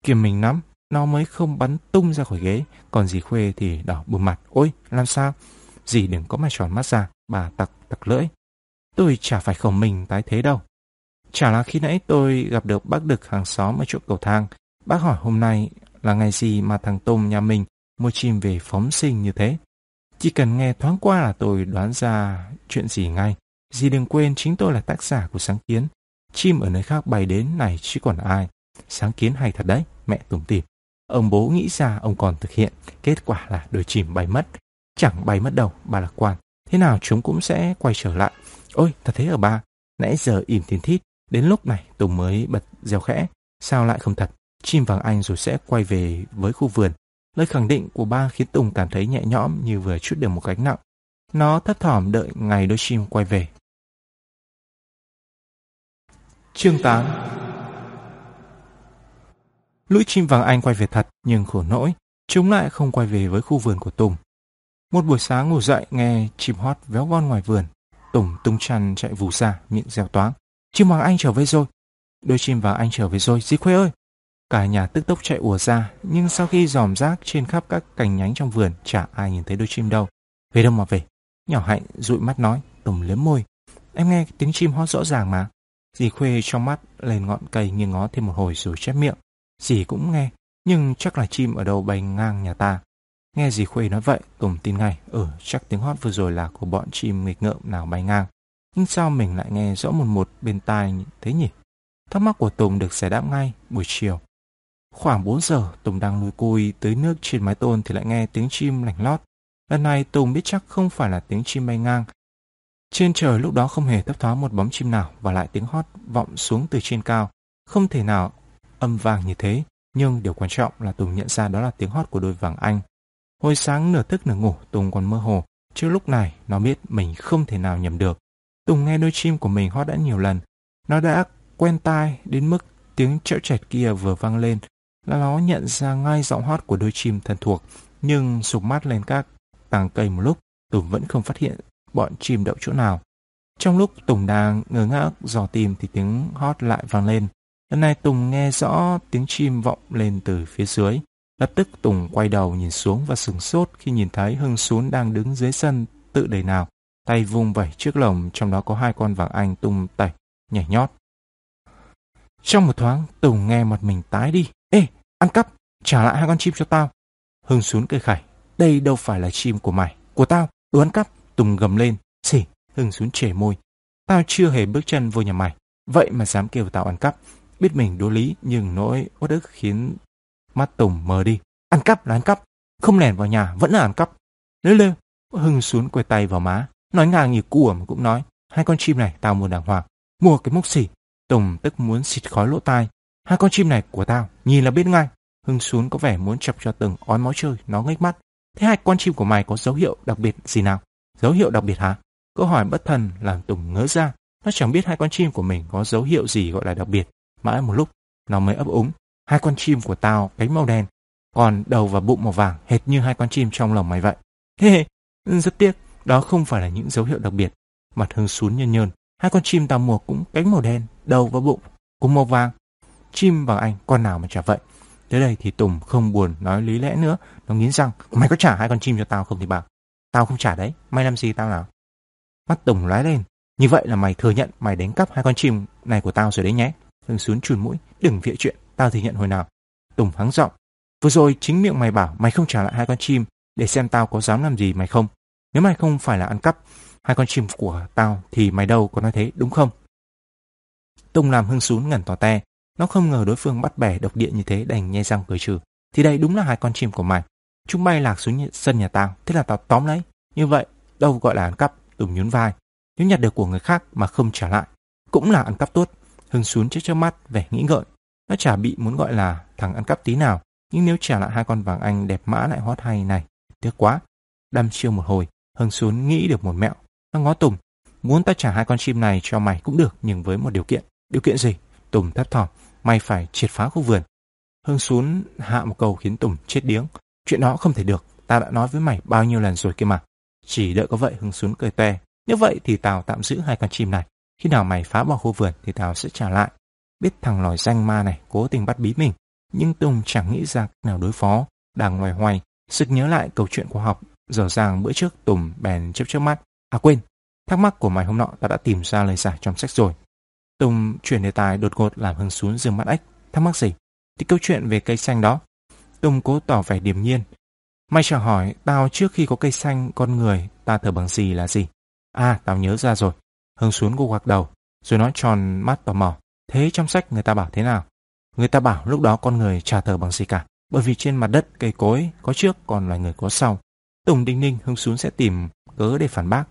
kiềm mình lắm, nó mới không bắn tung ra khỏi ghế, còn dì Khuê thì đỏ bừng mặt. Ôi, làm sao? Dì đừng có mà tròn mắt ra, bà tặc tặc lưỡi. Tôi chả phải khổng mình tái thế đâu. Chả là khi nãy tôi gặp được bác Đực hàng xóm ở chỗ cầu thang. Bác hỏi hôm nay là ngày gì mà thằng Tôm nhà mình mua chim về phóng sinh như thế. Chỉ cần nghe thoáng qua là tôi đoán ra chuyện gì ngay. Dì đừng quên chính tôi là tác giả của sáng kiến. Chim ở nơi khác bay đến này chứ còn ai. Sáng kiến hay thật đấy, mẹ tủm tỉm. Ông bố nghĩ ra ông còn thực hiện, kết quả là đôi chim bay mất. Chẳng bay mất đâu, bà lạc quan. Thế nào chúng cũng sẽ quay trở lại. Ôi, thật thế ở ba. Nãy giờ im thiên thít, đến lúc này Tùng mới bật gieo khẽ. Sao lại không thật? Chim vàng anh rồi sẽ quay về với khu vườn. Lời khẳng định của ba khiến Tùng cảm thấy nhẹ nhõm như vừa chút được một gánh nặng. Nó thấp thỏm đợi ngày đôi chim quay về. Chương 8 Lũi chim vàng anh quay về thật, nhưng khổ nỗi, chúng lại không quay về với khu vườn của Tùng. Một buổi sáng ngủ dậy nghe chim hót véo von ngoài vườn. Tùng tung chăn chạy vù ra, miệng reo toáng. Chim vàng anh trở về rồi. Đôi chim vàng anh trở về rồi, dì Khuê ơi. Cả nhà tức tốc chạy ùa ra, nhưng sau khi dòm rác trên khắp các cành nhánh trong vườn, chả ai nhìn thấy đôi chim đâu. Về đâu mà về? Nhỏ hạnh dụi mắt nói, Tùng liếm môi. Em nghe tiếng chim hót rõ ràng mà. Dì Khuê trong mắt lên ngọn cây nghiêng ngó thêm một hồi rồi chép miệng. Dì cũng nghe, nhưng chắc là chim ở đâu bay ngang nhà ta. Nghe dì Khuê nói vậy, Tùng tin ngay, ừ, chắc tiếng hót vừa rồi là của bọn chim nghịch ngợm nào bay ngang. Nhưng sao mình lại nghe rõ một một bên tai thế nhỉ? Thắc mắc của Tùng được giải đáp ngay buổi chiều. Khoảng 4 giờ, Tùng đang lùi cùi tới nước trên mái tôn thì lại nghe tiếng chim lảnh lót. Lần này Tùng biết chắc không phải là tiếng chim bay ngang. Trên trời lúc đó không hề thấp thoáng một bóng chim nào và lại tiếng hót vọng xuống từ trên cao. Không thể nào âm vang như thế, nhưng điều quan trọng là Tùng nhận ra đó là tiếng hót của đôi vàng anh. Hồi sáng nửa thức nửa ngủ, Tùng còn mơ hồ, trước lúc này nó biết mình không thể nào nhầm được. Tùng nghe đôi chim của mình hót đã nhiều lần, Nó đã quen tai đến mức tiếng chẽo chẹt kia vừa vang lên là nó nhận ra ngay giọng hót của đôi chim thân thuộc. Nhưng sụp mắt lên các tàng cây một lúc, Tùng vẫn không phát hiện bọn chim đậu chỗ nào. Trong lúc Tùng đang ngơ ngác dò tìm thì tiếng hót lại vang lên. Lần này Tùng nghe rõ tiếng chim vọng lên từ phía dưới. Lập tức Tùng quay đầu nhìn xuống và sừng sốt khi nhìn thấy Hưng Xuống đang đứng dưới sân tự đầy nào. Tay vung vẩy trước lồng, trong đó có hai con vàng anh tung tẩy, nhảy nhót. Trong một thoáng, Tùng nghe mặt mình tái đi. Ăn cắp, trả lại hai con chim cho tao. Hưng xuống cười khẩy. Đây đâu phải là chim của mày, của tao, đồ ăn cắp. Tùng gầm lên. Xỉ, Hưng xuống trẻ môi. Tao chưa hề bước chân vô nhà mày. Vậy mà dám kêu tao ăn cắp. Biết mình đối lý nhưng nỗi uất ức khiến mắt Tùng mờ đi. Ăn cắp là ăn cắp. Không lèn vào nhà vẫn là ăn cắp. Lêu lêu. Hưng xuống quay tay vào má. Nói ngang như cua mà cũng nói. Hai con chim này tao mua đàng hoàng. Mua cái mốc xỉ. Tùng tức muốn xịt khói lỗ tai. Hai con chim này của tao, nhìn là biết ngay. Hưng xuống có vẻ muốn chọc cho từng ói máu chơi, nó ngếch mắt. Thế hai con chim của mày có dấu hiệu đặc biệt gì nào? Dấu hiệu đặc biệt hả? Câu hỏi bất thần làm Tùng ngỡ ra. Nó chẳng biết hai con chim của mình có dấu hiệu gì gọi là đặc biệt. Mãi một lúc, nó mới ấp úng. Hai con chim của tao cánh màu đen, còn đầu và bụng màu vàng hệt như hai con chim trong lòng mày vậy. Hê, rất tiếc, đó không phải là những dấu hiệu đặc biệt. Mặt Hưng xuống nhân nhơn, hai con chim tao mua cũng cánh màu đen, đầu và bụng cũng màu vàng. Chim bằng anh, con nào mà chả vậy. Tới đây thì Tùng không buồn nói lý lẽ nữa. Nó nghiến răng, mày có trả hai con chim cho tao không thì bảo. Tao không trả đấy, mày làm gì tao nào. Mắt Tùng lóe lên. Như vậy là mày thừa nhận mày đánh cắp hai con chim này của tao rồi đấy nhé. Hưng xuống chùn mũi, đừng vịa chuyện, tao thừa nhận hồi nào. Tùng hắng giọng. Vừa rồi chính miệng mày bảo mày không trả lại hai con chim để xem tao có dám làm gì mày không. Nếu mày không phải là ăn cắp hai con chim của tao thì mày đâu có nói thế đúng không? Tùng làm hưng xuống ngẩn tỏ te. Nó không ngờ đối phương bắt bẻ độc điện như thế đành nhe răng cười trừ. Thì đây đúng là hai con chim của mày. Chúng bay lạc xuống sân nhà tao, thế là tao tóm lấy. Như vậy, đâu gọi là ăn cắp, Tùng nhún vai. Nếu nhặt được của người khác mà không trả lại, cũng là ăn cắp tốt. Hưng xuống trước trước mắt, vẻ nghĩ ngợi. Nó chả bị muốn gọi là thằng ăn cắp tí nào. Nhưng nếu trả lại hai con vàng anh đẹp mã lại hót hay này, tiếc quá. Đăm chiêu một hồi, Hưng xuống nghĩ được một mẹo. Nó ngó Tùng. Muốn ta trả hai con chim này cho mày cũng được, nhưng với một điều kiện. Điều kiện gì? Tùng thấp thỏm. Mày phải triệt phá khu vườn. Hương xuống hạ một câu khiến Tùng chết điếng. Chuyện đó không thể được. Ta đã nói với mày bao nhiêu lần rồi kia mà. Chỉ đợi có vậy Hương xuống cười toe. Nếu vậy thì tao tạm giữ hai con chim này. Khi nào mày phá bỏ khu vườn thì tao sẽ trả lại. Biết thằng lòi danh ma này cố tình bắt bí mình. Nhưng Tùng chẳng nghĩ ra cách nào đối phó. Đang loài hoài, sực nhớ lại câu chuyện của học. Giờ ràng bữa trước Tùng bèn chớp chớp mắt. À quên, thắc mắc của mày hôm nọ ta đã tìm ra lời giải trong sách rồi. Tùng chuyển đề tài đột ngột làm Hưng xuống dương mắt ếch. Thắc mắc gì? Thì câu chuyện về cây xanh đó. Tùng cố tỏ vẻ điềm nhiên. Mày chẳng hỏi, tao trước khi có cây xanh, con người, ta thở bằng gì là gì? À, tao nhớ ra rồi. Hưng xuống gục gạc đầu, rồi nói tròn mắt tò mò. Thế trong sách người ta bảo thế nào? Người ta bảo lúc đó con người chả thở bằng gì cả. Bởi vì trên mặt đất cây cối có trước còn loài người có sau. Tùng đinh ninh Hưng xuống sẽ tìm cớ để phản bác.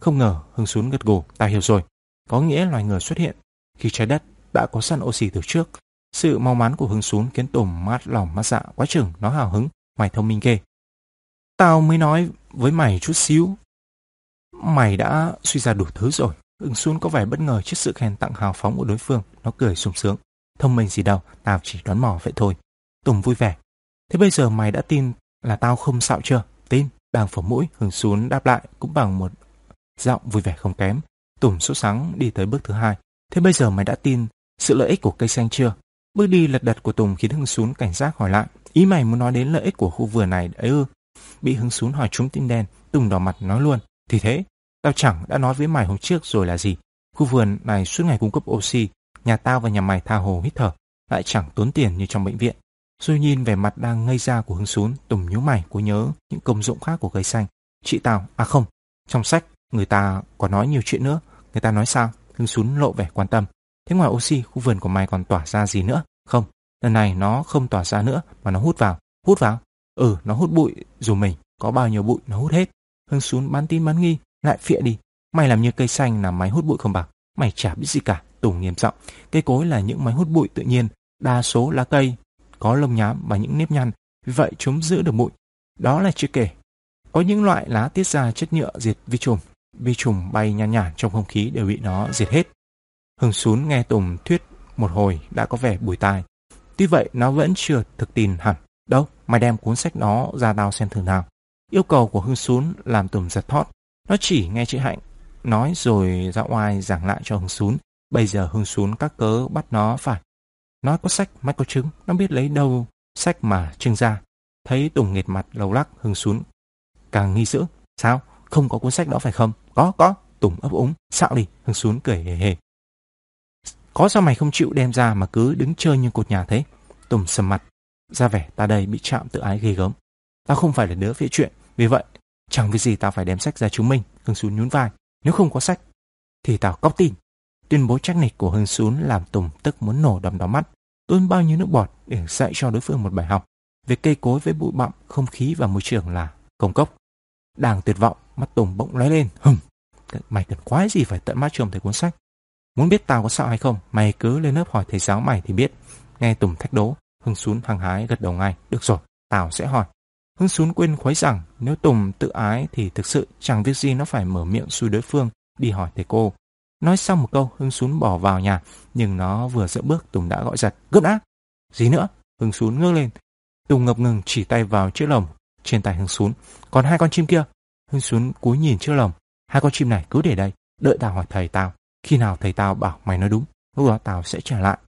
Không ngờ Hưng xuống gật gù, tao hiểu rồi. Có nghĩa loài người xuất hiện khi trái đất đã có sẵn oxy từ trước. Sự mau mắn của hứng xuống khiến Tùng mát lòng mát dạ quá chừng nó hào hứng, mày thông minh ghê. Tao mới nói với mày chút xíu. Mày đã suy ra đủ thứ rồi. Ứng xuống có vẻ bất ngờ trước sự khen tặng hào phóng của đối phương. Nó cười sung sướng. Thông minh gì đâu, tao chỉ đoán mò vậy thôi. Tùng vui vẻ. Thế bây giờ mày đã tin là tao không xạo chưa? Tin. Đang phổ mũi, Hưng xuống đáp lại cũng bằng một giọng vui vẻ không kém. Tùng sốt sáng đi tới bước thứ hai. Thế bây giờ mày đã tin sự lợi ích của cây xanh chưa? Bước đi lật đật của Tùng khiến Hưng Sún cảnh giác hỏi lại. Ý mày muốn nói đến lợi ích của khu vườn này đấy ư? Bị Hưng Sún hỏi trúng tim đen, Tùng đỏ mặt nói luôn. Thì thế, tao chẳng đã nói với mày hôm trước rồi là gì. Khu vườn này suốt ngày cung cấp oxy, nhà tao và nhà mày tha hồ hít thở, lại chẳng tốn tiền như trong bệnh viện. Rồi nhìn về mặt đang ngây ra của Hưng Sún, Tùng nhíu mày cố nhớ những công dụng khác của cây xanh. Chị tao, à không, trong sách người ta có nói nhiều chuyện nữa. Người ta nói sao? Hưng Sún lộ vẻ quan tâm. Thế ngoài oxy, khu vườn của mày còn tỏa ra gì nữa? Không, lần này nó không tỏa ra nữa mà nó hút vào. Hút vào? Ừ, nó hút bụi, dù mình có bao nhiêu bụi nó hút hết. Hưng Sún bán tin bán nghi, lại phịa đi. Mày làm như cây xanh là máy hút bụi không bằng. Mày chả biết gì cả, Tùng nghiêm giọng. Cây cối là những máy hút bụi tự nhiên, đa số lá cây có lông nhám và những nếp nhăn, vì vậy chúng giữ được bụi. Đó là chưa kể. Có những loại lá tiết ra chất nhựa diệt vi trùng vi trùng bay nhan nhản trong không khí đều bị nó diệt hết. Hưng Sún nghe Tùng thuyết một hồi đã có vẻ bùi tai. Tuy vậy nó vẫn chưa thực tin hẳn. Đâu, mày đem cuốn sách đó ra tao xem thử nào. Yêu cầu của Hưng Sún làm Tùng giật thót. Nó chỉ nghe chữ Hạnh nói rồi ra oai giảng lại cho Hưng Sún. Bây giờ Hưng Sún các cớ bắt nó phải. Nói có sách, mắt có trứng, nó biết lấy đâu sách mà trưng ra. Thấy Tùng nghệt mặt lầu lắc Hưng Sún càng nghi dữ. Sao? Không có cuốn sách đó phải không? Có, có. Tùng ấp úng. Xạo đi. Hưng xuống cười hề hề. Có sao mày không chịu đem ra mà cứ đứng chơi như cột nhà thế? Tùng sầm mặt. Ra vẻ ta đây bị chạm tự ái ghê gớm. Tao không phải là đứa phía chuyện. Vì vậy, chẳng vì gì tao phải đem sách ra chứng minh. Hưng xuống nhún vai. Nếu không có sách, thì tao cóc tin. Tuyên bố trách nịch của Hưng xuống làm Tùng tức muốn nổ đầm đỏ mắt. Tuôn bao nhiêu nước bọt để dạy cho đối phương một bài học. Về cây cối với bụi bặm, không khí và môi trường là công cốc. Đang tuyệt vọng, mắt Tùng bỗng lóe lên. Hừm, mày cần quái gì phải tận mắt trông thấy cuốn sách. Muốn biết tao có sợ hay không, mày cứ lên lớp hỏi thầy giáo mày thì biết. Nghe Tùng thách đố, Hưng Sún hăng hái gật đầu ngay. Được rồi, tao sẽ hỏi. Hưng Sún quên khuấy rằng nếu Tùng tự ái thì thực sự chẳng việc gì nó phải mở miệng xui đối phương đi hỏi thầy cô. Nói xong một câu, Hưng Sún bỏ vào nhà, nhưng nó vừa dỡ bước Tùng đã gọi giật. Gấp đã! Gì nữa? Hưng Sún ngước lên. Tùng ngập ngừng chỉ tay vào chiếc lồng trên tay Hưng Sún. Còn hai con chim kia? Hưng Sún cúi nhìn chiếc lồng. Hai con chim này cứ để đây, đợi tao hỏi thầy tao. Khi nào thầy tao bảo mày nói đúng, lúc đó tao sẽ trả lại.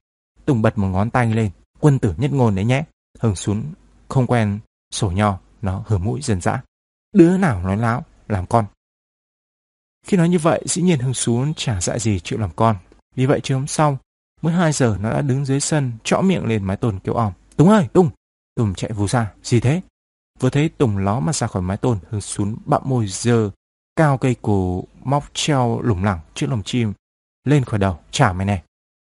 Tùng bật một ngón tay lên, quân tử nhất ngôn đấy nhé. Hưng Sún không quen sổ nho, nó hở mũi dần dã. Đứa nào nói láo, làm con. Khi nói như vậy, dĩ nhiên Hưng Sún chả dại gì chịu làm con. Vì vậy chưa hôm sau, mới 2 giờ nó đã đứng dưới sân, trõ miệng lên mái tôn kêu om. Tùng ơi, Tùng! Tùng chạy vù ra. Gì thế? Vừa thấy Tùng ló mặt ra khỏi mái tôn, hướng xuống bặm môi dơ, cao cây cổ móc treo lủng lẳng chiếc lồng chim lên khỏi đầu. Trả mày này.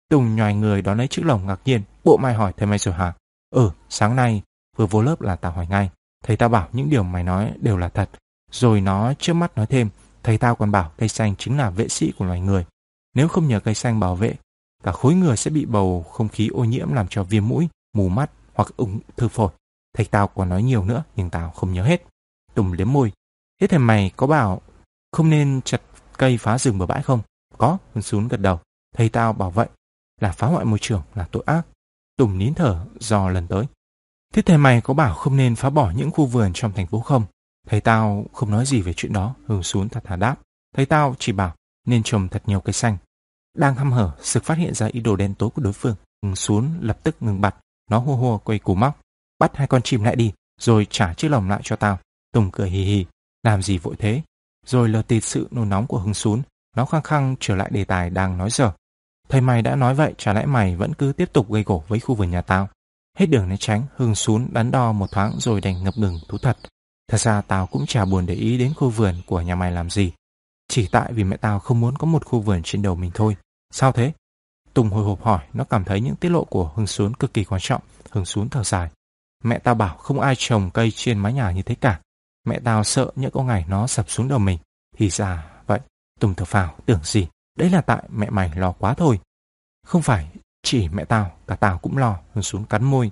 Tùng nhòi người đón lấy chiếc lồng ngạc nhiên. Bộ mày hỏi thầy mày rồi hả? Ừ, sáng nay vừa vô lớp là tao hỏi ngay. Thầy tao bảo những điều mày nói đều là thật. Rồi nó trước mắt nói thêm, thầy tao còn bảo cây xanh chính là vệ sĩ của loài người. Nếu không nhờ cây xanh bảo vệ, cả khối người sẽ bị bầu không khí ô nhiễm làm cho viêm mũi, mù mắt hoặc ung thư phổi. Thầy tao còn nói nhiều nữa nhưng tao không nhớ hết. Tùng liếm môi. Thế thầy mày có bảo không nên chặt cây phá rừng bừa bãi không? Có, Hưng Sún gật đầu. Thầy tao bảo vậy là phá hoại môi trường là tội ác. Tùng nín thở do lần tới. Thế thầy mày có bảo không nên phá bỏ những khu vườn trong thành phố không? Thầy tao không nói gì về chuyện đó, ừ, Hưng xuống thật thà đáp. Thầy tao chỉ bảo nên trồng thật nhiều cây xanh. Đang hăm hở, sực phát hiện ra ý đồ đen tối của đối phương. Ừ, Hưng xuống lập tức ngừng bặt, nó hô hô quay củ móc. Bắt hai con chim lại đi, rồi trả chiếc lồng lại cho tao. Tùng cười hì hì, làm gì vội thế? Rồi lờ tịt sự nôn nóng của Hưng Sún, nó khăng khăng trở lại đề tài đang nói giờ Thầy mày đã nói vậy, chả lẽ mày vẫn cứ tiếp tục gây gổ với khu vườn nhà tao? Hết đường né tránh, Hưng Sún đắn đo một thoáng rồi đành ngập ngừng thú thật. Thật ra tao cũng chả buồn để ý đến khu vườn của nhà mày làm gì. Chỉ tại vì mẹ tao không muốn có một khu vườn trên đầu mình thôi. Sao thế? Tùng hồi hộp hỏi, nó cảm thấy những tiết lộ của Hưng xuống cực kỳ quan trọng. Hưng xuống thở dài. Mẹ tao bảo không ai trồng cây trên mái nhà như thế cả. Mẹ tao sợ những có ngày nó sập xuống đầu mình. Thì ra vậy. Tùng thở phào, tưởng gì. Đấy là tại mẹ mày lo quá thôi. Không phải chỉ mẹ tao, cả tao cũng lo. Hương Xuống cắn môi.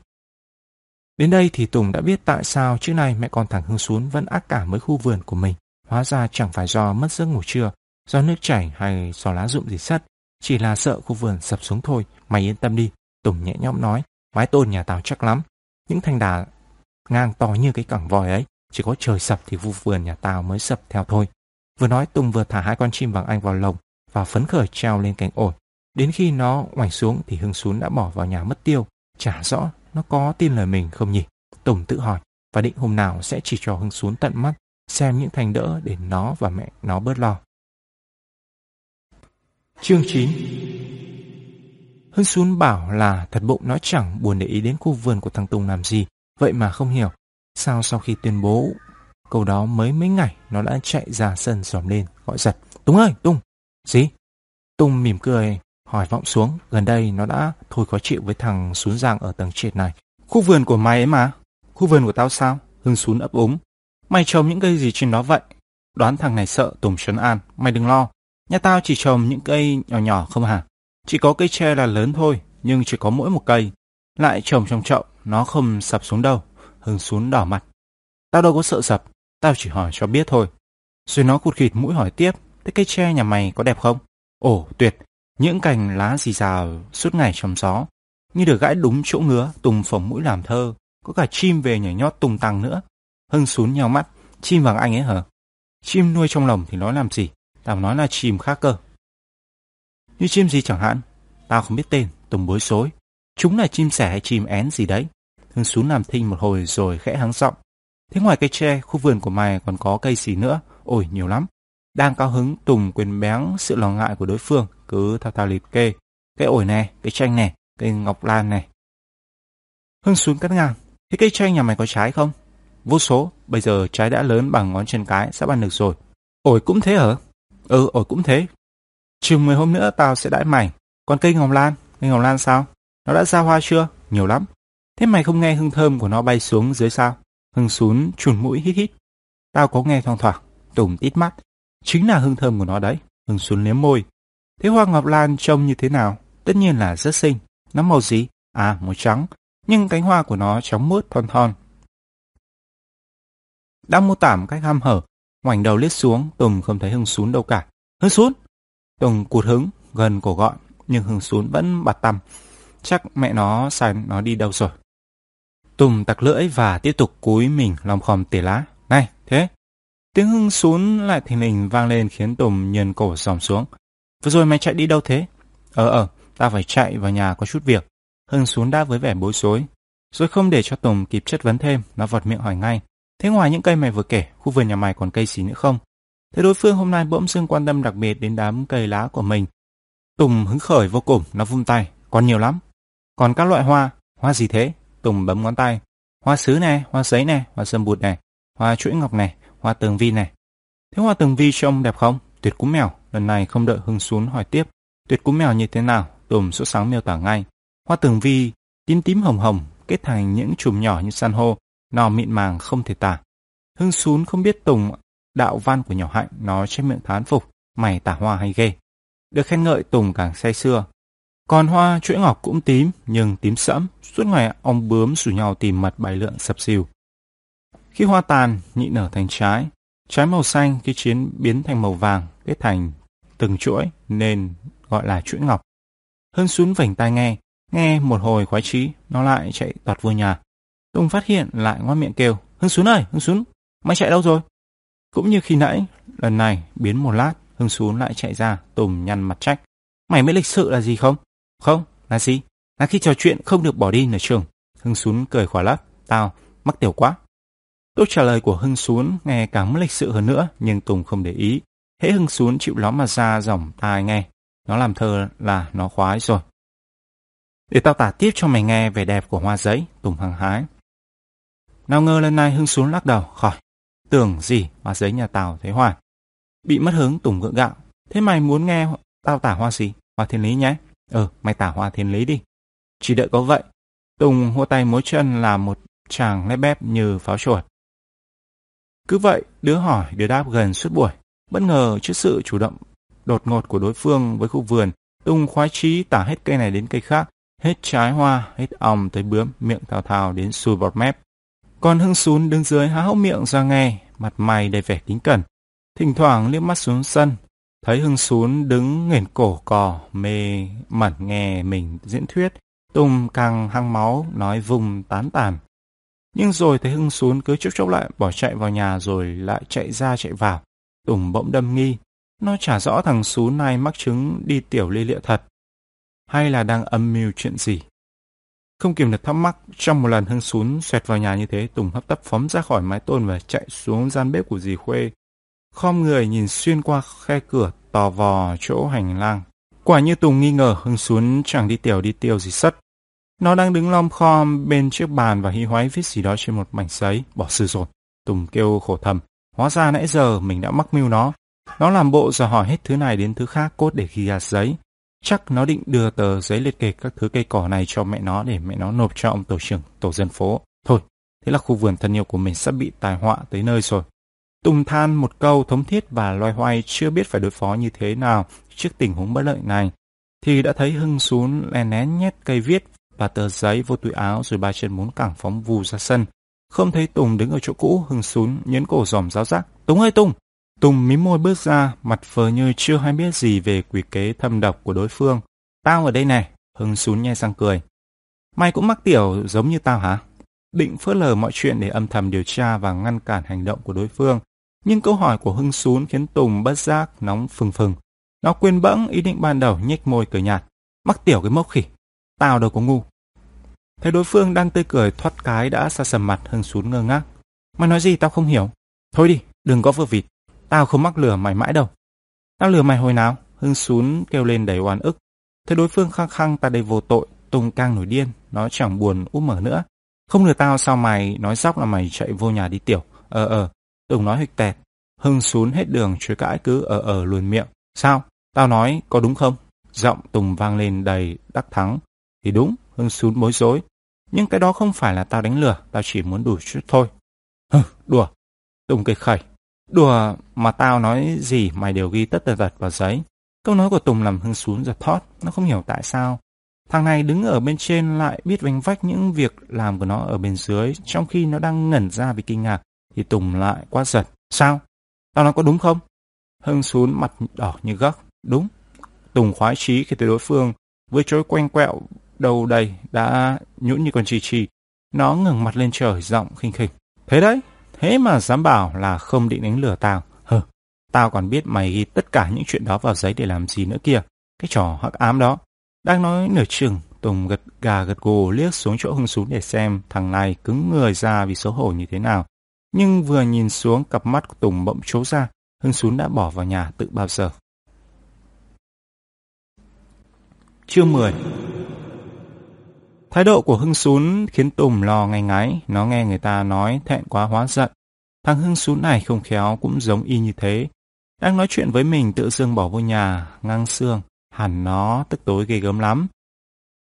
Đến đây thì Tùng đã biết tại sao trước nay mẹ con thằng hương Xuống vẫn ác cả với khu vườn của mình. Hóa ra chẳng phải do mất giấc ngủ trưa, do nước chảy hay do lá rụng gì sắt. Chỉ là sợ khu vườn sập xuống thôi, mày yên tâm đi. Tùng nhẹ nhõm nói, mái tôn nhà tao chắc lắm. Những thanh đà ngang to như cái cẳng vòi ấy, chỉ có trời sập thì vu vườn nhà tao mới sập theo thôi. Vừa nói Tùng vừa thả hai con chim vàng anh vào lồng và phấn khởi treo lên cành ổi. Đến khi nó ngoảnh xuống thì Hưng Xuống đã bỏ vào nhà mất tiêu. Chả rõ nó có tin lời mình không nhỉ? Tùng tự hỏi và định hôm nào sẽ chỉ cho Hưng xuống tận mắt xem những thành đỡ để nó và mẹ nó bớt lo. Chương 9 Hưng xuống bảo là thật bụng nó chẳng buồn để ý đến khu vườn của thằng Tùng làm gì, vậy mà không hiểu. Sao sau khi tuyên bố câu đó mới mấy ngày nó đã chạy ra sân dòm lên, gọi giật. Tùng ơi, Tùng! Gì? Tùng mỉm cười, hỏi vọng xuống, gần đây nó đã thôi khó chịu với thằng xuống Giang ở tầng trệt này. Khu vườn của mày ấy mà, khu vườn của tao sao? Hưng xuống ấp úng. Mày trồng những cây gì trên đó vậy? Đoán thằng này sợ Tùng Trấn An, mày đừng lo. Nhà tao chỉ trồng những cây nhỏ nhỏ không hả? Chỉ có cây tre là lớn thôi, nhưng chỉ có mỗi một cây. Lại trồng trong chậu, nó không sập xuống đâu. Hưng Sún đỏ mặt. Tao đâu có sợ sập, tao chỉ hỏi cho biết thôi. Rồi nó cụt khịt mũi hỏi tiếp, thế cây tre nhà mày có đẹp không? Ồ, tuyệt, Những cành lá xì rào suốt ngày trong gió, như được gãi đúng chỗ ngứa, Tùng phồng mũi làm thơ, có cả chim về nhảy nhót tung tăng nữa. Hưng xuống nhau mắt, chim vàng anh ấy hả? Chim nuôi trong lồng thì nói làm gì? Tao nói là chim khác cơ. Như chim gì chẳng hạn? Tao không biết tên, Tùng bối rối. Chúng là chim sẻ hay chim én gì đấy? Hưng xuống làm thinh một hồi rồi khẽ hắng giọng. Thế ngoài cây tre, khu vườn của mày còn có cây gì nữa? Ôi, nhiều lắm. Đang cao hứng, Tùng quyền bén sự lo ngại của đối phương, cứ thao thao liệt kê. Cây ổi này, cây chanh này, cây ngọc lan này. Hưng xuống cắt ngang. Thế cây chanh nhà mày có trái không? Vô số, bây giờ trái đã lớn bằng ngón chân cái, sắp ăn được rồi. Ổi cũng thế hả? Ừ, ổi cũng thế. Chừng 10 hôm nữa tao sẽ đãi mày. Còn cây ngọc lan, cây ngọc lan sao? Nó đã ra hoa chưa? Nhiều lắm. Thế mày không nghe hương thơm của nó bay xuống dưới sao? Hưng xuống chùn mũi hít hít. Tao có nghe thoang thoảng, tùng tít mắt. Chính là hương thơm của nó đấy. Hưng xuống liếm môi. Thế hoa ngọc lan trông như thế nào? Tất nhiên là rất xinh. Nó màu gì? À, màu trắng. Nhưng cánh hoa của nó trắng mướt thon thon. Đang mô tả cách ham hở. Ngoảnh đầu liếc xuống, Tùng không thấy Hưng xuống đâu cả. Hưng xuống! Tùng cụt hứng, gần cổ gọi. Nhưng Hưng xuống vẫn bạt tăm. Chắc mẹ nó sai nó đi đâu rồi. Tùng tặc lưỡi và tiếp tục cúi mình lòng khòm tỉa lá. Này, thế? Tiếng hưng xuống lại thình lình vang lên khiến Tùng nhền cổ dòm xuống. Vừa rồi mày chạy đi đâu thế? Ờ ờ, ta phải chạy vào nhà có chút việc. Hưng xuống đáp với vẻ bối rối. Rồi không để cho Tùng kịp chất vấn thêm, nó vọt miệng hỏi ngay. Thế ngoài những cây mày vừa kể, khu vườn nhà mày còn cây gì nữa không? Thế đối phương hôm nay bỗng dưng quan tâm đặc biệt đến đám cây lá của mình. Tùng hứng khởi vô cùng, nó vung tay. Còn nhiều lắm. Còn các loại hoa, hoa gì thế? Tùng bấm ngón tay. Hoa sứ này, hoa giấy này, hoa sâm bụt này, hoa chuỗi ngọc này, hoa tường vi này. Thế hoa tường vi trông đẹp không? Tuyệt cú mèo. Lần này không đợi Hưng xuống hỏi tiếp. Tuyệt cú mèo như thế nào? Tùng sốt sáng miêu tả ngay. Hoa tường vi tím tím hồng hồng, kết thành những chùm nhỏ như san hô, nò mịn màng không thể tả. Hưng xuống không biết Tùng đạo văn của nhỏ hạnh, nói trên miệng thán phục, mày tả hoa hay ghê. Được khen ngợi Tùng càng say xưa, còn hoa chuỗi ngọc cũng tím, nhưng tím sẫm, suốt ngày ông bướm rủ nhau tìm mật bài lượng sập xìu. Khi hoa tàn, nhị nở thành trái, trái màu xanh khi chiến biến thành màu vàng, kết thành từng chuỗi nên gọi là chuỗi ngọc. Hưng xuống vảnh tai nghe, nghe một hồi khoái trí, nó lại chạy toạt vô nhà. Tùng phát hiện lại ngoan miệng kêu, Hưng xuống ơi, Hưng xuống, mày chạy đâu rồi? Cũng như khi nãy, lần này biến một lát, Hưng xuống lại chạy ra, Tùng nhăn mặt trách. Mày mới lịch sự là gì không? Không, là gì? Là khi trò chuyện không được bỏ đi nửa trường. Hưng Xuống cười khỏa lấp. Tao, mắc tiểu quá. Câu trả lời của Hưng Xuống nghe càng mất lịch sự hơn nữa, nhưng Tùng không để ý. Hễ Hưng Xuống chịu ló mà ra dòng tai nghe. Nó làm thơ là nó khoái rồi. Để tao tả tiếp cho mày nghe vẻ đẹp của hoa giấy, Tùng hăng hái. Nào ngờ lần này Hưng Xuống lắc đầu, khỏi. Tưởng gì mà giấy nhà Tào thấy hoa. Bị mất hứng Tùng gượng gạo. Thế mày muốn nghe tao tả hoa gì? Hoa thiên lý nhé. Ừ, mày tả hoa thiên lý đi. Chỉ đợi có vậy. Tùng hô tay mối chân là một chàng lép bép như pháo chuột. Cứ vậy, đứa hỏi đứa đáp gần suốt buổi. Bất ngờ trước sự chủ động đột ngột của đối phương với khu vườn, Tùng khoái chí tả hết cây này đến cây khác, hết trái hoa, hết ong tới bướm, miệng thào thào đến sùi bọt mép. Còn Hưng Sún đứng dưới há hốc miệng ra nghe, mặt mày đầy vẻ kính cẩn. Thỉnh thoảng liếc mắt xuống sân, Thấy Hưng Sún đứng nghển cổ cò, mê mẩn nghe mình diễn thuyết, Tùng càng hăng máu, nói vùng tán tàn. Nhưng rồi thấy Hưng Sún cứ chốc chốc lại bỏ chạy vào nhà rồi lại chạy ra chạy vào. Tùng bỗng đâm nghi, nó chả rõ thằng Sún này mắc chứng đi tiểu ly lịa thật. Hay là đang âm mưu chuyện gì? Không kìm được thắc mắc, trong một lần Hưng Sún xoẹt vào nhà như thế, Tùng hấp tấp phóng ra khỏi mái tôn và chạy xuống gian bếp của dì Khuê, khom người nhìn xuyên qua khe cửa tò vò chỗ hành lang. Quả như Tùng nghi ngờ Hưng xuống chẳng đi tiểu đi tiêu gì sất. Nó đang đứng lom khom bên chiếc bàn và hí hoái viết gì đó trên một mảnh giấy, bỏ sư rồi. Tùng kêu khổ thầm, hóa ra nãy giờ mình đã mắc mưu nó. Nó làm bộ giờ hỏi hết thứ này đến thứ khác cốt để ghi ra giấy. Chắc nó định đưa tờ giấy liệt kê các thứ cây cỏ này cho mẹ nó để mẹ nó nộp cho ông tổ trưởng tổ dân phố. Thôi, thế là khu vườn thân yêu của mình sắp bị tài họa tới nơi rồi. Tùng than một câu thống thiết và loay hoay chưa biết phải đối phó như thế nào trước tình huống bất lợi này, thì đã thấy Hưng xuống lén nén nhét cây viết và tờ giấy vô túi áo rồi ba chân muốn cẳng phóng vù ra sân. Không thấy Tùng đứng ở chỗ cũ, Hưng xuống nhấn cổ giòm giáo giác. Tùng ơi Tùng! Tùng mím môi bước ra, mặt phờ như chưa hay biết gì về quỷ kế thâm độc của đối phương. Tao ở đây này, Hưng Sún nhe sang cười. Mày cũng mắc tiểu giống như tao hả? Định phớt lờ mọi chuyện để âm thầm điều tra và ngăn cản hành động của đối phương. Nhưng câu hỏi của Hưng Sún khiến Tùng bất giác nóng phừng phừng. Nó quên bẵng ý định ban đầu nhếch môi cười nhạt. Mắc tiểu cái mốc khỉ. Tao đâu có ngu. Thấy đối phương đang tươi cười thoát cái đã xa sầm mặt Hưng Sún ngơ ngác. Mày nói gì tao không hiểu. Thôi đi, đừng có vừa vịt. Tao không mắc lừa mày mãi đâu. Tao lừa mày hồi nào? Hưng Sún kêu lên đầy oan ức. Thấy đối phương khăng khăng ta đây vô tội, Tùng càng nổi điên, nó chẳng buồn úp mở nữa. Không lừa tao sao mày nói dóc là mày chạy vô nhà đi tiểu. Ờ ờ, Tùng nói hịch tẹt. Hưng Sún hết đường chối cãi cứ ờ ờ luồn miệng. Sao? Tao nói có đúng không? Giọng Tùng vang lên đầy đắc thắng. Thì đúng, Hưng Sún bối rối. Nhưng cái đó không phải là tao đánh lừa, tao chỉ muốn đủ chút thôi. Hừ, đùa. Tùng cười khẩy. Đùa mà tao nói gì mày đều ghi tất tật tật vào giấy. Câu nói của Tùng làm Hưng xuống giật thót. Nó không hiểu tại sao. Thằng này đứng ở bên trên lại biết vánh vách những việc làm của nó ở bên dưới, trong khi nó đang ngẩn ra vì kinh ngạc, thì Tùng lại quá giật. Sao? Tao nói có đúng không? Hưng xuống mặt đỏ như gấc. Đúng. Tùng khoái chí khi thấy đối phương với chối quanh quẹo đầu đầy đã nhũn như con chi chi. Nó ngừng mặt lên trời giọng khinh khỉnh. Thế đấy, thế mà dám bảo là không định đánh lừa tao. Hừ, tao còn biết mày ghi tất cả những chuyện đó vào giấy để làm gì nữa kìa. Cái trò hắc ám đó. Đang nói nửa chừng, Tùng gật gà gật gù liếc xuống chỗ hưng xuống để xem thằng này cứng người ra vì xấu hổ như thế nào. Nhưng vừa nhìn xuống cặp mắt của Tùng bỗng trố ra, Hưng Sún đã bỏ vào nhà tự bao giờ. Chương 10 Thái độ của Hưng Sún khiến Tùng lo ngay ngáy, nó nghe người ta nói thẹn quá hóa giận. Thằng Hưng Sún này không khéo cũng giống y như thế. Đang nói chuyện với mình tự dưng bỏ vô nhà, ngang xương, hẳn nó tức tối ghê gớm lắm.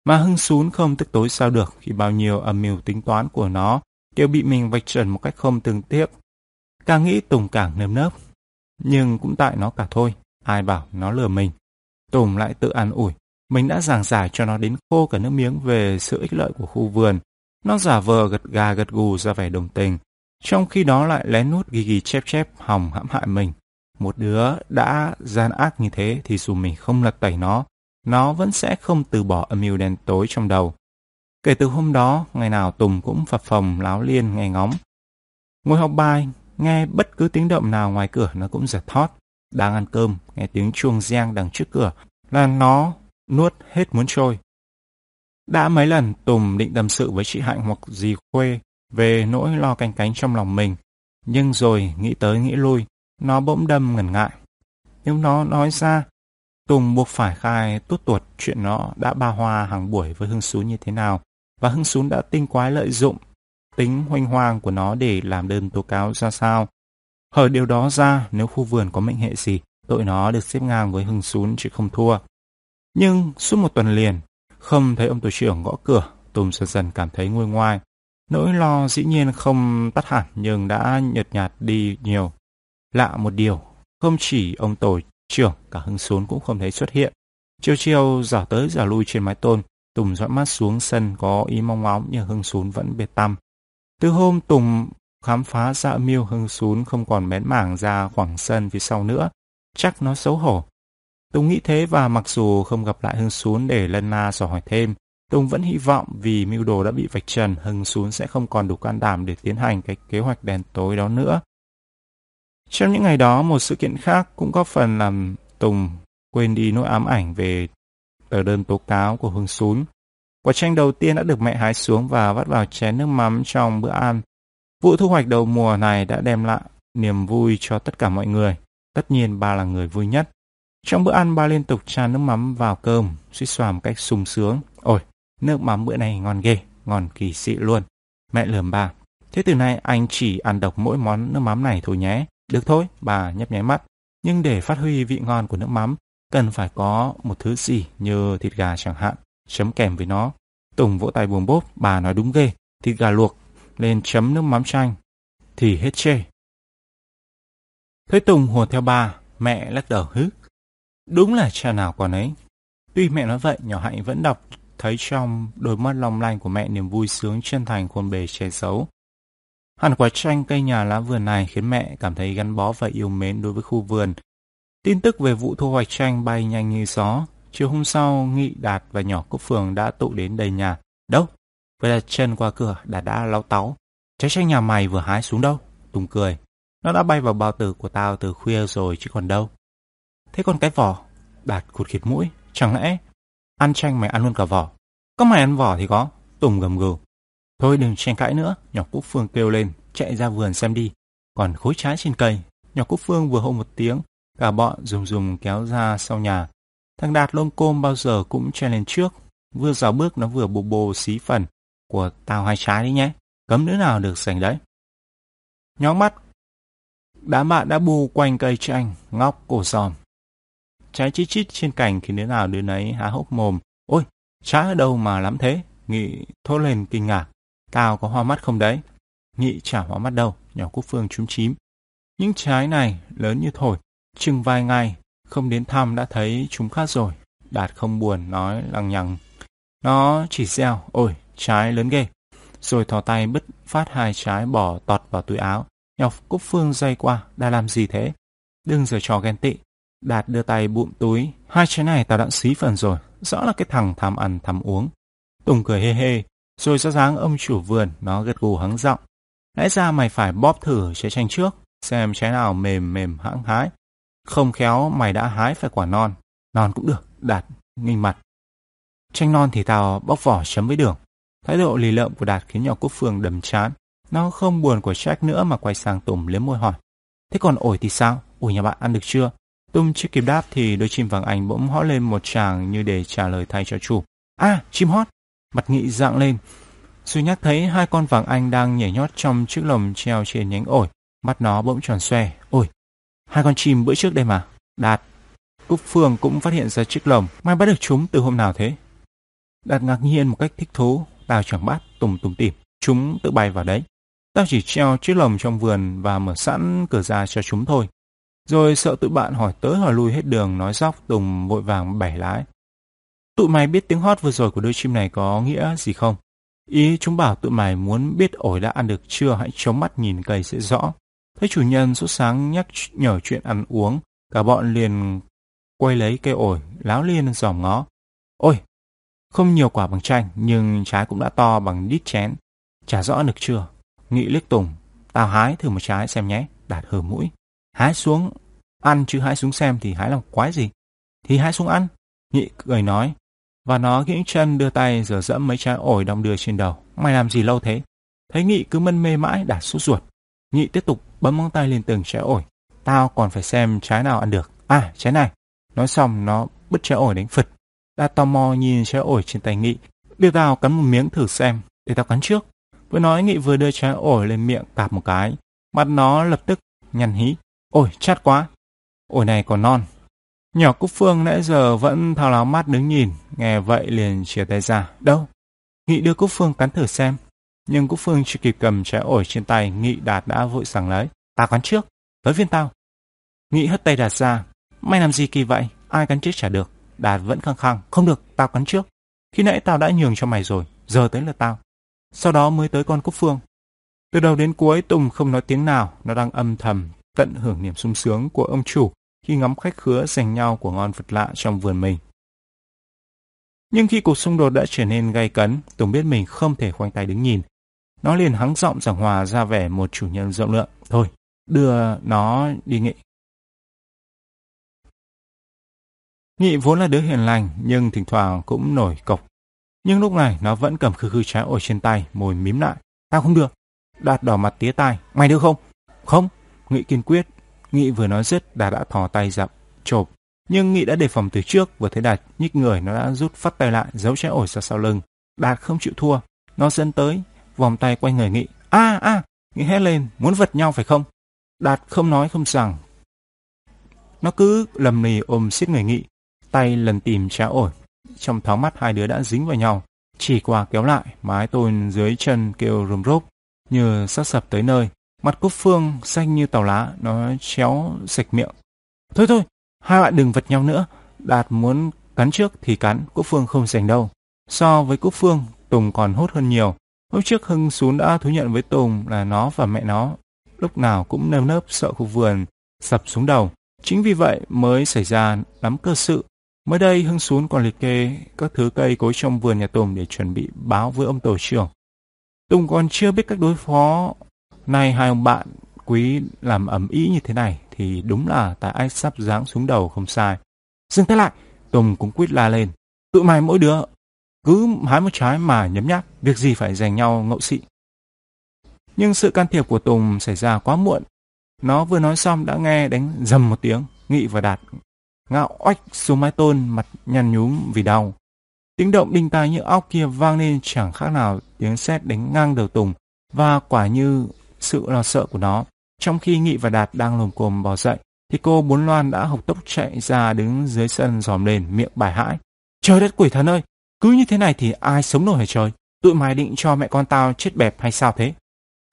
Mà Hưng Sún không tức tối sao được khi bao nhiêu âm mưu tính toán của nó đều bị mình vạch trần một cách không tương tiếc. Càng nghĩ Tùng càng nơm nớp. Nhưng cũng tại nó cả thôi, ai bảo nó lừa mình. Tùng lại tự an ủi, mình đã giảng giải cho nó đến khô cả nước miếng về sự ích lợi của khu vườn. Nó giả vờ gật gà gật gù ra vẻ đồng tình, trong khi đó lại lén nút ghi ghi chép chép hòng hãm hại mình. Một đứa đã gian ác như thế thì dù mình không lật tẩy nó, nó vẫn sẽ không từ bỏ âm mưu đen tối trong đầu. Kể từ hôm đó, ngày nào Tùng cũng phập phồng láo liên nghe ngóng. Ngồi học bài, nghe bất cứ tiếng động nào ngoài cửa nó cũng giật thót. Đang ăn cơm, nghe tiếng chuông giang đằng trước cửa, là nó nuốt hết muốn trôi. Đã mấy lần Tùng định tâm sự với chị Hạnh hoặc dì Khuê về nỗi lo canh cánh trong lòng mình, nhưng rồi nghĩ tới nghĩ lui, nó bỗng đâm ngần ngại. Nhưng nó nói ra, Tùng buộc phải khai tốt tuột chuyện nó đã ba hoa hàng buổi với Hưng Sú như thế nào, và Hưng Sú đã tinh quái lợi dụng tính hoanh hoang của nó để làm đơn tố cáo ra sao. Hở điều đó ra, nếu khu vườn có mệnh hệ gì, tội nó được xếp ngang với Hưng Sún chứ không thua. Nhưng suốt một tuần liền, không thấy ông tổ trưởng gõ cửa, Tùng dần dần cảm thấy nguôi ngoai. Nỗi lo dĩ nhiên không tắt hẳn nhưng đã nhợt nhạt đi nhiều. Lạ một điều, không chỉ ông tổ trưởng, cả Hưng Sún cũng không thấy xuất hiện. Chiều chiều dạo tới dạo lui trên mái tôn, Tùng dõi mắt xuống sân có ý mong ngóng nhưng Hưng Sún vẫn biệt tâm. Từ hôm Tùng khám phá ra miêu Hưng Sún không còn bén mảng ra khoảng sân phía sau nữa, chắc nó xấu hổ. Tùng nghĩ thế và mặc dù không gặp lại Hưng Sún để lân na dò hỏi thêm, Tùng vẫn hy vọng vì mưu đồ đã bị vạch trần, Hưng Sún sẽ không còn đủ can đảm để tiến hành cái kế hoạch đèn tối đó nữa. Trong những ngày đó, một sự kiện khác cũng có phần làm Tùng quên đi nỗi ám ảnh về tờ đơn tố cáo của Hưng Sún. Quả chanh đầu tiên đã được mẹ hái xuống và vắt vào chén nước mắm trong bữa ăn. Vụ thu hoạch đầu mùa này đã đem lại niềm vui cho tất cả mọi người. Tất nhiên ba là người vui nhất. Trong bữa ăn ba liên tục tràn nước mắm vào cơm, suýt xòa một cách sung sướng. Ôi, nước mắm bữa này ngon ghê, ngon kỳ dị luôn. Mẹ lườm ba. Thế từ nay anh chỉ ăn độc mỗi món nước mắm này thôi nhé. Được thôi, bà nhấp nháy mắt. Nhưng để phát huy vị ngon của nước mắm, cần phải có một thứ gì như thịt gà chẳng hạn, chấm kèm với nó. Tùng vỗ tay buồn bốp, bà nói đúng ghê, thịt gà luộc, lên chấm nước mắm chanh, thì hết chê. Thấy Tùng hùa theo bà, mẹ lắc đầu hứ. Đúng là cha nào còn ấy. Tuy mẹ nói vậy, nhỏ hạnh vẫn đọc thấy trong đôi mắt long lanh của mẹ niềm vui sướng chân thành khuôn bề che giấu. Hẳn quả tranh cây nhà lá vườn này khiến mẹ cảm thấy gắn bó và yêu mến đối với khu vườn. Tin tức về vụ thu hoạch tranh bay nhanh như gió. Chiều hôm sau, Nghị, Đạt và nhỏ Cúc Phường đã tụ đến đầy nhà. Đâu? Vừa đặt chân qua cửa, Đạt đã lau táu. Trái tranh nhà mày vừa hái xuống đâu? Tùng cười. Nó đã bay vào bao tử của tao từ khuya rồi chứ còn đâu. Thế còn cái vỏ? Đạt khụt khịt mũi. Chẳng lẽ ăn chanh mày ăn luôn cả vỏ? Có mày ăn vỏ thì có. Tùng gầm gừ. Thôi đừng tranh cãi nữa, nhỏ Cúc Phương kêu lên, chạy ra vườn xem đi. Còn khối trái trên cây, nhỏ Cúc Phương vừa hô một tiếng, cả bọn dùng dùng kéo ra sau nhà. Thằng Đạt lôm côm bao giờ cũng chen lên trước, vừa dạo bước nó vừa bồ bồ xí phần. Của tao hai trái đấy nhé, cấm nữ nào được giành đấy. Nhóng mắt, đám bạn đã bù quanh cây chanh, ngóc cổ giòm. Trái chít chít trên cành khi đứa nào đứa nấy há hốc mồm. Ôi, trái ở đâu mà lắm thế? Nghị thốt lên kinh ngạc. Tao có hoa mắt không đấy? Nghị chả hoa mắt đâu, nhỏ Quốc Phương trúng chím. Những trái này lớn như thổi, chừng vài ngày, không đến thăm đã thấy chúng khác rồi. Đạt không buồn, nói lằng nhằng. Nó chỉ gieo, ôi, trái lớn ghê. Rồi thò tay bứt phát hai trái bỏ tọt vào túi áo. Nhọc Cúc Phương dây qua, đã làm gì thế? Đừng giờ trò ghen tị. Đạt đưa tay bụm túi. Hai trái này tao đã xí phần rồi. Rõ là cái thằng tham ăn tham uống. Tùng cười hê hê. Rồi ra dáng ông chủ vườn, nó gật gù hắng giọng. Lẽ ra mày phải bóp thử trái chanh trước, xem trái nào mềm mềm hãng hái. Không khéo mày đã hái phải quả non. Non cũng được, Đạt, nghinh mặt. Chanh non thì tao bóc vỏ chấm với đường. Thái độ lì lợm của Đạt khiến nhỏ Quốc Phương đầm chán. Nó không buồn của trách nữa mà quay sang Tùng liếm môi hỏi. Thế còn ổi thì sao? Ổi nhà bạn ăn được chưa? Tung chưa kịp đáp thì đôi chim vàng anh bỗng hót lên một tràng như để trả lời thay cho chủ. À, chim hót! Mặt nghị dạng lên. Rồi nhắc thấy hai con vàng anh đang nhảy nhót trong chiếc lồng treo trên nhánh ổi. Mắt nó bỗng tròn xoe. Ôi, hai con chim bữa trước đây mà. Đạt. Cúc Phương cũng phát hiện ra chiếc lồng. Mai bắt được chúng từ hôm nào thế? Đạt ngạc nhiên một cách thích thú. Tao chẳng bắt, tùng tùng tìm. Chúng tự bay vào đấy. Tao chỉ treo chiếc lồng trong vườn và mở sẵn cửa ra cho chúng thôi. Rồi sợ tụi bạn hỏi tới hỏi lui hết đường nói dóc Tùng vội vàng bẻ lái. Tụi mày biết tiếng hót vừa rồi của đôi chim này có nghĩa gì không? Ý chúng bảo tụi mày muốn biết ổi đã ăn được chưa hãy chống mắt nhìn cây sẽ rõ. Thấy chủ nhân suốt sáng nhắc nhở chuyện ăn uống, cả bọn liền quay lấy cây ổi, láo liên dòm ngó. Ôi, không nhiều quả bằng chanh, nhưng trái cũng đã to bằng đít chén. Chả rõ được chưa? Nghị liếc Tùng, tao hái thử một trái xem nhé, đạt hờ mũi. Hái xuống ăn chứ hái xuống xem thì hái làm quái gì? Thì hái xuống ăn. nhị cười nói, và nó nghĩ chân đưa tay giờ dẫm mấy trái ổi đong đưa trên đầu. Mày làm gì lâu thế? Thấy Nghị cứ mân mê mãi đã sốt ruột. nhị tiếp tục bấm móng tay lên từng trái ổi. Tao còn phải xem trái nào ăn được. À, trái này. Nói xong nó bứt trái ổi đánh phật. đã tò mò nhìn trái ổi trên tay Nghị. Đưa tao cắn một miếng thử xem. Để tao cắn trước. Vừa nói Nghị vừa đưa trái ổi lên miệng cạp một cái. Mặt nó lập tức nhăn hí. Ôi, chát quá. Ổi này còn non. Nhỏ Cúc Phương nãy giờ vẫn thao láo mắt đứng nhìn, nghe vậy liền chia tay ra. Đâu? Nghị đưa Cúc Phương cắn thử xem. Nhưng Cúc Phương chưa kịp cầm trái ổi trên tay, Nghị Đạt đã vội sẵn lấy. ta cắn trước, tới viên tao. Nghị hất tay Đạt ra. Mày làm gì kỳ vậy? Ai cắn trước chả được. Đạt vẫn khăng khăng. Không được, tao cắn trước. Khi nãy tao đã nhường cho mày rồi, giờ tới là tao. Sau đó mới tới con Cúc Phương. Từ đầu đến cuối Tùng không nói tiếng nào, nó đang âm thầm, tận hưởng niềm sung sướng của ông chủ khi ngắm khách khứa giành nhau của ngon vật lạ trong vườn mình. Nhưng khi cuộc xung đột đã trở nên gay cấn, Tùng biết mình không thể khoanh tay đứng nhìn. Nó liền hắng giọng giảng hòa ra vẻ một chủ nhân rộng lượng. Thôi, đưa nó đi nghị. Nghị vốn là đứa hiền lành, nhưng thỉnh thoảng cũng nổi cộc. Nhưng lúc này nó vẫn cầm khư khư trái ổi trên tay, mồi mím lại. Tao không được. Đạt đỏ mặt tía tai. Mày được không? Không. Nghị kiên quyết. Nghị vừa nói dứt, Đạt đã thò tay dặm, chộp. Nhưng Nghị đã đề phòng từ trước, vừa thấy Đạt nhích người, nó đã rút phát tay lại, giấu trái ổi ra sau lưng. Đạt không chịu thua. Nó dẫn tới, vòng tay quanh người Nghị. a a Nghị hét lên, muốn vật nhau phải không? Đạt không nói không rằng. Nó cứ lầm lì ôm xiết người Nghị, tay lần tìm trái ổi. Trong thoáng mắt hai đứa đã dính vào nhau. Chỉ qua kéo lại, mái tôn dưới chân kêu rùm rốp, như sắp sập tới nơi. Mặt Cúc Phương xanh như tàu lá, nó chéo sạch miệng. Thôi thôi, hai bạn đừng vật nhau nữa. Đạt muốn cắn trước thì cắn, Cúc Phương không giành đâu. So với Cúc Phương, Tùng còn hốt hơn nhiều. Hôm trước Hưng xuống đã thú nhận với Tùng là nó và mẹ nó lúc nào cũng nơm nớp sợ khu vườn sập xuống đầu. Chính vì vậy mới xảy ra lắm cơ sự. Mới đây Hưng xuống còn liệt kê các thứ cây cối trong vườn nhà Tùng để chuẩn bị báo với ông tổ trưởng. Tùng còn chưa biết cách đối phó. Nay hai ông bạn quý làm ẩm ý như thế này thì đúng là tại ai sắp giáng xuống đầu không sai. Dừng tay lại, Tùng cũng quýt la lên. Tụi mày mỗi đứa cứ hái một trái mà nhấm nháp, việc gì phải giành nhau ngậu xị. Nhưng sự can thiệp của Tùng xảy ra quá muộn. Nó vừa nói xong đã nghe đánh dầm một tiếng, Nghị và Đạt ngạo oách xuống mái tôn mặt nhăn nhúm vì đau. Tiếng động đinh tai như óc kia vang lên chẳng khác nào tiếng sét đánh ngang đầu Tùng và quả như sự lo sợ của nó. Trong khi Nghị và Đạt đang lồm cồm bò dậy thì cô Bốn Loan đã học tốc chạy ra đứng dưới sân dòm lên miệng bài hãi. Trời đất quỷ thần ơi! Cứ như thế này thì ai sống nổi hả trời? Tụi mày định cho mẹ con tao chết bẹp hay sao thế?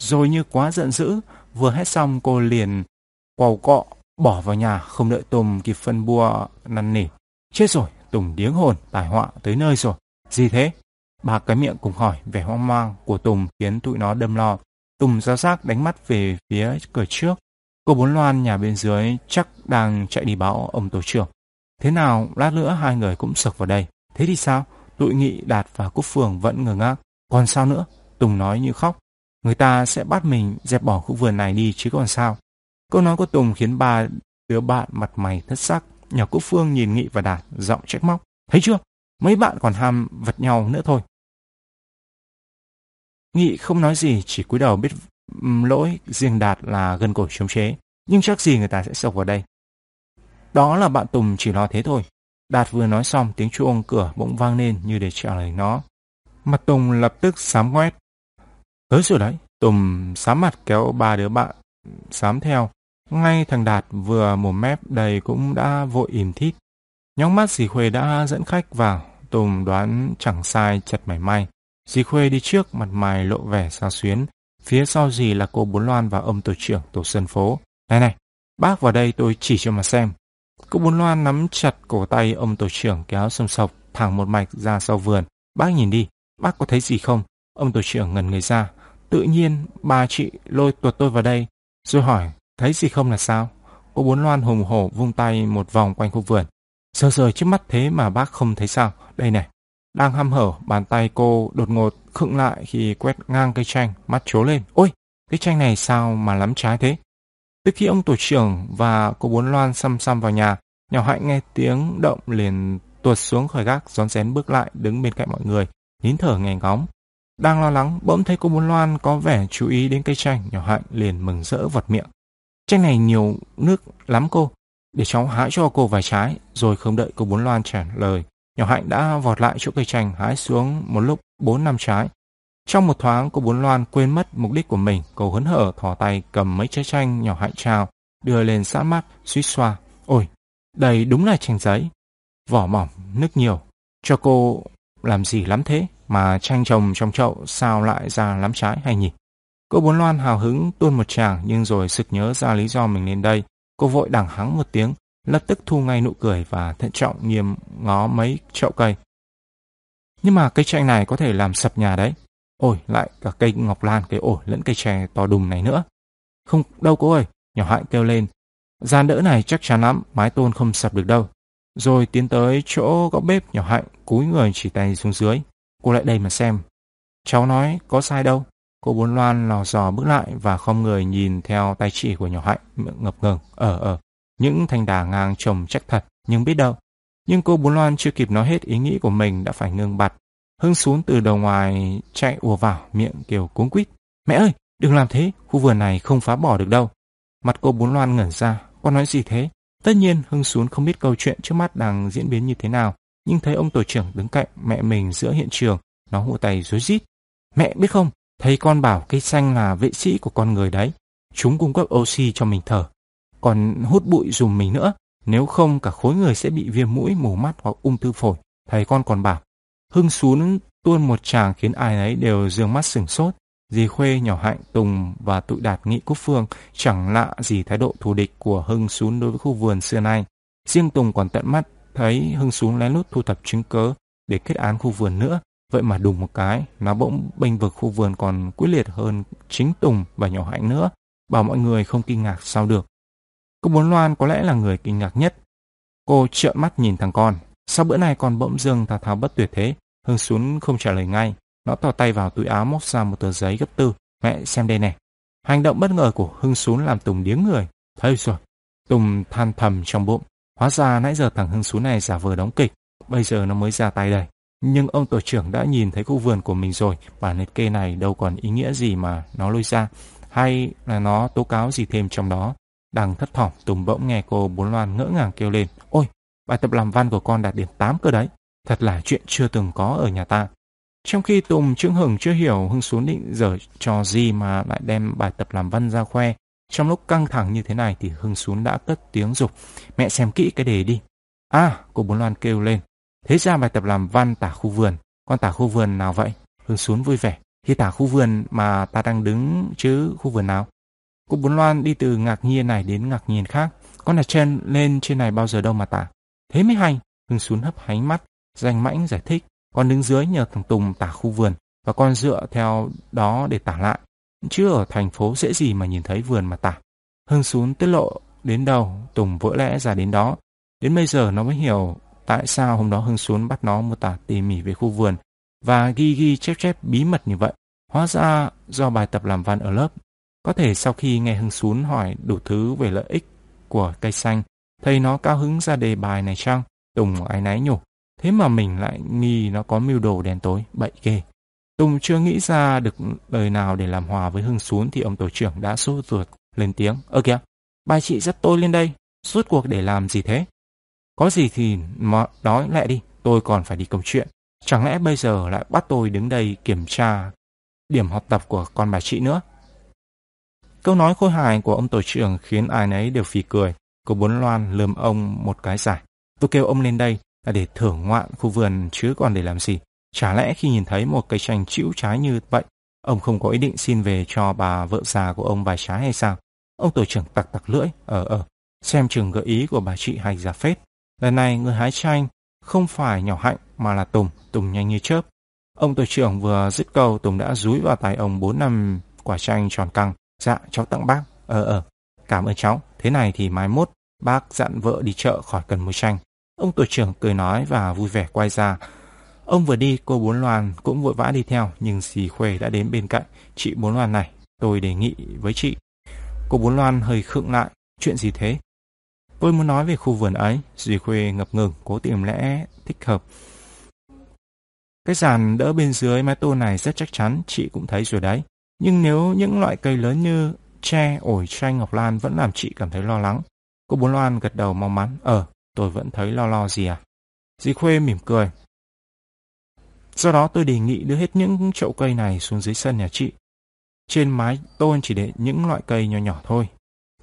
Rồi như quá giận dữ, vừa hét xong cô liền quầu cọ, bỏ vào nhà, không đợi Tùng kịp phân bua năn nỉ. Chết rồi, Tùng điếng hồn, tài họa tới nơi rồi. Gì thế? bà cái miệng cùng hỏi, vẻ hoang mang của Tùng khiến tụi nó đâm lo. Tùng ra giác đánh mắt về phía cửa trước. Cô Bốn Loan nhà bên dưới chắc đang chạy đi báo ông tổ trưởng. Thế nào, lát nữa hai người cũng sực vào đây. Thế thì sao? Tụi Nghị, Đạt và Cúc Phường vẫn ngờ ngác. Còn sao nữa? Tùng nói như khóc. Người ta sẽ bắt mình dẹp bỏ khu vườn này đi chứ còn sao. Câu nói của Tùng khiến ba đứa bạn mặt mày thất sắc. Nhà Cúc Phương nhìn Nghị và Đạt, giọng trách móc. Thấy chưa? Mấy bạn còn ham vật nhau nữa thôi. Nghị không nói gì, chỉ cúi đầu biết lỗi riêng Đạt là gần cổ chống chế. Nhưng chắc gì người ta sẽ sộc vào đây. Đó là bạn Tùng chỉ lo thế thôi. Đạt vừa nói xong tiếng chuông cửa bỗng vang lên như để trả lời nó. Mặt Tùng lập tức sám ngoét. Tới rồi đấy. Tùng sám mặt kéo ba đứa bạn sám theo. Ngay thằng Đạt vừa mồm mép đầy cũng đã vội im thít. Nhóng mắt dì Khuê đã dẫn khách vào. Tùng đoán chẳng sai chật mảy may. Dì Khuê đi trước mặt mày lộ vẻ xa xuyến. Phía sau dì là cô Bốn Loan và ông tổ trưởng tổ sân phố. Này này, bác vào đây tôi chỉ cho mà xem. Cô Bốn Loan nắm chặt cổ tay ông tổ trưởng kéo sông sọc thẳng một mạch ra sau vườn. Bác nhìn đi, bác có thấy gì không? Ông tổ trưởng ngần người ra. Tự nhiên, bà chị lôi tuột tôi vào đây, rồi hỏi, thấy gì không là sao? Cô Bốn Loan hùng hổ vung tay một vòng quanh khu vườn. Sờ sờ trước mắt thế mà bác không thấy sao? Đây này. Đang hăm hở, bàn tay cô đột ngột khựng lại khi quét ngang cây chanh, mắt trố lên. Ôi, cái chanh này sao mà lắm trái thế? Từ khi ông tổ trưởng và cô Bốn Loan xăm xăm vào nhà, nhỏ hạnh nghe tiếng động liền tuột xuống khỏi gác, rón rén bước lại đứng bên cạnh mọi người, nín thở nghe ngóng. Đang lo lắng, bỗng thấy cô Bốn Loan có vẻ chú ý đến cây chanh, nhỏ hạnh liền mừng rỡ vật miệng. Chanh này nhiều nước lắm cô, để cháu hái cho cô vài trái, rồi không đợi cô Bốn Loan trả lời. Nhỏ hạnh đã vọt lại chỗ cây chanh hái xuống một lúc bốn năm trái. Trong một thoáng, cô Bốn Loan quên mất mục đích của mình. Cô hấn hở thò tay cầm mấy trái chanh nhỏ hạnh trao, đưa lên sát mắt, suýt xoa. Ôi, đây đúng là chanh giấy. Vỏ mỏng, nước nhiều. Cho cô làm gì lắm thế mà chanh trồng trong chậu sao lại ra lắm trái hay nhỉ? Cô Bốn Loan hào hứng tuôn một tràng nhưng rồi sực nhớ ra lý do mình lên đây. Cô vội đằng hắng một tiếng, lập tức thu ngay nụ cười và thận trọng nghiêm ngó mấy chậu cây. Nhưng mà cây chanh này có thể làm sập nhà đấy. Ôi, lại cả cây ngọc lan, cây ổi lẫn cây chè to đùng này nữa. Không, đâu cô ơi, nhỏ hạnh kêu lên. Gian đỡ này chắc chắn lắm, mái tôn không sập được đâu. Rồi tiến tới chỗ góc bếp nhỏ hạnh, cúi người chỉ tay xuống dưới. Cô lại đây mà xem. Cháu nói, có sai đâu. Cô bốn loan lò dò bước lại và không người nhìn theo tay chỉ của nhỏ hạnh, miệng ngập ngừng. Ờ ờ, những thanh đà ngang trồng chắc thật, nhưng biết đâu. Nhưng cô Bún loan chưa kịp nói hết ý nghĩ của mình đã phải ngưng bặt Hưng xuống từ đầu ngoài chạy ùa vào miệng kiểu cuống quýt. Mẹ ơi, đừng làm thế, khu vườn này không phá bỏ được đâu. Mặt cô Bún loan ngẩn ra, con nói gì thế? Tất nhiên Hưng xuống không biết câu chuyện trước mắt đang diễn biến như thế nào, nhưng thấy ông tổ trưởng đứng cạnh mẹ mình giữa hiện trường, nó hụ tay rối rít. Mẹ biết không, thấy con bảo cây xanh là vệ sĩ của con người đấy. Chúng cung cấp oxy cho mình thở, còn hút bụi dùm mình nữa. Nếu không cả khối người sẽ bị viêm mũi, mù mắt hoặc ung thư phổi. Thầy con còn bảo Hưng xuống tuôn một tràng khiến ai nấy đều dương mắt sửng sốt. Dì Khuê, nhỏ hạnh, Tùng và tụi đạt nghị Cúc Phương chẳng lạ gì thái độ thù địch của Hưng xuống đối với khu vườn xưa nay. Riêng Tùng còn tận mắt thấy Hưng xuống lén lút thu thập chứng cớ để kết án khu vườn nữa. Vậy mà đùng một cái, nó bỗng bênh vực khu vườn còn quyết liệt hơn chính Tùng và nhỏ hạnh nữa. Bảo mọi người không kinh ngạc sao được. Cô bốn loan có lẽ là người kinh ngạc nhất. Cô trợn mắt nhìn thằng con. Sao bữa nay con bỗng dưng thao thao bất tuyệt thế? Hưng xuống không trả lời ngay. Nó tỏ tay vào túi áo móc ra một tờ giấy gấp tư. Mẹ, xem đây này. Hành động bất ngờ của Hưng xuống làm Tùng điếng người. Thấy rồi. Tùng than thầm trong bụng. Hóa ra nãy giờ thằng Hưng xuống này giả vờ đóng kịch. Bây giờ nó mới ra tay đây. Nhưng ông tổ trưởng đã nhìn thấy khu vườn của mình rồi. Bản liệt kê này đâu còn ý nghĩa gì mà nó lôi ra. Hay là nó tố cáo gì thêm trong đó. Đang thất thỏm, Tùng bỗng nghe cô Bốn Loan ngỡ ngàng kêu lên. Ôi, bài tập làm văn của con đạt điểm 8 cơ đấy. Thật là chuyện chưa từng có ở nhà ta. Trong khi Tùng chững hừng chưa hiểu Hưng xuống định dở trò gì mà lại đem bài tập làm văn ra khoe. Trong lúc căng thẳng như thế này thì Hưng xuống đã cất tiếng dục Mẹ xem kỹ cái đề đi. À, cô Bốn Loan kêu lên. Thế ra bài tập làm văn tả khu vườn. Con tả khu vườn nào vậy? Hưng xuống vui vẻ. Thì tả khu vườn mà ta đang đứng chứ khu vườn nào? Cô Bốn Loan đi từ ngạc nhiên này đến ngạc nhiên khác. Con là trên lên trên này bao giờ đâu mà tả. Thế mới hay. Hưng xuống hấp hánh mắt, danh mãnh giải thích. Con đứng dưới nhờ thằng Tùng tả khu vườn và con dựa theo đó để tả lại. Chứ ở thành phố dễ gì mà nhìn thấy vườn mà tả. Hưng xuống tiết lộ đến đâu, Tùng vỡ lẽ ra đến đó. Đến bây giờ nó mới hiểu tại sao hôm đó Hưng xuống bắt nó mô tả tỉ mỉ về khu vườn và ghi ghi chép chép bí mật như vậy. Hóa ra do bài tập làm văn ở lớp. Có thể sau khi nghe Hưng xuống hỏi đủ thứ về lợi ích của cây xanh, thầy nó cao hứng ra đề bài này chăng? Tùng ái náy nhủ. Thế mà mình lại nghi nó có mưu đồ đen tối, bậy ghê. Tùng chưa nghĩ ra được lời nào để làm hòa với Hưng xuống thì ông tổ trưởng đã sốt ruột lên tiếng. Ơ kìa, bài chị dắt tôi lên đây, suốt cuộc để làm gì thế? Có gì thì mà nói lại đi, tôi còn phải đi công chuyện. Chẳng lẽ bây giờ lại bắt tôi đứng đây kiểm tra điểm học tập của con bà chị nữa? Câu nói khôi hài của ông tổ trưởng khiến ai nấy đều phì cười. Cô Bốn Loan lườm ông một cái giải. Tôi kêu ông lên đây là để thưởng ngoạn khu vườn chứ còn để làm gì. Chả lẽ khi nhìn thấy một cây chanh chĩu trái như vậy, ông không có ý định xin về cho bà vợ già của ông vài trái hay sao? Ông tổ trưởng tặc tặc lưỡi, ờ ờ, xem chừng gợi ý của bà chị hay giả phết. Lần này người hái chanh không phải nhỏ hạnh mà là Tùng, Tùng nhanh như chớp. Ông tổ trưởng vừa dứt câu Tùng đã rúi vào tay ông bốn năm quả chanh tròn căng. Dạ, cháu tặng bác. Ờ ờ, cảm ơn cháu. Thế này thì mai mốt bác dặn vợ đi chợ khỏi cần mua chanh. Ông tổ trưởng cười nói và vui vẻ quay ra. Ông vừa đi, cô Bốn Loan cũng vội vã đi theo, nhưng dì Khuê đã đến bên cạnh. Chị Bốn Loan này, tôi đề nghị với chị. Cô Bốn Loan hơi khựng lại. Chuyện gì thế? Tôi muốn nói về khu vườn ấy. Dì Khuê ngập ngừng, cố tìm lẽ thích hợp. Cái giàn đỡ bên dưới mái tôn này rất chắc chắn, chị cũng thấy rồi đấy. Nhưng nếu những loại cây lớn như tre, ổi, chanh, ngọc lan vẫn làm chị cảm thấy lo lắng. Cô Bốn Loan gật đầu mong mắn. Ờ, tôi vẫn thấy lo lo gì à? Dì Khuê mỉm cười. Do đó tôi đề nghị đưa hết những chậu cây này xuống dưới sân nhà chị. Trên mái tôn chỉ để những loại cây nhỏ nhỏ thôi.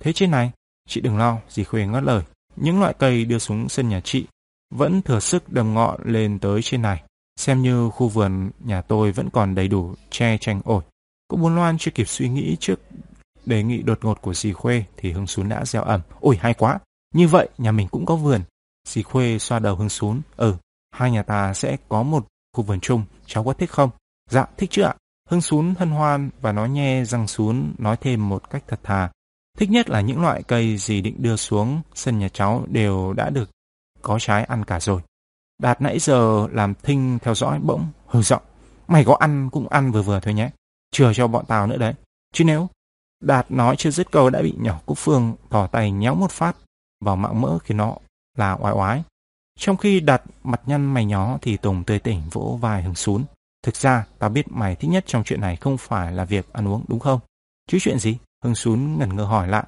Thế trên này, chị đừng lo, dì Khuê ngắt lời. Những loại cây đưa xuống sân nhà chị vẫn thừa sức đầm ngọn lên tới trên này. Xem như khu vườn nhà tôi vẫn còn đầy đủ che chanh ổi. Cô Bốn Loan chưa kịp suy nghĩ trước đề nghị đột ngột của dì Khuê thì Hưng Xuống đã gieo ẩm. Ôi hay quá, như vậy nhà mình cũng có vườn. Dì Khuê xoa đầu Hưng Xuống. Ừ, hai nhà ta sẽ có một khu vườn chung, cháu có thích không? Dạ, thích chứ ạ. Hưng Xuống hân hoan và nó nhe răng xuống nói thêm một cách thật thà. Thích nhất là những loại cây dì định đưa xuống sân nhà cháu đều đã được có trái ăn cả rồi. Đạt nãy giờ làm thinh theo dõi bỗng hừ giọng. Mày có ăn cũng ăn vừa vừa thôi nhé. Chừa cho bọn tao nữa đấy. Chứ nếu Đạt nói chưa dứt câu đã bị nhỏ Cúc Phương thò tay nhéo một phát vào mạng mỡ khiến nó là oai oái. Trong khi đạt mặt nhăn mày nhó thì Tùng tươi tỉnh vỗ vai hứng xuống. Thực ra, tao biết mày thích nhất trong chuyện này không phải là việc ăn uống đúng không? Chứ chuyện gì? Hưng xuống ngẩn ngơ hỏi lại.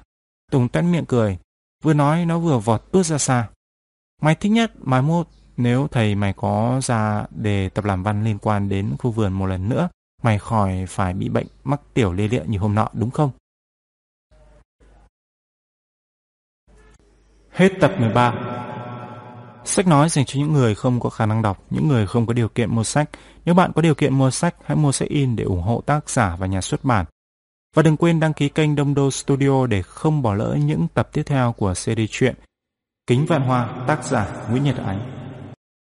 Tùng toét miệng cười. Vừa nói nó vừa vọt tuốt ra xa. Mày thích nhất mai mốt nếu thầy mày có ra đề tập làm văn liên quan đến khu vườn một lần nữa, mày khỏi phải bị bệnh mắc tiểu lê lịa như hôm nọ đúng không? Hết tập 13 Sách nói dành cho những người không có khả năng đọc, những người không có điều kiện mua sách. Nếu bạn có điều kiện mua sách, hãy mua sách in để ủng hộ tác giả và nhà xuất bản. Và đừng quên đăng ký kênh Đông Đô Studio để không bỏ lỡ những tập tiếp theo của series truyện Kính Vạn Hoa, tác giả Nguyễn Nhật Ánh.